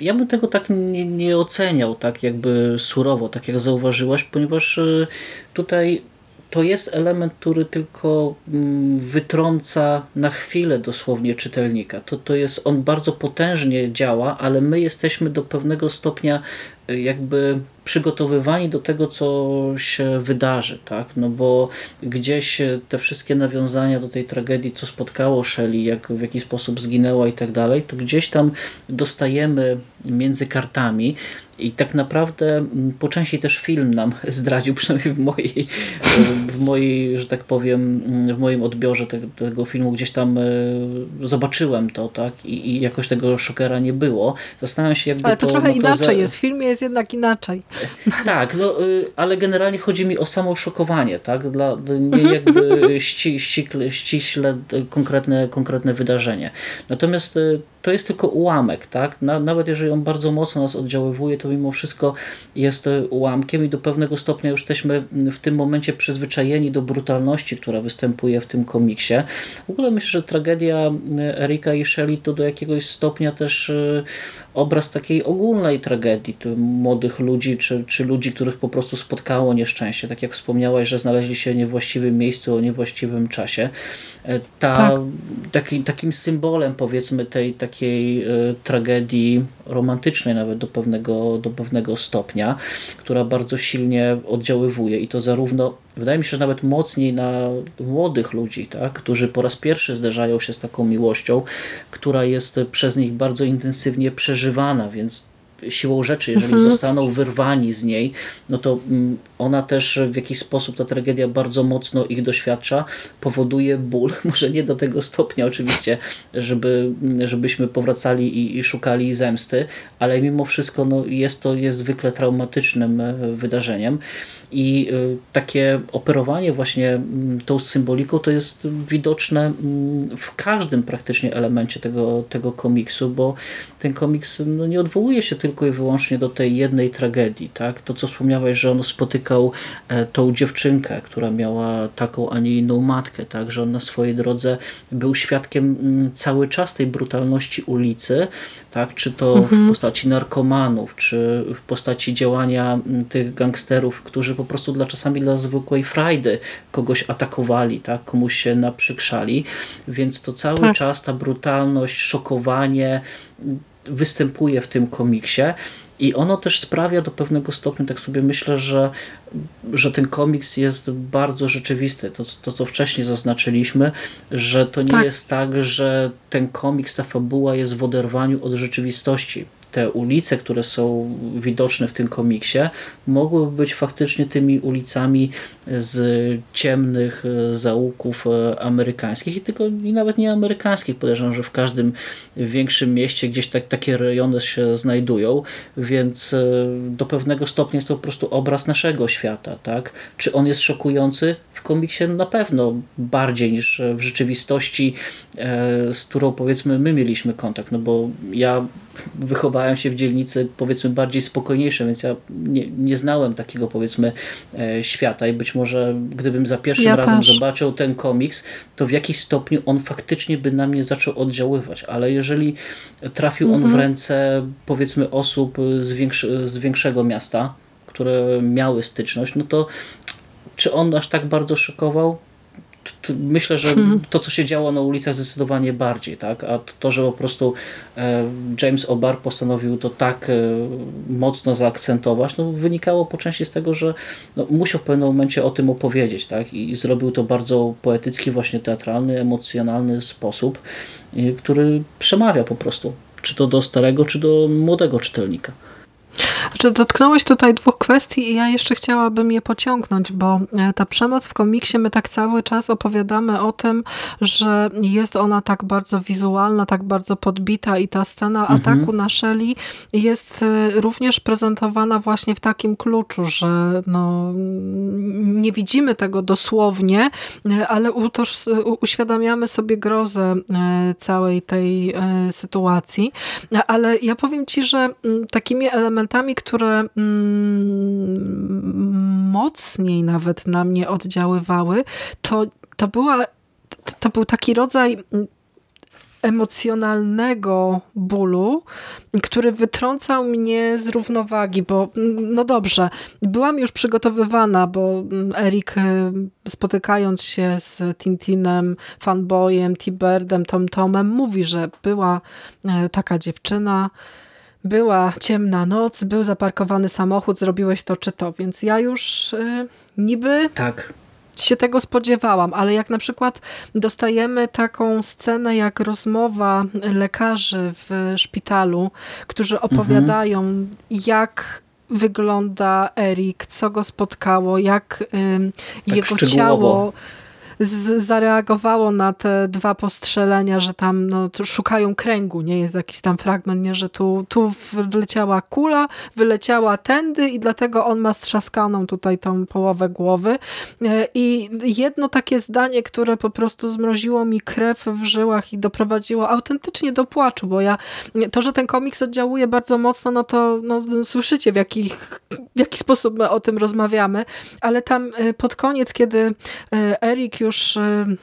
ja bym tego tak nie, nie, oceniał, tak jakby surowo, tak jak zauważyłaś, ponieważ y, tutaj to jest element, który tylko mm, wytrąca na chwilę dosłownie czytelnika. To, to jest, on bardzo potężnie działa, ale my jesteśmy do pewnego stopnia y, jakby przygotowywani do tego, co się wydarzy, tak? No bo gdzieś te wszystkie nawiązania do tej tragedii, co spotkało Shelley, jak w jaki sposób zginęła i tak dalej, to gdzieś tam dostajemy między kartami i tak naprawdę mm, po części też film nam [LAUGHS] zdradził, przynajmniej w mojej, w mojej że tak powiem, mm, w moim odbiorze tego, tego filmu gdzieś tam e, zobaczyłem to, tak? I, I, jakoś tego szokera nie było. Zastanawiam się, jakby Ale to, to trochę no to inaczej jest. W filmie jest jednak inaczej. [LAUGHS] Tak, no, y, ale generalnie chodzi mi o samo szokowanie, tak? Dla, nie jakby [LAUGHS] ści, ściśle, ściśle konkretne, konkretne wydarzenie. Natomiast y, to jest tylko ułamek, tak? Nawet jeżeli on bardzo mocno nas oddziaływuje, to mimo wszystko jest e, ułamkiem i do pewnego stopnia już jesteśmy w tym momencie przyzwyczajeni do brutalności, która występuje w tym komiksie. W ogóle myślę, że tragedia e, Erika i Shelley to do jakiegoś stopnia też e, obraz takiej ogólnej tragedii młodych ludzi, czy, czy ludzi, których po prostu spotkało nieszczęście. Tak jak wspomniałaś, że znaleźli się w niewłaściwym miejscu o niewłaściwym czasie. Ta, tak. taki, takim symbolem powiedzmy tej takiej tragedii romantycznej nawet do pewnego, do pewnego stopnia, która bardzo silnie oddziaływuje i to zarówno, wydaje mi się, że nawet mocniej na młodych ludzi, tak, którzy po raz pierwszy zderzają się z taką miłością, która jest przez nich bardzo intensywnie przeżywana, więc siłą rzeczy, jeżeli mhm. zostaną wyrwani z niej, no to mm, ona też w jakiś sposób, ta tragedia bardzo mocno ich doświadcza, powoduje ból, [LAUGHS] może nie do tego stopnia oczywiście, żeby, żebyśmy powracali i, i szukali zemsty, ale mimo wszystko no, jest to niezwykle traumatycznym e, wydarzeniem. I y, takie operowanie właśnie mm, tą symboliką to jest widoczne mm, w każdym praktycznie elemencie tego, tego komiksu, bo ten komiks no, nie odwołuje się tylko i wyłącznie do tej jednej tragedii. Tak? To co wspomniałeś, że on spotykał e, tą dziewczynkę, która miała taką, a nie inną matkę, tak? że on na swojej drodze był świadkiem mm, cały czas tej brutalności ulicy, tak? czy to mhm. w postaci narkomanów, czy w postaci działania tych gangsterów, którzy po prostu dla czasami dla zwykłej frajdy kogoś atakowali, tak? komuś się naprzykrzali, więc to cały tak. czas ta brutalność, szokowanie występuje w tym komiksie i ono też sprawia do pewnego stopnia, tak sobie myślę, że, że ten komiks jest bardzo rzeczywisty. To, to co wcześniej zaznaczyliśmy, że to nie tak. jest tak, że ten komiks, ta fabuła jest w oderwaniu od rzeczywistości te ulice, które są widoczne w tym komiksie, mogłyby być faktycznie tymi ulicami z ciemnych zaułków e, amerykańskich i tylko i nawet nie amerykańskich. Podejrzewam, że w każdym większym mieście gdzieś tak, takie rejony się znajdują, więc e, do pewnego stopnia jest to po prostu obraz naszego świata. Tak? Czy on jest szokujący? W komiksie na pewno bardziej niż w rzeczywistości, e, z którą powiedzmy my mieliśmy kontakt, no bo ja wychowałem się w dzielnicy powiedzmy bardziej spokojniejszej, więc ja nie, nie znałem takiego powiedzmy e, świata i być może gdybym za pierwszym ja razem też. zobaczył ten komiks, to w jakiś stopniu on faktycznie by na mnie zaczął oddziaływać, ale jeżeli trafił mhm. on w mhm. ręce powiedzmy osób z, większy, z większego miasta, które miały styczność, no to czy on aż tak bardzo szokował? Myślę, że hmm. to, co się działo na ulicach zdecydowanie bardziej, tak? a to, że po prostu e, James O'Barr postanowił to tak e, mocno zaakcentować, no, wynikało po części z tego, że no, musiał w pewnym momencie o tym opowiedzieć tak? i zrobił to bardzo poetycki, właśnie teatralny, emocjonalny sposób, który przemawia po prostu, czy to do starego, czy do młodego czytelnika. Znaczy, dotknąłeś tutaj dwóch kwestii i ja jeszcze chciałabym je pociągnąć, bo e, ta przemoc w komiksie, my tak cały czas opowiadamy o tym, że jest ona tak bardzo wizualna, tak bardzo podbita i ta scena mhm. ataku na Shelly jest e, również prezentowana właśnie w takim kluczu, że no, nie widzimy tego dosłownie, e, ale uświadamiamy sobie grozę całej tej sytuacji. Ale ja powiem ci, że takimi elementami, które mm, mocniej nawet na mnie oddziaływały, to, to była to był taki rodzaj emocjonalnego bólu, który wytrącał mnie z równowagi, bo no dobrze, byłam już przygotowywana, bo Erik e, spotykając się z Tintinem, fanboyem, T-Birdem, Tom Tomem mówi, że była e, taka dziewczyna, była ciemna noc, był zaparkowany samochód, zrobiłeś to czy to, więc ja już y, niby tak. się tego spodziewałam, ale jak na przykład dostajemy taką scenę jak rozmowa lekarzy w szpitalu, którzy mhm. opowiadają mhm. jak wygląda Erik, co go spotkało, jak y, tak jego ciało zareagowało na te dwa postrzelenia, że tam no, szukają kręgu, nie jest jakiś tam fragment, nie, że tu, tu wyleciała kula, wyleciała tędy i dlatego on ma strzaskaną tutaj tą połowę głowy. E, I jedno takie zdanie, które po prostu zmroziło mi krew w żyłach i doprowadziło autentycznie do płaczu, bo ja, to, że ten komiks oddziałuje bardzo mocno, no to no, słyszycie w, jakich, w jaki sposób my o tym rozmawiamy, ale tam e, pod koniec, kiedy e, Erik już już y,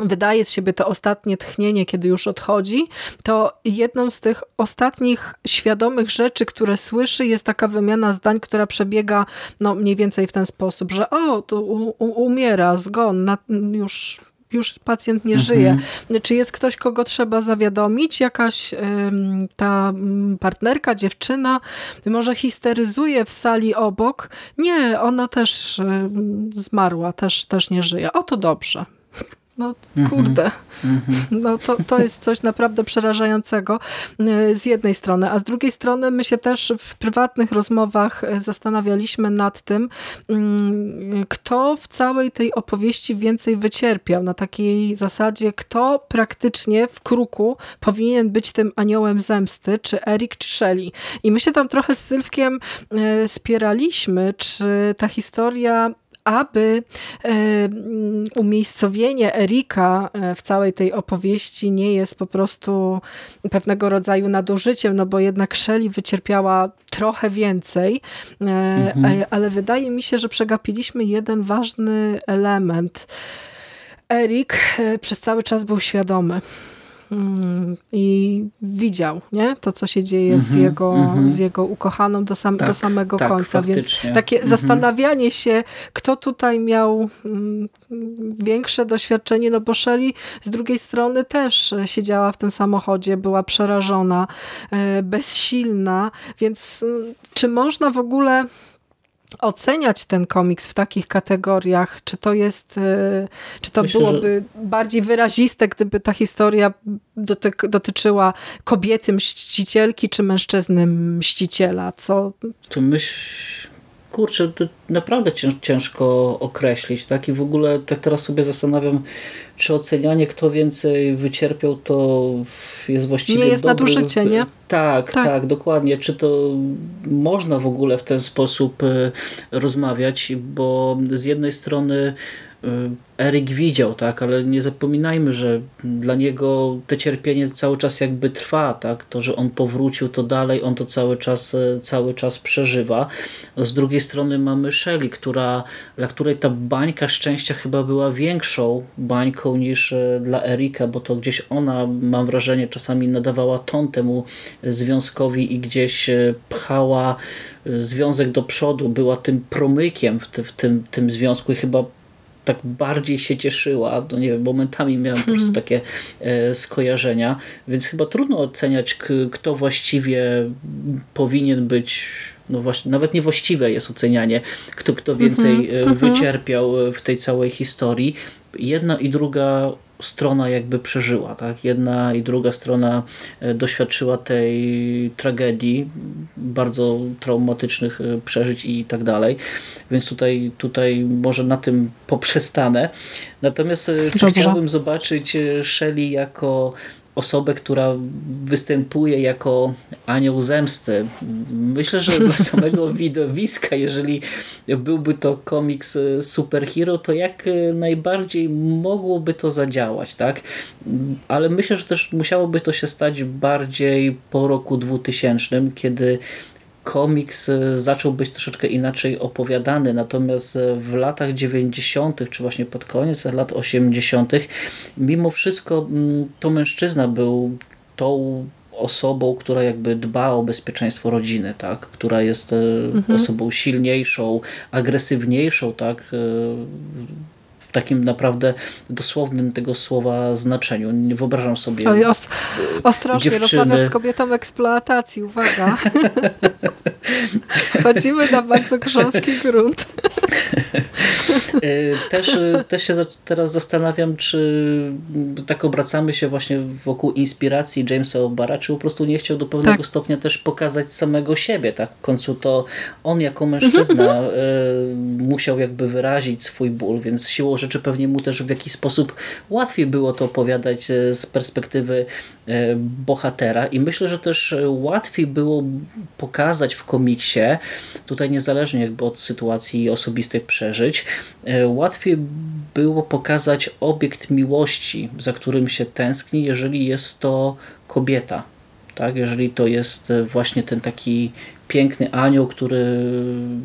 wydaje z siebie to ostatnie tchnienie, kiedy już odchodzi, to jedną z tych ostatnich świadomych rzeczy, które słyszy, jest taka wymiana zdań, która przebiega no, mniej więcej w ten sposób, że o, tu umiera, zgon, na, już już pacjent nie żyje. Mhm. Czy jest ktoś, kogo trzeba zawiadomić? Jakaś ta partnerka, dziewczyna może histeryzuje w sali obok? Nie, ona też zmarła, też, też nie żyje. O, to dobrze. No mhm. kurde, no to, to jest coś naprawdę przerażającego e, z jednej strony, a z drugiej strony my się też w prywatnych rozmowach e, zastanawialiśmy nad tym, mm, kto w całej tej opowieści więcej wycierpiał, na takiej zasadzie, kto praktycznie w kruku powinien być tym aniołem zemsty, czy Erik, czy Shelley. I my się tam trochę z Sylwkiem e, spieraliśmy, czy ta historia aby e, umiejscowienie Erika e, w całej tej opowieści nie jest po prostu pewnego rodzaju nadużyciem, no bo jednak Shelley wycierpiała trochę więcej, e, mhm. ale wydaje mi się, że przegapiliśmy jeden ważny element. Erik przez cały czas był świadomy Mm, i widział nie? to, co się dzieje mm z, mhm, jego, mm -hmm. z jego ukochaną do, sam, tak, do samego tak, końca. Więc takie mm -hmm. zastanawianie się, kto tutaj miał mm, większe doświadczenie, no bo Shelley z drugiej strony też siedziała w tym samochodzie, była przerażona, e, bezsilna, więc mm, czy można w ogóle oceniać ten komiks w takich kategoriach, czy to jest, e, czy to Myślę, byłoby że... bardziej wyraziste, gdyby ta historia dotyk, dotyczyła kobiety mścicielki, czy mężczyzny mściciela, co... To myśl, kurczę, to naprawdę ciężko określić, tak? I w ogóle tak teraz sobie zastanawiam, czy ocenianie, kto więcej wycierpiał, to jest właściwie Nie jest dobry... nadużycie, nie? Tak, tak, tak, dokładnie. Czy to można w ogóle w ten sposób e, rozmawiać, bo z jednej strony Y, Erik widział, tak, ale nie zapominajmy, że dla niego te cierpienie cały czas jakby trwa, tak, to, że on powrócił, to dalej on to cały czas, e, cały czas przeżywa. Z drugiej strony mamy Shelly, która, dla której ta bańka szczęścia chyba była większą bańką niż e, dla Erika, bo to gdzieś ona, mam wrażenie, czasami nadawała ton temu związkowi i gdzieś pchała związek do przodu, była tym promykiem w, w tym, tym związku i chyba tak bardziej się cieszyła. No nie wiem, momentami miałem po prostu mhm. takie e, skojarzenia, więc chyba trudno oceniać, kto właściwie powinien być no właśnie, nawet niewłaściwe jest ocenianie, kto, kto więcej mm -hmm. wycierpiał w tej całej historii. Jedna i druga strona jakby przeżyła. Tak? Jedna i druga strona e, doświadczyła tej tragedii, bardzo traumatycznych e, przeżyć i tak dalej. Więc tutaj, tutaj może na tym [LAUGHS] poprzestanę. Natomiast e, chciałbym zobaczyć Shelley jako osobę, która występuje jako anioł zemsty. Myślę, że dla [LAUGHS] samego widowiska, jeżeli byłby to komiks e, superhero, to jak e, najbardziej mogłoby to zadziałać, tak? Ale myślę, że też musiałoby to się stać bardziej po roku 2000, kiedy komiks e, zaczął być troszeczkę inaczej opowiadany, natomiast e, w latach 90., czy właśnie pod koniec lat 80., mimo wszystko to mężczyzna był tą osobą, która jakby dba o bezpieczeństwo rodziny, tak? która jest e, mhm. osobą silniejszą, agresywniejszą, tak? Takim naprawdę dosłownym tego słowa znaczeniu. Nie wyobrażam sobie Oj, ost ostrożnie, dziewczyny... rozmawiasz z kobietą eksploatacji, uwaga. [LAUGHS] Wchodzimy na bardzo grząski grunt. E, też, też się teraz zastanawiam, czy tak obracamy się właśnie wokół inspiracji Jamesa O'Bara, czy po prostu nie chciał do pewnego tak. stopnia też pokazać samego siebie. Tak? W końcu to on jako mężczyzna e, musiał jakby wyrazić swój ból, więc siłą rzeczy pewnie mu też w jakiś sposób łatwiej było to opowiadać z perspektywy e, bohatera i myślę, że też łatwiej było pokazać w komiksie, tutaj niezależnie jakby od sytuacji osobistych przeżyć, e, łatwiej było pokazać obiekt miłości, za którym się tęskni, jeżeli jest to kobieta. Tak? Jeżeli to jest właśnie ten taki piękny anioł, który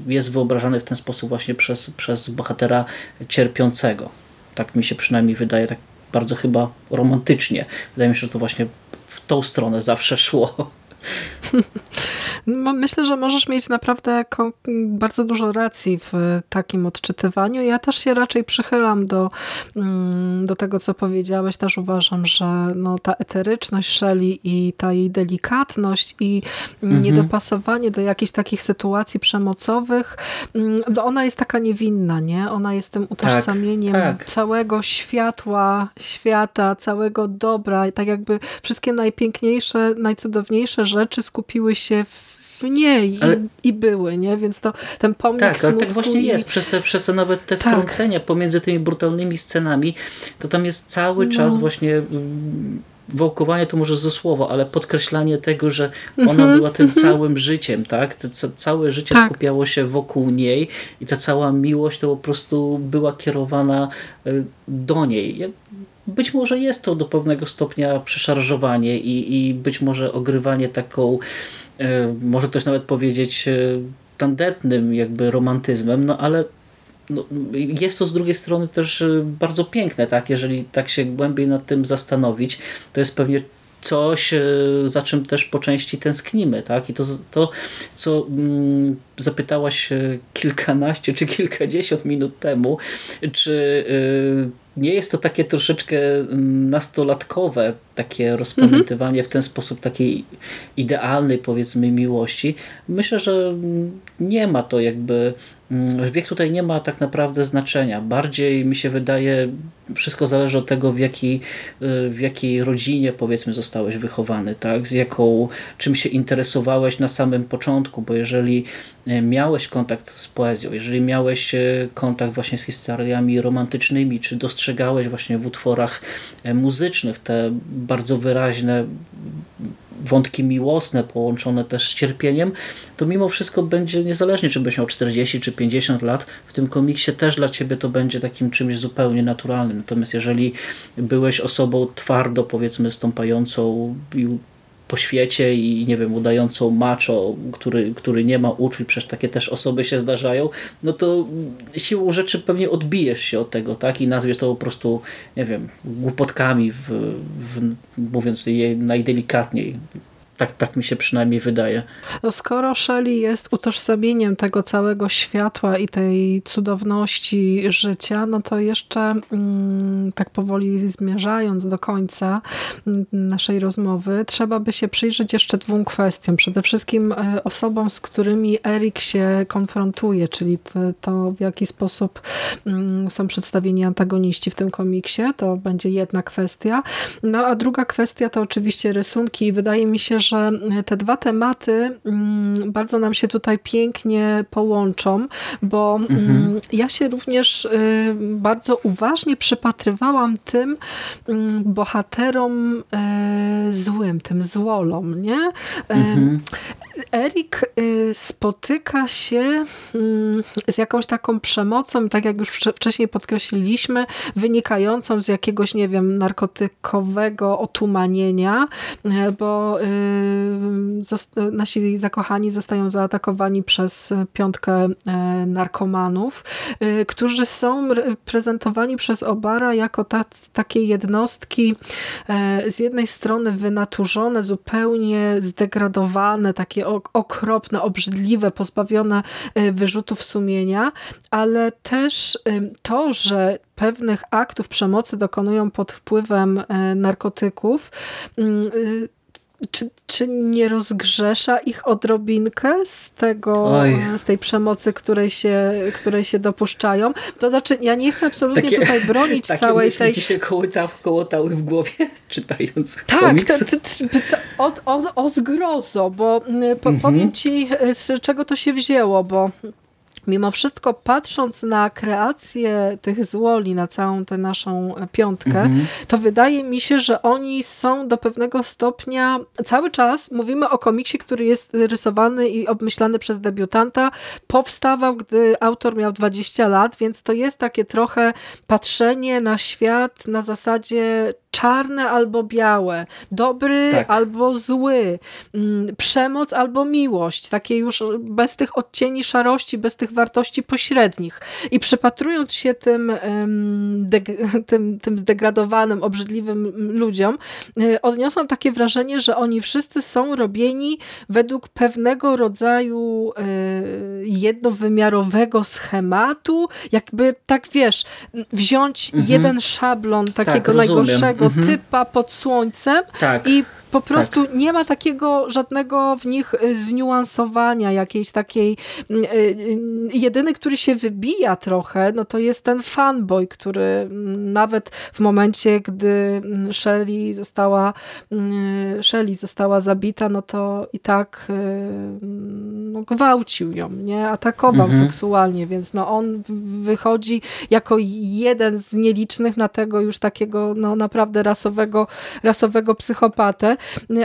jest wyobrażany w ten sposób właśnie przez, przez bohatera cierpiącego. Tak mi się przynajmniej wydaje, tak bardzo chyba romantycznie. Wydaje mi się, że to właśnie w tą stronę zawsze szło. [LAUGHS] Myślę, że możesz mieć naprawdę bardzo dużo racji w takim odczytywaniu. Ja też się raczej przychylam do, mm, do tego, co powiedziałeś. Też uważam, że no, ta eteryczność Shelley i ta jej delikatność i mhm. niedopasowanie do jakichś takich sytuacji przemocowych, mm, ona jest taka niewinna, nie? Ona jest tym utożsamieniem tak, tak. całego światła, świata, całego dobra. Tak jakby wszystkie najpiękniejsze, najcudowniejsze rzeczy skupiły się w w niej ale... i, i, były, nie? Więc to ten pomnik Tak, ale tak właśnie i... jest. Przez te, przez te nawet te tak. wtrącenia pomiędzy tymi brutalnymi scenami, to tam jest cały no. czas właśnie mm, wołkowanie to może ze słowo, ale podkreślanie tego, że ona mm -hmm, była tym mm -hmm. całym życiem, tak? Te, całe życie tak. skupiało się wokół niej i ta cała miłość to po prostu była kierowana y, do niej. Być może jest to do pewnego stopnia przeszarżowanie i, i być może ogrywanie taką E, może ktoś nawet powiedzieć e, tandetnym jakby romantyzmem, no ale no, jest to z drugiej strony też e, bardzo piękne, tak? Jeżeli tak się głębiej nad tym zastanowić, to jest pewnie coś, za czym też po części tęsknimy, tak? I to, to co mm, zapytałaś kilkanaście czy kilkadziesiąt minut temu, czy nie jest to takie troszeczkę mm, nastolatkowe, takie rozpamiętywanie w ten sposób takiej idealnej powiedzmy miłości. Myślę, że nie ma to jakby Mm, wiek tutaj nie ma tak naprawdę znaczenia. Bardziej mi się wydaje, wszystko zależy od tego, w jakiej, y, w jakiej rodzinie powiedzmy zostałeś wychowany, tak? z jaką, czym się interesowałeś na samym początku, bo jeżeli y, miałeś kontakt z poezją, jeżeli miałeś y, kontakt właśnie z historiami romantycznymi, czy dostrzegałeś właśnie w utworach muzycznych te bardzo wyraźne wątki miłosne połączone też z cierpieniem, to mimo wszystko będzie, niezależnie czy byś miał 40 czy 50 lat, w tym komiksie też dla ciebie to będzie takim czymś zupełnie naturalnym. Natomiast jeżeli byłeś osobą twardo, powiedzmy, stąpającą po świecie i nie wiem, udającą macho, który, który nie ma uczuć, przecież takie też osoby się zdarzają, no to siłą rzeczy pewnie odbijesz się od tego, tak? I nazwiesz to po prostu, nie wiem, głupotkami, w, w, mówiąc je najdelikatniej. Tak, tak mi się przynajmniej wydaje. Skoro Shelley jest utożsamieniem tego całego światła i tej cudowności życia, no to jeszcze mm, tak powoli zmierzając do końca mm, naszej rozmowy, trzeba by się przyjrzeć jeszcze dwóm kwestiom. Przede wszystkim e, osobom, z którymi Erik się konfrontuje, czyli to, to w jaki sposób mm, są przedstawieni antagoniści w tym komiksie. To będzie jedna kwestia. No a druga kwestia to oczywiście rysunki i wydaje mi się, że te dwa tematy mm, bardzo nam się tutaj pięknie połączą, bo mm, mhm. ja się również y, bardzo uważnie przypatrywałam tym mm, bohaterom y, złym, tym złolom, nie? Mhm. Erik y, spotyka się z jakąś taką przemocą, tak jak już wcześniej podkreśliliśmy, wynikającą z jakiegoś, nie wiem, narkotykowego otumanienia, bo nasi zakochani zostają zaatakowani przez piątkę e, narkomanów, e, którzy są prezentowani przez Obara jako takie jednostki e, z jednej strony wynaturzone, zupełnie zdegradowane, takie okropne, obrzydliwe, pozbawione wyrzutów sumienia, ale też to, że pewnych aktów przemocy dokonują pod wpływem narkotyków, czy, czy nie rozgrzesza ich odrobinkę z tego, z tej przemocy, której się, której się dopuszczają? To znaczy, ja nie chcę absolutnie takie, tutaj bronić całej tej... Takie się kołota, kołotały w głowie, [LAUGHS] czytając Tak. To, to, to, o, o, o zgrozo, bo mm, po, mhm. powiem ci, z czego to się wzięło, bo mimo wszystko patrząc na kreację tych złoli, na całą tę naszą piątkę, mhm. to wydaje mi się, że oni są do pewnego stopnia, cały czas mówimy o komiksie, który jest rysowany i obmyślany przez debiutanta, powstawał, gdy autor miał 20 lat, więc to jest takie trochę patrzenie na świat na zasadzie czarne albo białe, dobry tak. albo zły, mm, przemoc albo miłość, takie już bez tych odcieni szarości, bez tych wartości pośrednich. I przypatrując się tym, [LAUGHS] tym, tym zdegradowanym, obrzydliwym ludziom, y, odniosłam takie wrażenie, że oni wszyscy są robieni według pewnego rodzaju y, jednowymiarowego schematu, jakby tak wiesz, wziąć mhm. jeden szablon takiego tak, najgorszego mhm. typa pod słońcem tak. i po prostu tak. nie ma takiego żadnego w nich y, zniuansowania, jakiejś takiej. Mm, y, y, jedyny, który się wybija trochę, no to jest ten fanboy, który mm, nawet w momencie, gdy mm, Shelley została, Shelley została zabita, no to i tak no, gwałcił ją, nie? Atakował mhm. seksualnie, więc no on wychodzi jako jeden z nielicznych na tego już takiego no naprawdę rasowego, rasowego psychopatę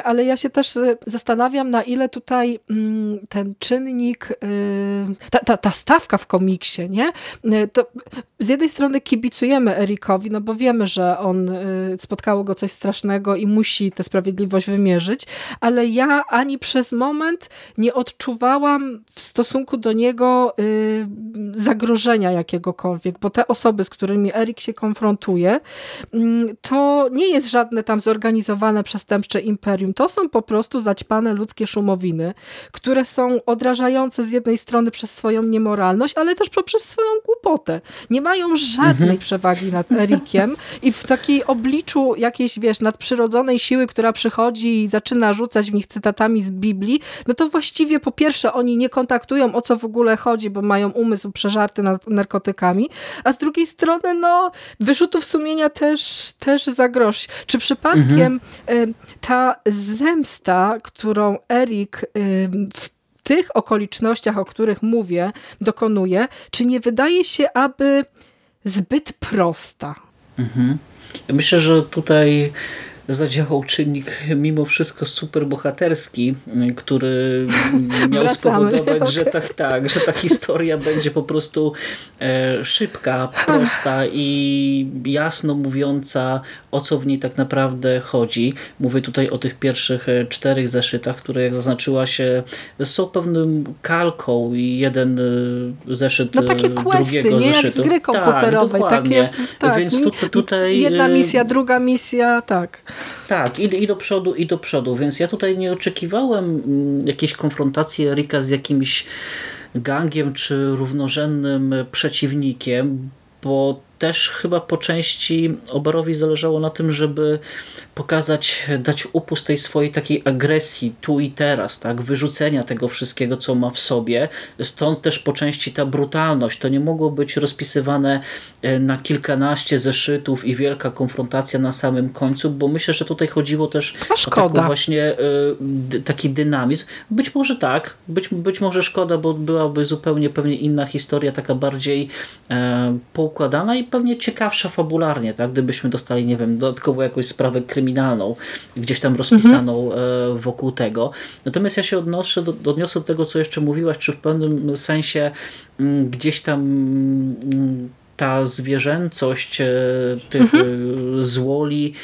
ale ja się też e, zastanawiam, na ile tutaj mm, ten czynnik, e, ta, ta, ta stawka w komiksie, nie? To z jednej strony kibicujemy Erikowi, no bo wiemy, że on spotkało go coś strasznego i musi tę sprawiedliwość wymierzyć, ale ja ani przez moment nie odczuwałam w stosunku do niego zagrożenia jakiegokolwiek, bo te osoby, z którymi Erik się konfrontuje, mm, to nie jest żadne tam zorganizowane przestępcze imperium. To są po prostu zaćpane ludzkie szumowiny, które są odrażające z jednej strony przez swoją niemoralność, ale też poprzez swoją głupotę. Nie mają żadnej mhm. przewagi nad Erikiem i w takiej obliczu jakiejś, wiesz, nadprzyrodzonej siły, która przychodzi i zaczyna rzucać w nich cytatami z Biblii, no to właściwie po pierwsze oni nie kontaktują o co w ogóle chodzi, bo mają umysł przeżarty nad narkotykami, a z drugiej strony no wyrzutów sumienia też, też za grosz. Czy przypadkiem mhm. ta zemsta, którą Erik w tych okolicznościach, o których mówię, dokonuje, czy nie wydaje się, aby zbyt prosta? Mhm. Ja myślę, że tutaj zadziałał czynnik mimo wszystko super bohaterski, który miał spowodować, okay. że, tak, tak, że ta historia będzie po prostu e, szybka, prosta i jasno mówiąca o co w niej tak naprawdę chodzi. Mówię tutaj o tych pierwszych e, czterech zeszytach, które jak zaznaczyła się są pewnym kalką i jeden e, zeszyt no takie questy, drugiego nie zeszytu. jak z gry komputerowej. Tak, takie, tak, Więc tu, tutaj... Jedna misja, druga misja, tak. Tak, i, i do przodu, i do przodu, więc ja tutaj nie oczekiwałem mm, jakiejś konfrontacji Erika z jakimś gangiem czy równorzędnym przeciwnikiem, bo też chyba po części Obarowi zależało na tym, żeby pokazać, dać upust tej swojej takiej agresji tu i teraz, tak, wyrzucenia tego wszystkiego, co ma w sobie. Stąd też po części ta brutalność. To nie mogło być rozpisywane e, na kilkanaście zeszytów i wielka konfrontacja na samym końcu, bo myślę, że tutaj chodziło też o taką właśnie y, taki dynamizm. Być może tak, być, być może szkoda, bo byłaby zupełnie pewnie inna historia, taka bardziej y, poukładana i pewnie ciekawsza fabularnie, tak? gdybyśmy dostali, nie wiem, dodatkowo jakąś sprawę kryminalną, gdzieś tam rozpisaną mhm. wokół tego. Natomiast ja się odnoszę do, odniosę do tego, co jeszcze mówiłaś, czy w pewnym sensie mm, gdzieś tam mm, ta zwierzęcość e, tych mhm. E, złoli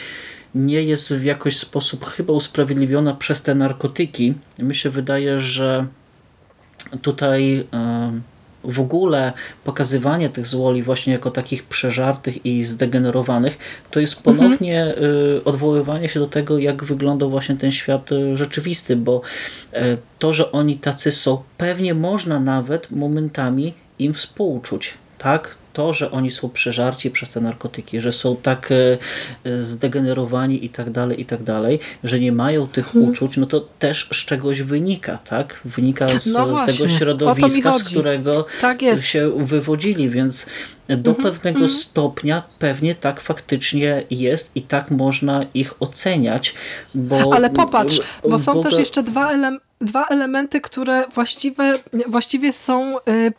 nie jest w jakiś sposób chyba usprawiedliwiona przez te narkotyki. Mi się wydaje, że tutaj w ogóle pokazywanie tych złoli właśnie jako takich przeżartych i zdegenerowanych, to jest mhm. ponownie mhm. odwoływanie się do tego, jak wyglądał właśnie ten świat y, rzeczywisty, bo e, to, że oni tacy są, pewnie można nawet momentami im współczuć. Tak? To, że oni są przeżarci przez te narkotyki, że są tak e, e, zdegenerowani i tak dalej, i tak dalej, że nie mają tych hmm. uczuć, no to też z czegoś wynika, tak? Wynika z no tego środowiska, z którego tak się wywodzili, więc do mhm, pewnego mhm. stopnia pewnie tak faktycznie jest i tak można ich oceniać. Bo, Ale popatrz, bo są bo też jeszcze dwa elementy dwa elementy, które właściwie, właściwie są. Y,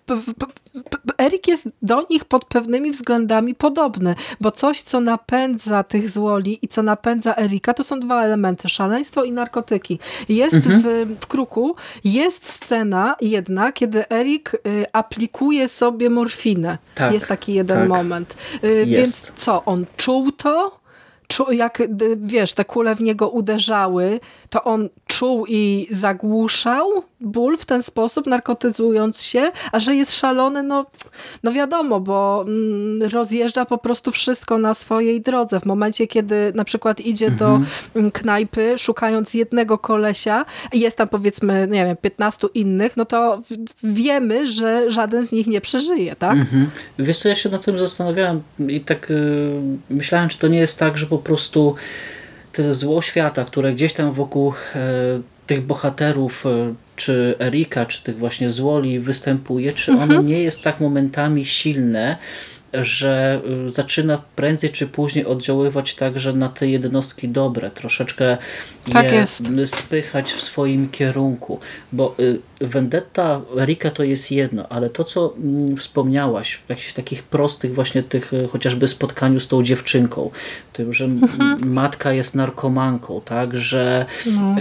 Erik jest do nich pod pewnymi względami podobny, bo coś, co napędza tych złoli i co napędza Erika, to są dwa elementy: szaleństwo i narkotyki. Jest mhm. w, w kruku, jest scena jedna, kiedy Erik y, aplikuje sobie morfinę. Tak, jest taki jeden tak. moment. Y, więc co, on czuł to? jak wiesz, te kule w niego uderzały, to on czuł i zagłuszał ból w ten sposób, narkotyzując się, a że jest szalony, no, no wiadomo, bo mm, rozjeżdża po prostu wszystko na swojej drodze. W momencie, kiedy na przykład idzie mhm. do mm, knajpy, szukając jednego kolesia, jest tam powiedzmy, nie wiem, 15 innych, no to wiemy, że żaden z nich nie przeżyje, tak? Mhm. Wiesz co, ja się nad tym zastanawiałem i tak yy, myślałem, czy to nie jest tak, że po prostu te zło świata, które gdzieś tam wokół e, tych bohaterów, e, czy Erika, czy tych właśnie złoli występuje, czy ono mhm. nie jest tak momentami silne, że y, zaczyna prędzej czy później oddziaływać także na te jednostki dobre, troszeczkę tak je jest. spychać w swoim kierunku, bo y, vendetta Erika to jest jedno, ale to co mm, wspomniałaś, w jakichś takich prostych właśnie tych y, chociażby spotkaniu z tą dziewczynką, tym, że mhm. matka jest narkomanką, tak, że no,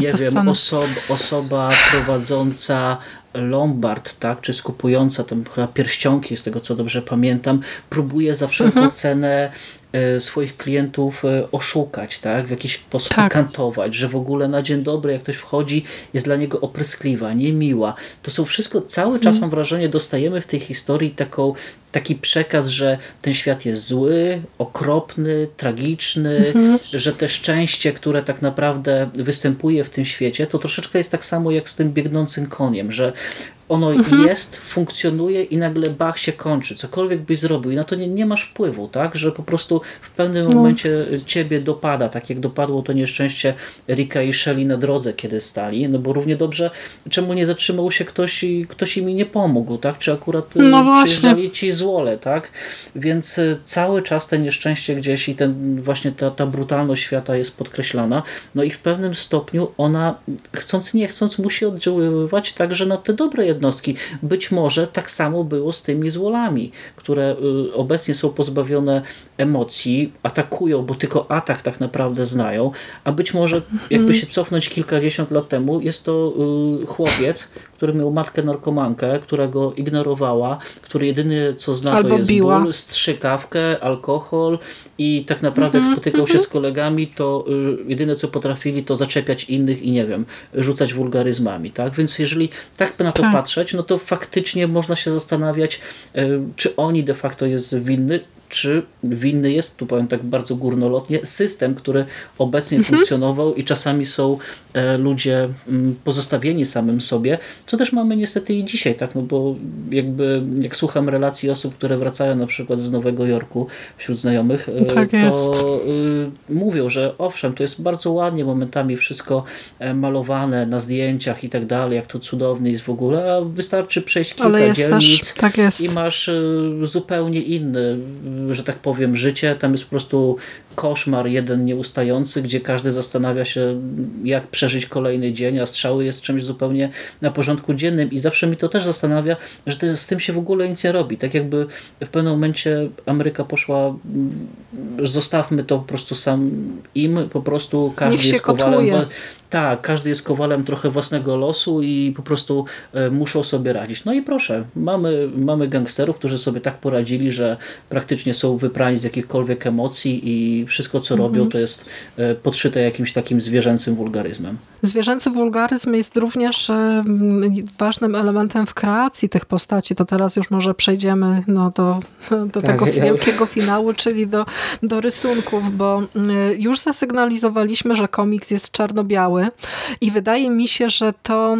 nie wiem, osoba, osoba prowadząca Lombard, tak, czy skupująca tam chyba pierścionki, z tego co dobrze pamiętam, próbuje za wszelką mhm. cenę swoich klientów e, oszukać, tak? w jakiś sposób tak. kantować, że w ogóle na dzień dobry, jak ktoś wchodzi, jest dla niego opryskliwa, niemiła. To są wszystko, cały czas mhm. mam wrażenie, dostajemy w tej historii taką, taki przekaz, że ten świat jest zły, okropny, tragiczny, mhm. że te szczęście, które tak naprawdę występuje w tym świecie, to troszeczkę jest tak samo jak z tym biegnącym koniem, że ono mhm. jest, funkcjonuje i nagle bach się kończy. Cokolwiek byś zrobił i na to nie, nie masz wpływu, tak? Że po prostu w pewnym no. momencie ciebie dopada, tak jak dopadło to nieszczęście Rika i Shelly na drodze, kiedy stali, no bo równie dobrze, czemu nie zatrzymał się ktoś i ktoś im nie pomógł, tak? Czy akurat y, no przyjeżdżali ci złole, tak? Więc y, cały czas to nieszczęście gdzieś i ten właśnie ta, ta brutalność świata jest podkreślana, no i w pewnym stopniu ona chcąc nie chcąc musi oddziaływać także na te dobre jednostki. Być może tak samo było z tymi złolami, które y, obecnie są pozbawione emocji, atakują, bo tylko atak tak naprawdę znają, a być może jakby mhm. się cofnąć kilkadziesiąt lat temu, jest to y, chłopiec, który miał matkę narkomankę, która go ignorowała, który jedyny co zna Albo to jest biła. ból, strzykawkę, alkohol i tak naprawdę jak mhm, spotykał się z mhm. kolegami, to y, jedyne co potrafili to zaczepiać innych i nie wiem, rzucać wulgaryzmami. Tak? Więc jeżeli tak na to tak. patrzeć, no to faktycznie można się zastanawiać, y, czy oni de facto jest winny, czy winny jest, tu powiem tak bardzo górnolotnie, system, który obecnie mhm. funkcjonował i czasami są e, ludzie mm, pozostawieni samym sobie, co też mamy niestety i dzisiaj, tak, no bo jakby jak słucham relacji osób, które wracają na przykład z Nowego Jorku wśród znajomych, e, tak to jest. Y, mówią, że owszem, to jest bardzo ładnie momentami wszystko e, malowane na zdjęciach i tak dalej, jak to cudownie jest w ogóle, a wystarczy przejść kilka dzielnic też, tak i masz zupełnie inny że tak powiem, życie. Tam jest po prostu koszmar jeden nieustający, gdzie każdy zastanawia się, jak przeżyć kolejny dzień, a strzały jest czymś zupełnie na porządku dziennym i zawsze mi to też zastanawia, że to, z tym się w ogóle nic nie robi. Tak jakby w pewnym momencie Ameryka poszła, mm, zostawmy to po prostu sam im, po prostu każdy jest kowalem. Tak, każdy jest kowalem trochę własnego losu i po prostu e, muszą sobie radzić. No i proszę, mamy, mamy gangsterów, którzy sobie tak poradzili, że praktycznie są wyprani z jakichkolwiek emocji i wszystko co robią mhm. to jest e, podszyte jakimś takim zwierzęcym wulgaryzmem. Zwierzęcy wulgaryzm jest również e, ważnym elementem w kreacji tych postaci. To teraz już może przejdziemy no, do, do tak, tego ja... wielkiego finału, czyli do, do rysunków, bo już zasygnalizowaliśmy, że komiks jest czarno-biały i wydaje mi się, że to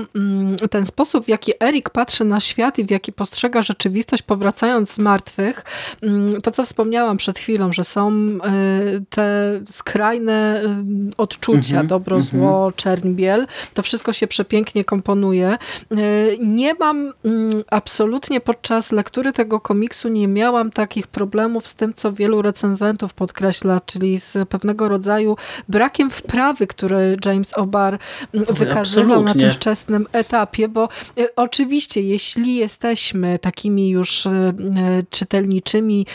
ten sposób, w jaki Erik patrzy na świat i w jaki postrzega rzeczywistość, powracając z martwych, to co wspomniałam przed chwilą, że są e, te skrajne odczucia, mm -hmm, dobro, mm -hmm. zło, czerń, biel. To wszystko się przepięknie komponuje. E, nie mam mm, absolutnie podczas lektury tego komiksu nie miałam takich problemów z tym, co wielu recenzentów podkreśla, czyli z pewnego rodzaju brakiem wprawy, który James Obar mm, wykazywał Absolutnie. na tym wczesnym etapie, bo e, oczywiście jeśli jesteśmy takimi już czytelniczymi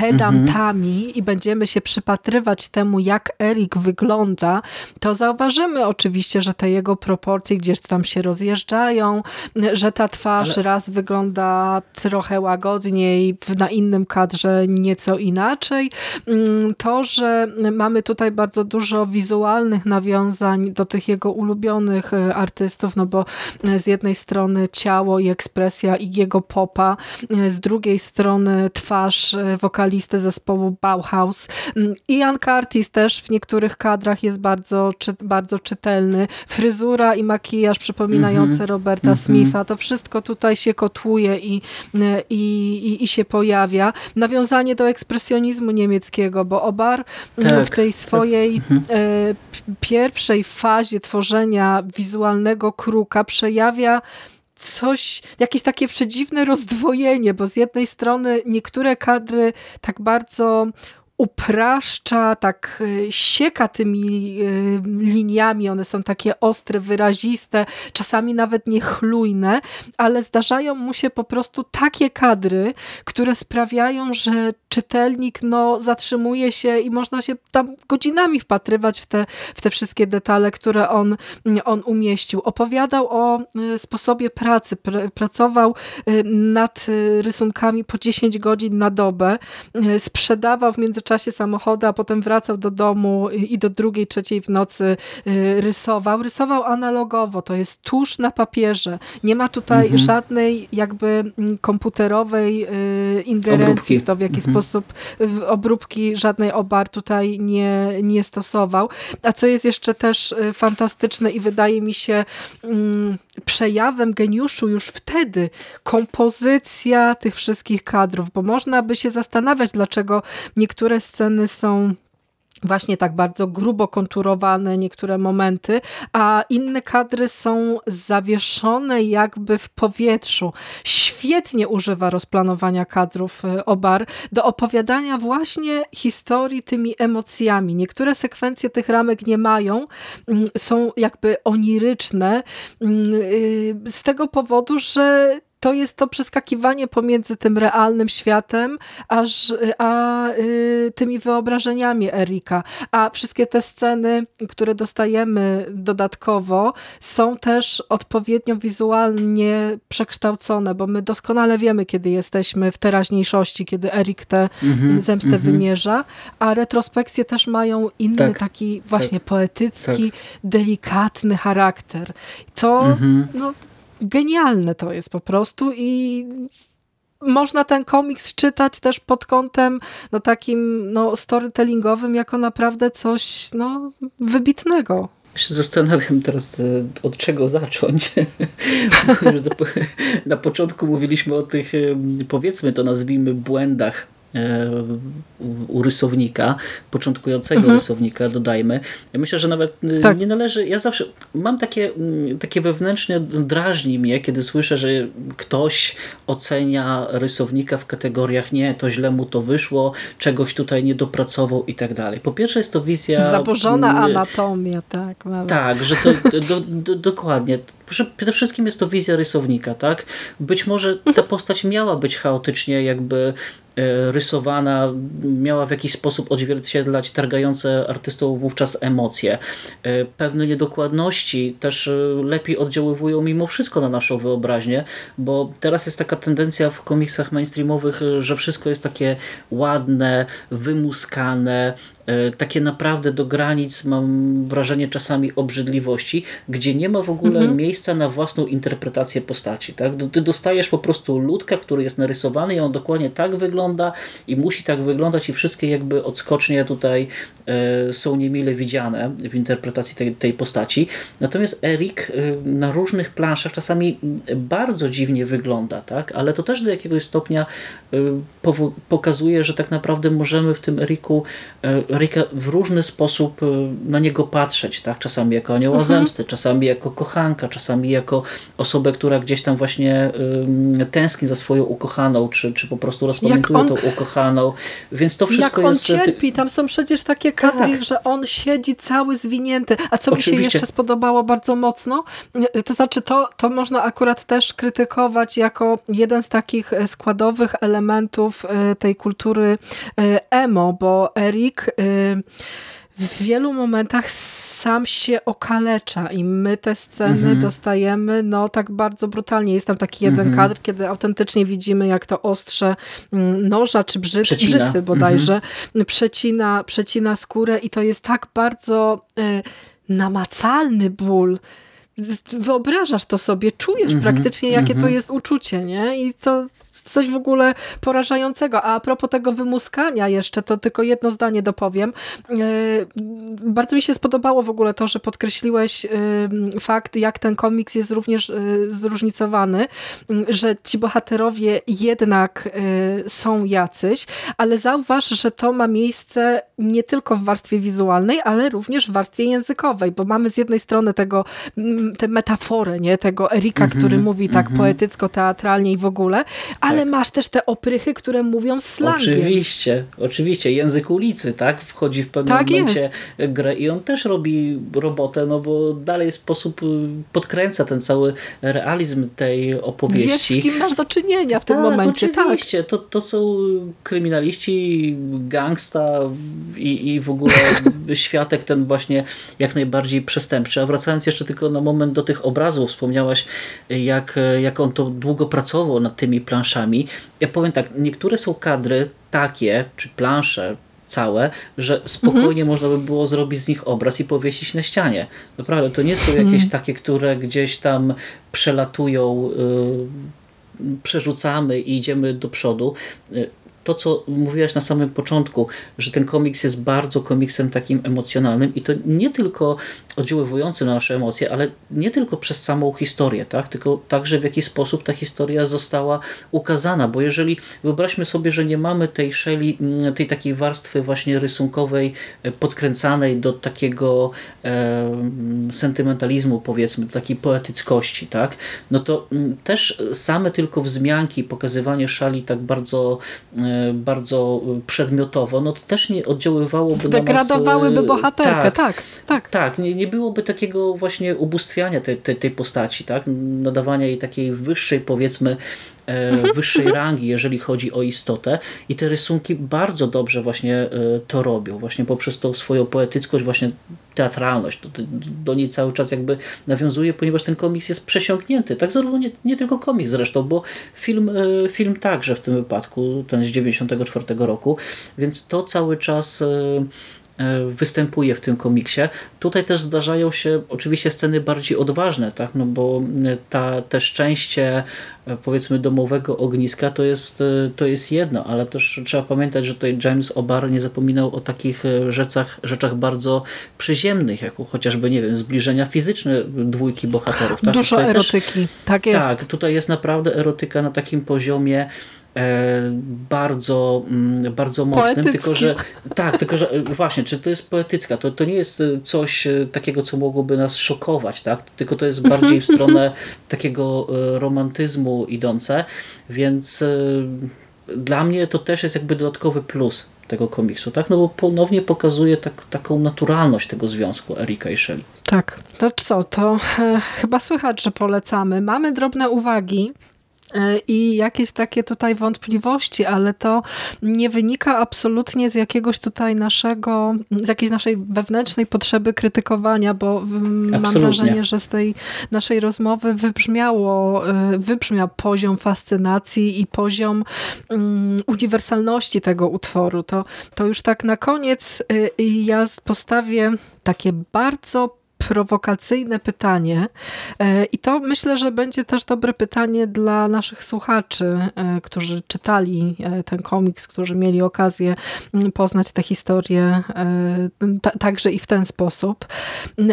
pedantami mhm. i będziemy się przypatrywać temu, jak Erik wygląda, to zauważymy oczywiście, że te jego proporcje gdzieś tam się rozjeżdżają, że ta twarz Ale... raz wygląda trochę łagodniej, na innym kadrze nieco inaczej. Mm, to, że mamy tutaj bardzo dużo wizualnych nawiązań do tych jego ulubionych e, artystów, no bo e, z jednej strony ciało i ekspresja i jego popa, e, z drugiej strony twarz wokalistyczna wokalisty zespołu Bauhaus. Mm, Ian Curtis też w niektórych kadrach jest bardzo, czy, bardzo czytelny. Fryzura i makijaż przypominające mm -hmm. Roberta mm -hmm. Smitha. To wszystko tutaj się kotłuje i, i, i, i, się pojawia. Nawiązanie do ekspresjonizmu niemieckiego, bo Obar mm, tak, w tej swojej tak. pierwszej fazie tworzenia wizualnego kruka przejawia coś, jakieś takie przedziwne rozdwojenie, bo z jednej strony niektóre kadry tak bardzo upraszcza, tak y, sieka tymi y, liniami, one są takie ostre, wyraziste, czasami nawet niechlujne, ale zdarzają mu się po prostu takie kadry, które sprawiają, że czytelnik no, zatrzymuje się i można się tam godzinami wpatrywać w te, w te wszystkie detale, które on, on umieścił. Opowiadał o y, sposobie pracy, pr pracował nad rysunkami po 10 godzin na dobę, sprzedawał w międzyczasie czasie samochodu, a potem wracał do domu i do drugiej, trzeciej w nocy y, rysował. Rysował analogowo, to jest tusz na papierze. Nie ma tutaj mhm. żadnej jakby mm, komputerowej y, ingerencji obróbki. w to, w jaki mhm. sposób obróbki, żadnej obar tutaj nie, nie stosował. A co jest jeszcze też y, fantastyczne i wydaje mi się mm, przejawem geniuszu już wtedy kompozycja tych wszystkich kadrów, bo można by się zastanawiać, dlaczego niektóre sceny są właśnie tak bardzo grubo konturowane niektóre momenty, a inne kadry są zawieszone jakby w powietrzu. Świetnie używa rozplanowania kadrów e, Obar do opowiadania właśnie historii tymi emocjami. Niektóre sekwencje tych ramek nie mają, mm, są jakby oniryczne mm, y, z tego powodu, że to jest to przeskakiwanie pomiędzy tym realnym światem aż, a y, tymi wyobrażeniami Erika. A wszystkie te sceny, które dostajemy dodatkowo są też odpowiednio wizualnie przekształcone, bo my doskonale wiemy, kiedy jesteśmy w teraźniejszości, kiedy Erik tę mm -hmm, zemstę mm -hmm. wymierza, a retrospekcje też mają inny tak, taki właśnie tak, poetycki, tak. delikatny charakter. To mm -hmm. no, genialne to jest po prostu i można ten komiks czytać też pod kątem no, takim no, storytellingowym jako naprawdę coś no, wybitnego się zastanawiam teraz, e, od czego zacząć. [LAUGHS] Na początku mówiliśmy o tych, powiedzmy to nazwijmy, błędach E, u rysownika, początkującego mhm. rysownika, dodajmy. Ja myślę, że nawet e, tak. nie należy, ja zawsze mam takie, mm, takie wewnętrznie drażni mnie, kiedy słyszę, że ktoś ocenia rysownika w kategoriach nie, to źle mu to wyszło, czegoś tutaj nie dopracował i tak dalej. Po pierwsze jest to wizja... Zaburzona mm, anatomia, tak. Nawet. Tak, że to do, do, dokładnie. Przede wszystkim jest to wizja rysownika, tak? Być może ta postać miała być chaotycznie jakby E, rysowana miała w jakiś sposób odzwierciedlać targające artystą wówczas emocje. E, pewne niedokładności też e, lepiej oddziaływują mimo wszystko na naszą wyobraźnię, bo teraz jest taka tendencja w komiksach mainstreamowych, że wszystko jest takie ładne, wymuskane, takie naprawdę do granic, mam wrażenie czasami obrzydliwości, gdzie nie ma w ogóle mhm. miejsca na własną interpretację postaci. Tak? Ty dostajesz po prostu ludka, który jest narysowany i on dokładnie tak wygląda i musi tak wyglądać i wszystkie jakby odskocznie tutaj e, są niemile widziane w interpretacji tej, tej postaci. Natomiast Erik e, na różnych planszach czasami bardzo dziwnie wygląda, tak? ale to też do jakiegoś stopnia pokazuje, że tak naprawdę możemy w tym Eriku Rika w różny sposób y, na niego patrzeć, tak? czasami jako anioła mhm. zemsty, czasami jako kochanka, czasami jako osobę, która gdzieś tam właśnie y, tęskni za swoją ukochaną, czy, czy po prostu rozpamiętuje on, tą ukochaną, więc to wszystko jak jest... on cierpi, tam są przecież takie kadry, tak. że on siedzi cały zwinięty, a co Oczywiście. mi się jeszcze spodobało bardzo mocno, y, to znaczy to, to można akurat też krytykować jako jeden z takich składowych elementów tej kultury emo, bo Erik w wielu momentach sam się okalecza i my te sceny mhm. dostajemy no tak bardzo brutalnie. Jest tam taki jeden mhm. kadr, kiedy autentycznie widzimy jak to ostrze mm, noża czy brzyd, brzytwy bodajże mhm. przecina, przecina skórę i to jest tak bardzo y, namacalny ból, wyobrażasz to sobie, czujesz mm -hmm, praktycznie, jakie mm -hmm. to jest uczucie, nie? I to coś w ogóle porażającego. A a propos tego wymuskania jeszcze, to tylko jedno zdanie dopowiem. E, bardzo mi się spodobało w ogóle to, że podkreśliłeś e, fakt, jak ten komiks jest również e, zróżnicowany, że ci bohaterowie jednak są jacyś, ale zauważ, że to ma miejsce nie tylko w warstwie wizualnej, ale również w warstwie językowej, bo mamy z jednej strony tego, tę metaforę, nie? tego Erika, mm -hmm, który mówi tak mm -hmm. poetycko, teatralnie i w ogóle, ale ale masz też te oprychy, które mówią slangiem. Oczywiście, oczywiście. Język ulicy, tak? Wchodzi w pewnym tak momencie jest. grę i on też robi robotę, no bo dalej sposób y, podkręca ten cały realizm tej opowieści. Wiesz, z kim masz do czynienia w tym tak, momencie. Tak, oczywiście. To, to są kryminaliści, gangsta i, i w ogóle [LAUGHS] światek ten właśnie jak najbardziej przestępczy. A wracając jeszcze tylko na moment do tych obrazów, wspomniałaś jak, jak on to długo pracował nad tymi planszami ja powiem tak, niektóre są kadry takie, czy plansze całe, że spokojnie mhm. można by było zrobić z nich obraz i powiesić na ścianie. Naprawdę, to nie są jakieś mhm. takie, które gdzieś tam przelatują, yy, przerzucamy i idziemy do przodu. To, co mówiłaś na samym początku, że ten komiks jest bardzo komiksem takim emocjonalnym i to nie tylko oddziaływującym na nasze emocje, ale nie tylko przez samą historię, tak? tylko także w jaki sposób ta historia została ukazana, bo jeżeli wyobraźmy sobie, że nie mamy tej szeli, mm, tej takiej warstwy właśnie rysunkowej e, podkręcanej do takiego e, sentymentalizmu powiedzmy, do takiej poetyckości, tak? no to mm, też same tylko wzmianki, pokazywanie szali tak bardzo e, bardzo przedmiotowo, no to też nie oddziaływałoby Degradowałyby na nas... bohaterkę, tak. Tak, tak. tak nie, nie byłoby takiego właśnie ubóstwiania tej, tej, tej postaci, tak? nadawania jej takiej wyższej powiedzmy wyższej mhm. rangi, jeżeli chodzi o istotę. I te rysunki bardzo dobrze właśnie e, to robią, właśnie poprzez tą swoją poetyckość, właśnie teatralność, do, do niej cały czas jakby nawiązuje, ponieważ ten komiks jest przesiąknięty, tak zarówno nie, nie tylko komiks zresztą, bo film, e, film także w tym wypadku, ten z 94 roku, więc to cały czas występuje w tym komiksie. Tutaj też zdarzają się oczywiście sceny bardziej odważne, tak? no bo ta, te szczęście powiedzmy domowego ogniska to jest, to jest jedno, ale też trzeba pamiętać, że tutaj James O'Barr nie zapominał o takich rzeczach, rzeczach bardzo przyziemnych, jak chociażby, nie wiem, zbliżenia fizyczne dwójki bohaterów. Tak? Dużo tutaj erotyki, też, tak jest. Tak, tutaj jest naprawdę erotyka na takim poziomie e, bardzo, mm, bardzo mocnym, tylko że tak, tylko że e, właśnie, czy to jest poetycka, to, to nie jest e, coś takiego, co mogłoby nas szokować, tak? tylko to jest bardziej w stronę takiego romantyzmu idące, więc dla mnie to też jest jakby dodatkowy plus tego komiksu, tak? No bo ponownie pokazuje tak, taką naturalność tego związku Erika i Shelley. Tak, to co, to e, chyba słychać, że polecamy. Mamy drobne uwagi, E, i jakieś takie tutaj wątpliwości, ale to nie wynika absolutnie z jakiegoś tutaj naszego, z jakiejś naszej wewnętrznej potrzeby krytykowania, bo absolutnie. mam wrażenie, że z tej naszej rozmowy wybrzmiało, e, wybrzmiał poziom fascynacji i poziom um, uniwersalności tego utworu. To, to już tak na koniec e, ja postawię takie bardzo prowokacyjne pytanie e, i to myślę, że będzie też dobre pytanie dla naszych słuchaczy, e, którzy czytali e, ten komiks, którzy mieli okazję mm, poznać tę historię także i w ten sposób.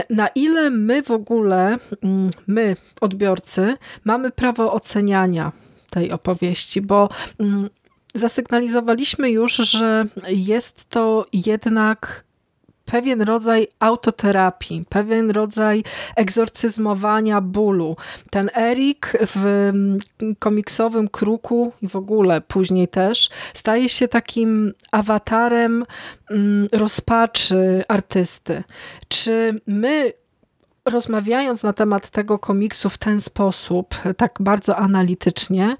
Na ile my w ogóle, mm, my odbiorcy, mamy prawo oceniania tej opowieści, bo mm, zasygnalizowaliśmy już, że jest to jednak pewien rodzaj autoterapii, pewien rodzaj egzorcyzmowania bólu. Ten Erik w komiksowym kruku i w ogóle później też staje się takim awatarem mm, rozpaczy artysty. Czy my rozmawiając na temat tego komiksu w ten sposób, tak bardzo analitycznie,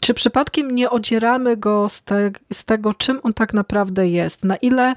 czy przypadkiem nie odzieramy go z, te, z, tego, czym on tak naprawdę jest? Na ile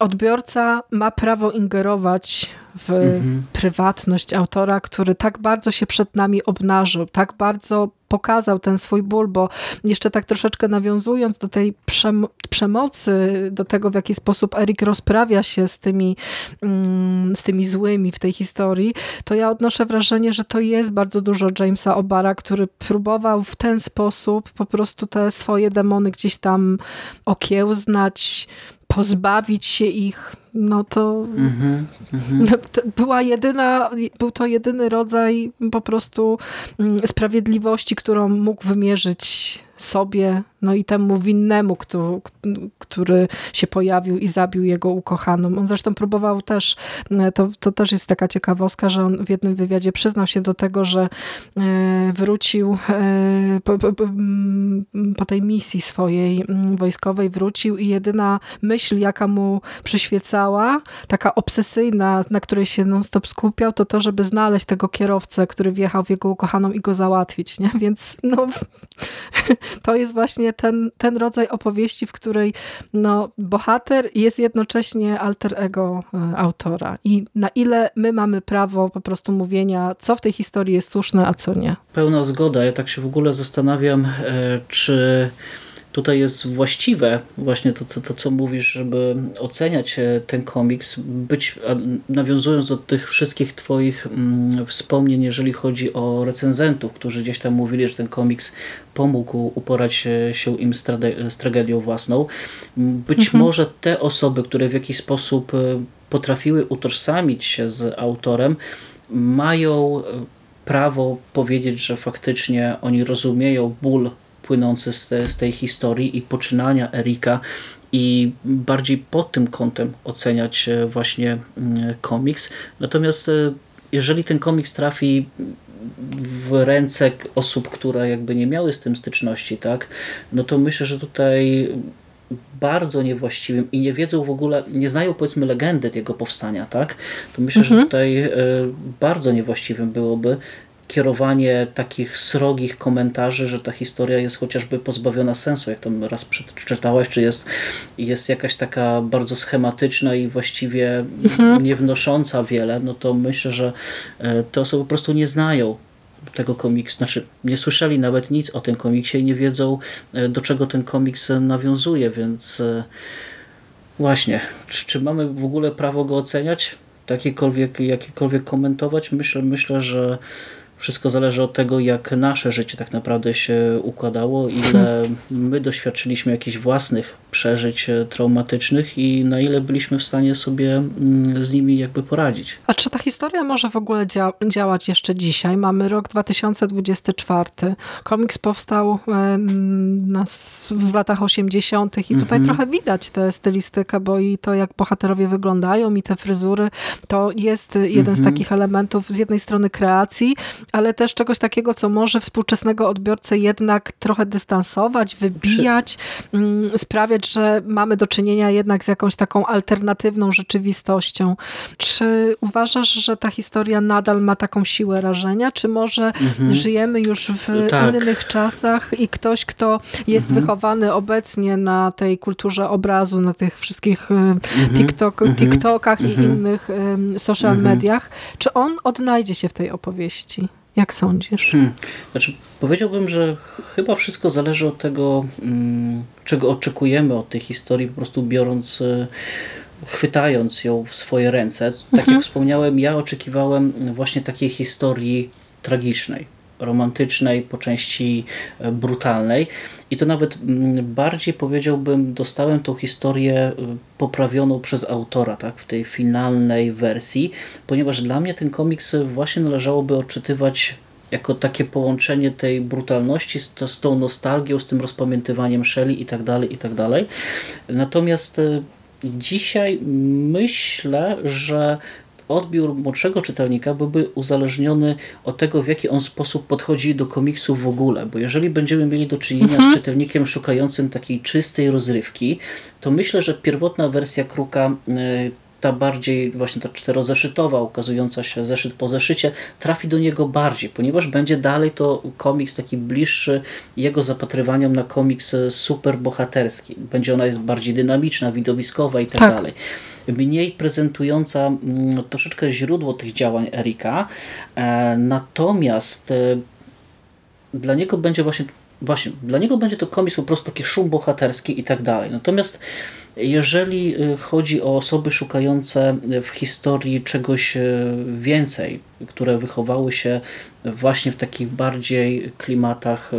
odbiorca ma prawo ingerować w mhm. prywatność autora, który tak bardzo się przed nami obnażył, tak bardzo pokazał ten swój ból, bo jeszcze tak troszeczkę nawiązując do tej przem przemocy, do tego w jaki sposób Erik rozprawia się z tymi, mm, z tymi złymi w tej historii, to ja odnoszę wrażenie, że to jest bardzo dużo Jamesa Obara, który próbował w ten sposób po prostu te swoje demony gdzieś tam okiełznać, pozbawić się ich, no to, [LAUGHS] mm -hmm, była jedyna, był to jedyny rodzaj po prostu mm, sprawiedliwości, którą mógł wymierzyć sobie, no i temu winnemu, który, który się pojawił i zabił jego ukochaną. On zresztą próbował też, e, to, to też jest taka ciekawostka, że on w jednym wywiadzie przyznał się do tego, że e, wrócił e, po, po, po tej misji swojej wojskowej, wrócił i jedyna myśl, jaka mu przyświecała, taka obsesyjna, na której się non-stop skupiał, to to, żeby znaleźć tego kierowcę, który wjechał w jego ukochaną i go załatwić, nie? [LAUGHS] Więc no [LAUGHS] to jest właśnie ten, ten rodzaj opowieści, w której no, bohater jest jednocześnie alter ego e, autora. I na ile my mamy prawo po prostu mówienia, co w tej historii jest słuszne, a co nie. Pełna zgoda. Ja tak się w ogóle zastanawiam, e, czy tutaj jest właściwe właśnie to, to, to, co mówisz, żeby oceniać e, ten komiks, być, nawiązując do tych wszystkich twoich mm, wspomnień, jeżeli chodzi o recenzentów, którzy gdzieś tam mówili, że ten komiks pomógł uporać się im z, z tragedią własną. Być mhm. może te osoby, które w jakiś sposób e, potrafiły utożsamić się z autorem, mają e, prawo powiedzieć, że faktycznie oni rozumieją ból płynący z, te, z tej historii i poczynania Erika i bardziej pod tym kątem oceniać e, właśnie mm, komiks. Natomiast e, jeżeli ten komiks trafi w ręce osób, które jakby nie miały z tym styczności, tak, no to myślę, że tutaj bardzo niewłaściwym i nie wiedzą w ogóle, nie znają powiedzmy legendy jego powstania, tak, to myślę, mhm. że tutaj e, bardzo niewłaściwym byłoby kierowanie takich srogich komentarzy, że ta historia jest chociażby pozbawiona sensu, jak tam raz przeczytałaś, czy jest, jest jakaś taka bardzo schematyczna i właściwie mhm. nie wnosząca wiele, no to myślę, że e, te osoby po prostu nie znają tego komiksu, znaczy nie słyszeli nawet nic o tym komiksie i nie wiedzą, e, do czego ten komiks nawiązuje, więc e, Właśnie, czy, czy mamy w ogóle prawo go oceniać? Jakiekolwiek, jakiekolwiek komentować? Myślę, myślę, że wszystko zależy od tego, jak nasze życie tak naprawdę się układało, ile my doświadczyliśmy jakichś własnych przeżyć e, traumatycznych i na ile byliśmy w stanie sobie mm, z nimi jakby poradzić. A czy ta historia może w ogóle dzia działać jeszcze dzisiaj? Mamy rok 2024. Komiks powstał e, w latach 80. i tutaj mhm. trochę widać tę stylistykę, bo i to jak bohaterowie wyglądają i te fryzury, to jest jeden mhm. z takich elementów z jednej strony kreacji, ale też czegoś takiego, co może współczesnego odbiorcę jednak trochę dystansować, wybijać, Przy... Mm, sprawiać, że mamy do czynienia jednak z jakąś taką alternatywną rzeczywistością. Czy uważasz, że ta historia nadal ma taką siłę rażenia, czy może mhm. żyjemy już w tak. innych czasach i ktoś, kto jest mhm. wychowany obecnie na tej kulturze obrazu, na tych wszystkich e, mhm. TikTok, mhm. TikTokach i mhm. innych social mediach, czy on odnajdzie się w tej opowieści? Jak sądzisz? Hmm. Znaczy, powiedziałbym, że chyba wszystko zależy od tego, mm, czego oczekujemy od tej historii, po prostu biorąc, e, chwytając ją w swoje ręce. Tak mhm. jak wspomniałem, ja oczekiwałem właśnie takiej historii tragicznej romantycznej, po części e, brutalnej. I to nawet mm, bardziej powiedziałbym, dostałem tą historię e, poprawioną przez autora tak, w tej finalnej wersji, ponieważ dla mnie ten komiks właśnie należałoby odczytywać jako takie połączenie tej brutalności z, z tą nostalgią, z tym rozpamiętywaniem Shelley i tak dalej, i tak dalej. Natomiast e, dzisiaj myślę, że odbiór młodszego czytelnika byłby uzależniony od tego, w jaki on sposób podchodzi do komiksu w ogóle, bo jeżeli będziemy mieli do czynienia mhm. z czytelnikiem szukającym takiej czystej rozrywki, to myślę, że pierwotna wersja Kruka y, ta bardziej właśnie ta czterozeszytowa, ukazująca się zeszyt po zeszycie, trafi do niego bardziej, ponieważ będzie dalej to komiks taki bliższy jego zapatrywaniom na komiks super bohaterski. Będzie ona jest bardziej dynamiczna, widowiskowa i tak, tak. dalej mniej prezentująca mm, troszeczkę źródło tych działań Erika, e, natomiast e, dla niego będzie właśnie właśnie, dla niego będzie to komiks po prostu taki szum bohaterski i tak dalej. Natomiast jeżeli e, chodzi o osoby szukające w historii czegoś więcej, które wychowały się właśnie w takich bardziej klimatach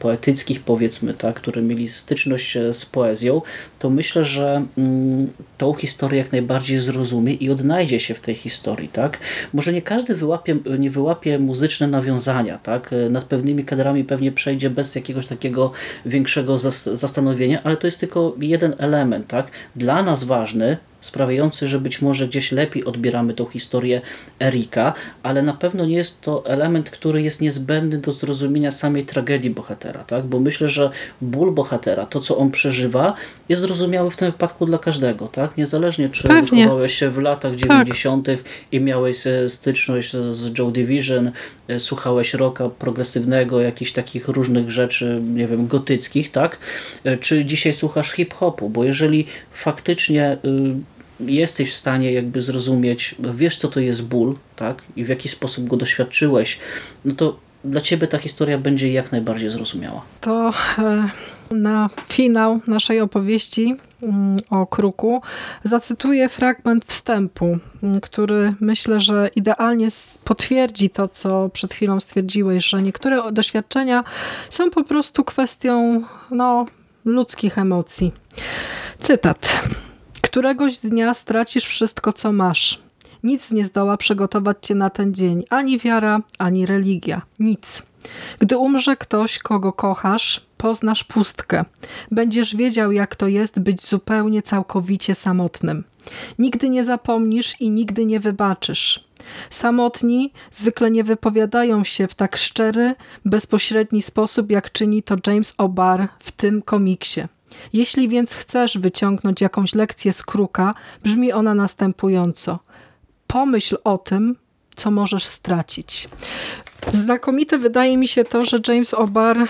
poetyckich powiedzmy, tak, które mieli styczność e, z poezją, to myślę, że mm, tą historię jak najbardziej zrozumie i odnajdzie się w tej historii. Tak? Może nie każdy wyłapie, nie wyłapie muzyczne nawiązania, tak? E, nad pewnymi kadrami pewnie przejdzie bez jakiegoś takiego większego zastanowienia, ale to jest tylko jeden element. Tak? Dla nas ważny, sprawiający, że być może gdzieś lepiej odbieramy tą historię Erika, ale na pewno nie jest to element, który jest niezbędny do zrozumienia samej tragedii bohatera, tak? bo myślę, że ból bohatera, to co on przeżywa, jest zrozumiały w tym wypadku dla każdego, tak? niezależnie czy Pewnie. wychowałeś się w latach 90. Tak. i miałeś e, styczność z Joe Division, e, słuchałeś rocka progresywnego, jakichś takich różnych rzeczy, nie wiem, gotyckich, tak? E, czy dzisiaj słuchasz hip-hopu, bo jeżeli faktycznie y, jesteś w stanie jakby zrozumieć, wiesz co to jest ból, tak? I w jaki sposób go doświadczyłeś, no to dla Ciebie ta historia będzie jak najbardziej zrozumiała. To e, na finał naszej opowieści mm, o kruku zacytuję fragment wstępu, mm, który myślę, że idealnie potwierdzi to, co przed chwilą stwierdziłeś, że niektóre doświadczenia są po prostu kwestią no, ludzkich emocji. Cytat. Któregoś dnia stracisz wszystko, co masz. Nic nie zdoła przygotować cię na ten dzień, ani wiara, ani religia. Nic. Gdy umrze ktoś, kogo kochasz, poznasz pustkę. Będziesz wiedział, jak to jest być zupełnie, całkowicie samotnym. Nigdy nie zapomnisz i nigdy nie wybaczysz. Samotni zwykle nie wypowiadają się w tak szczery, bezpośredni sposób, jak czyni to James O'Barr w tym komiksie. Jeśli więc chcesz wyciągnąć jakąś lekcję z kruka, brzmi ona następująco. Pomyśl o tym, co możesz stracić. Znakomite wydaje mi się to, że James O'Barr e,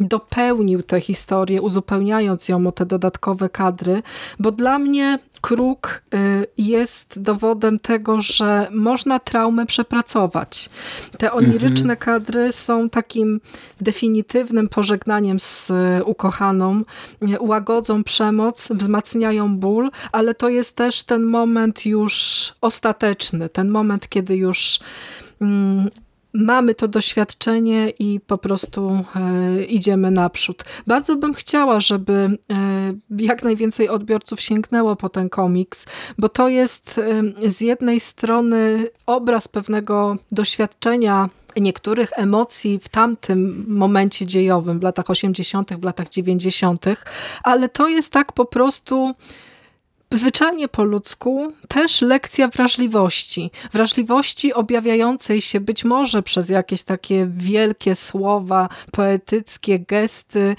dopełnił tę historię, uzupełniając ją o te dodatkowe kadry, bo dla mnie kruk e, jest dowodem tego, że można traumę przepracować. Te oniryczne kadry są takim definitywnym pożegnaniem z ukochaną, łagodzą przemoc, wzmacniają ból, ale to jest też ten moment już ostateczny, ten moment, kiedy już mm, mamy to doświadczenie i po prostu e, idziemy naprzód. Bardzo bym chciała, żeby e, jak najwięcej odbiorców sięgnęło po ten komiks, bo to jest e, z jednej strony obraz pewnego doświadczenia niektórych emocji w tamtym momencie dziejowym, w latach 80., w latach 90., ale to jest tak po prostu zwyczajnie po ludzku też lekcja wrażliwości. Wrażliwości objawiającej się być może przez jakieś takie wielkie słowa, poetyckie gesty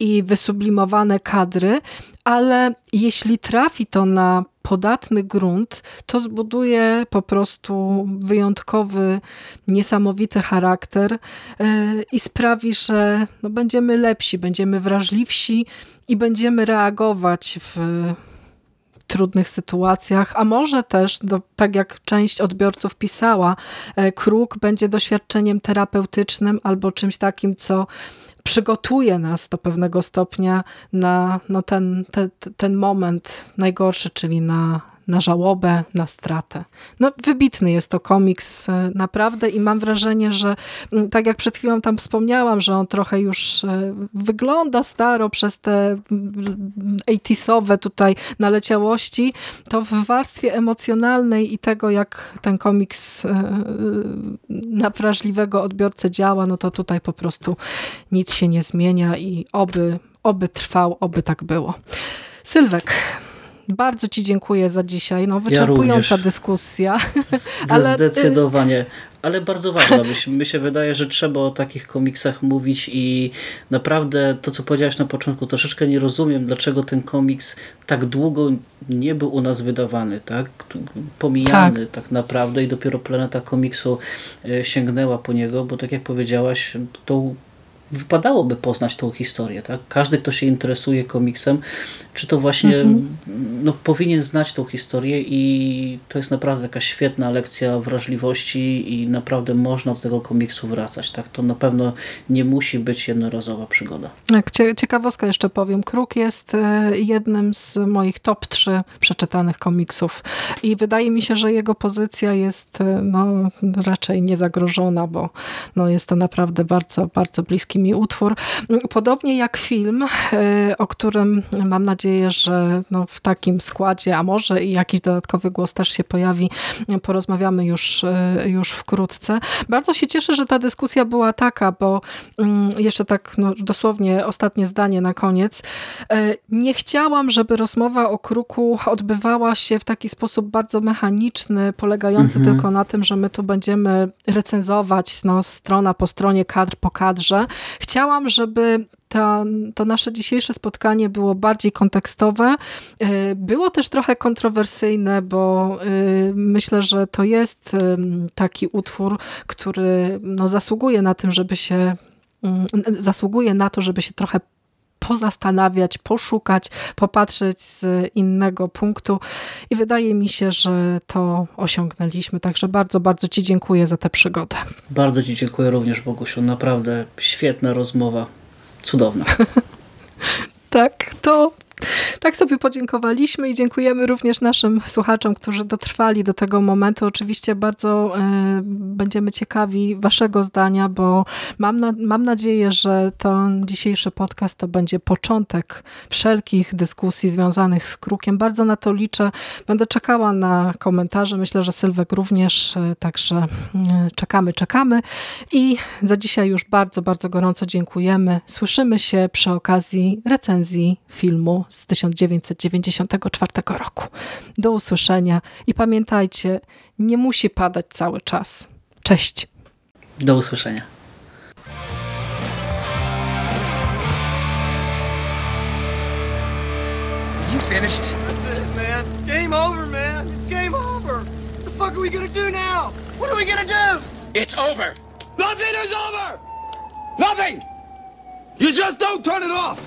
i wysublimowane kadry, ale jeśli trafi to na podatny grunt, to zbuduje po prostu wyjątkowy, niesamowity charakter e, i sprawi, że no będziemy lepsi, będziemy wrażliwsi i będziemy reagować w trudnych sytuacjach, a może też, tak jak część odbiorców pisała, e, kruk będzie doświadczeniem terapeutycznym albo czymś takim, co przygotuje nas do pewnego stopnia na no ten, te, ten moment najgorszy, czyli na, na żałobę, na stratę. No, wybitny jest to komiks e, naprawdę i mam wrażenie, że mm, tak jak przed chwilą tam wspomniałam, że on trochę już e, wygląda staro przez te 80 mm, tutaj naleciałości, to w warstwie emocjonalnej i tego, jak ten komiks e, na wrażliwego odbiorcę działa, no to tutaj po prostu nic się nie zmienia i oby, oby trwał, oby tak było. Sylwek, bardzo Ci dziękuję za dzisiaj. No, wyczerpująca ja dyskusja. [LAUGHS] Zdecydowanie. Ale bardzo ważna. Mi się wydaje, że trzeba o takich komiksach mówić i naprawdę to, co powiedziałeś na początku, troszeczkę nie rozumiem, dlaczego ten komiks tak długo nie był u nas wydawany, tak? Pomijany tak, tak naprawdę i dopiero Planeta Komiksu e, sięgnęła po niego, bo tak jak powiedziałaś, to wypadałoby poznać tą historię. Tak? Każdy, kto się interesuje komiksem, czy to właśnie mhm. no, powinien znać tą historię i to jest naprawdę taka świetna lekcja wrażliwości i naprawdę można do tego komiksu wracać. Tak? To na pewno nie musi być jednorazowa przygoda. Tak, ciekawostka jeszcze powiem. Kruk jest e, jednym z moich top 3 przeczytanych komiksów i wydaje mi się, że jego pozycja jest e, no, raczej niezagrożona, bo no, jest to naprawdę bardzo, bardzo bliski mi utwór. Podobnie jak film, e, o którym mam nadzieję nadzieję, że no w takim składzie, a może i jakiś dodatkowy głos też się pojawi, porozmawiamy już, e, już wkrótce. Bardzo się cieszę, że ta dyskusja była taka, bo mm, jeszcze tak no, dosłownie ostatnie zdanie na koniec. E, nie chciałam, żeby rozmowa o kruku odbywała się w taki sposób bardzo mechaniczny, polegający mhm. tylko na tym, że my tu będziemy recenzować no, strona po stronie, kadr po kadrze. Chciałam, żeby ta, to nasze dzisiejsze spotkanie było bardziej kontekstowe. E, było też trochę kontrowersyjne, bo e, myślę, że to jest taki utwór, który no, zasługuje na tym, żeby się mm, zasługuje na to, żeby się trochę pozastanawiać, poszukać, popatrzeć z innego punktu i wydaje mi się, że to osiągnęliśmy. Także bardzo, bardzo Ci dziękuję za tę przygodę. Bardzo Ci dziękuję również Bogusiu. Naprawdę świetna rozmowa cudowna. tak, to tak sobie podziękowaliśmy i dziękujemy również naszym słuchaczom, którzy dotrwali do tego momentu. Oczywiście bardzo y, będziemy ciekawi waszego zdania, bo mam, na, mam nadzieję, że ten dzisiejszy podcast to będzie początek wszelkich dyskusji związanych z Krukiem. Bardzo na to liczę. Będę czekała na komentarze. Myślę, że Sylwek również, y, także y, czekamy, czekamy. I za dzisiaj już bardzo, bardzo gorąco dziękujemy. Słyszymy się przy okazji recenzji filmu z 1994 roku. Do usłyszenia i pamiętajcie, nie musi padać cały czas. Cześć. Do usłyszenia. You finished? That's it, man. Game over, man. It's game over. What the fuck are we gonna do now? What are we gonna do? It's over. Nothing is over! Nothing! You just don't turn it off!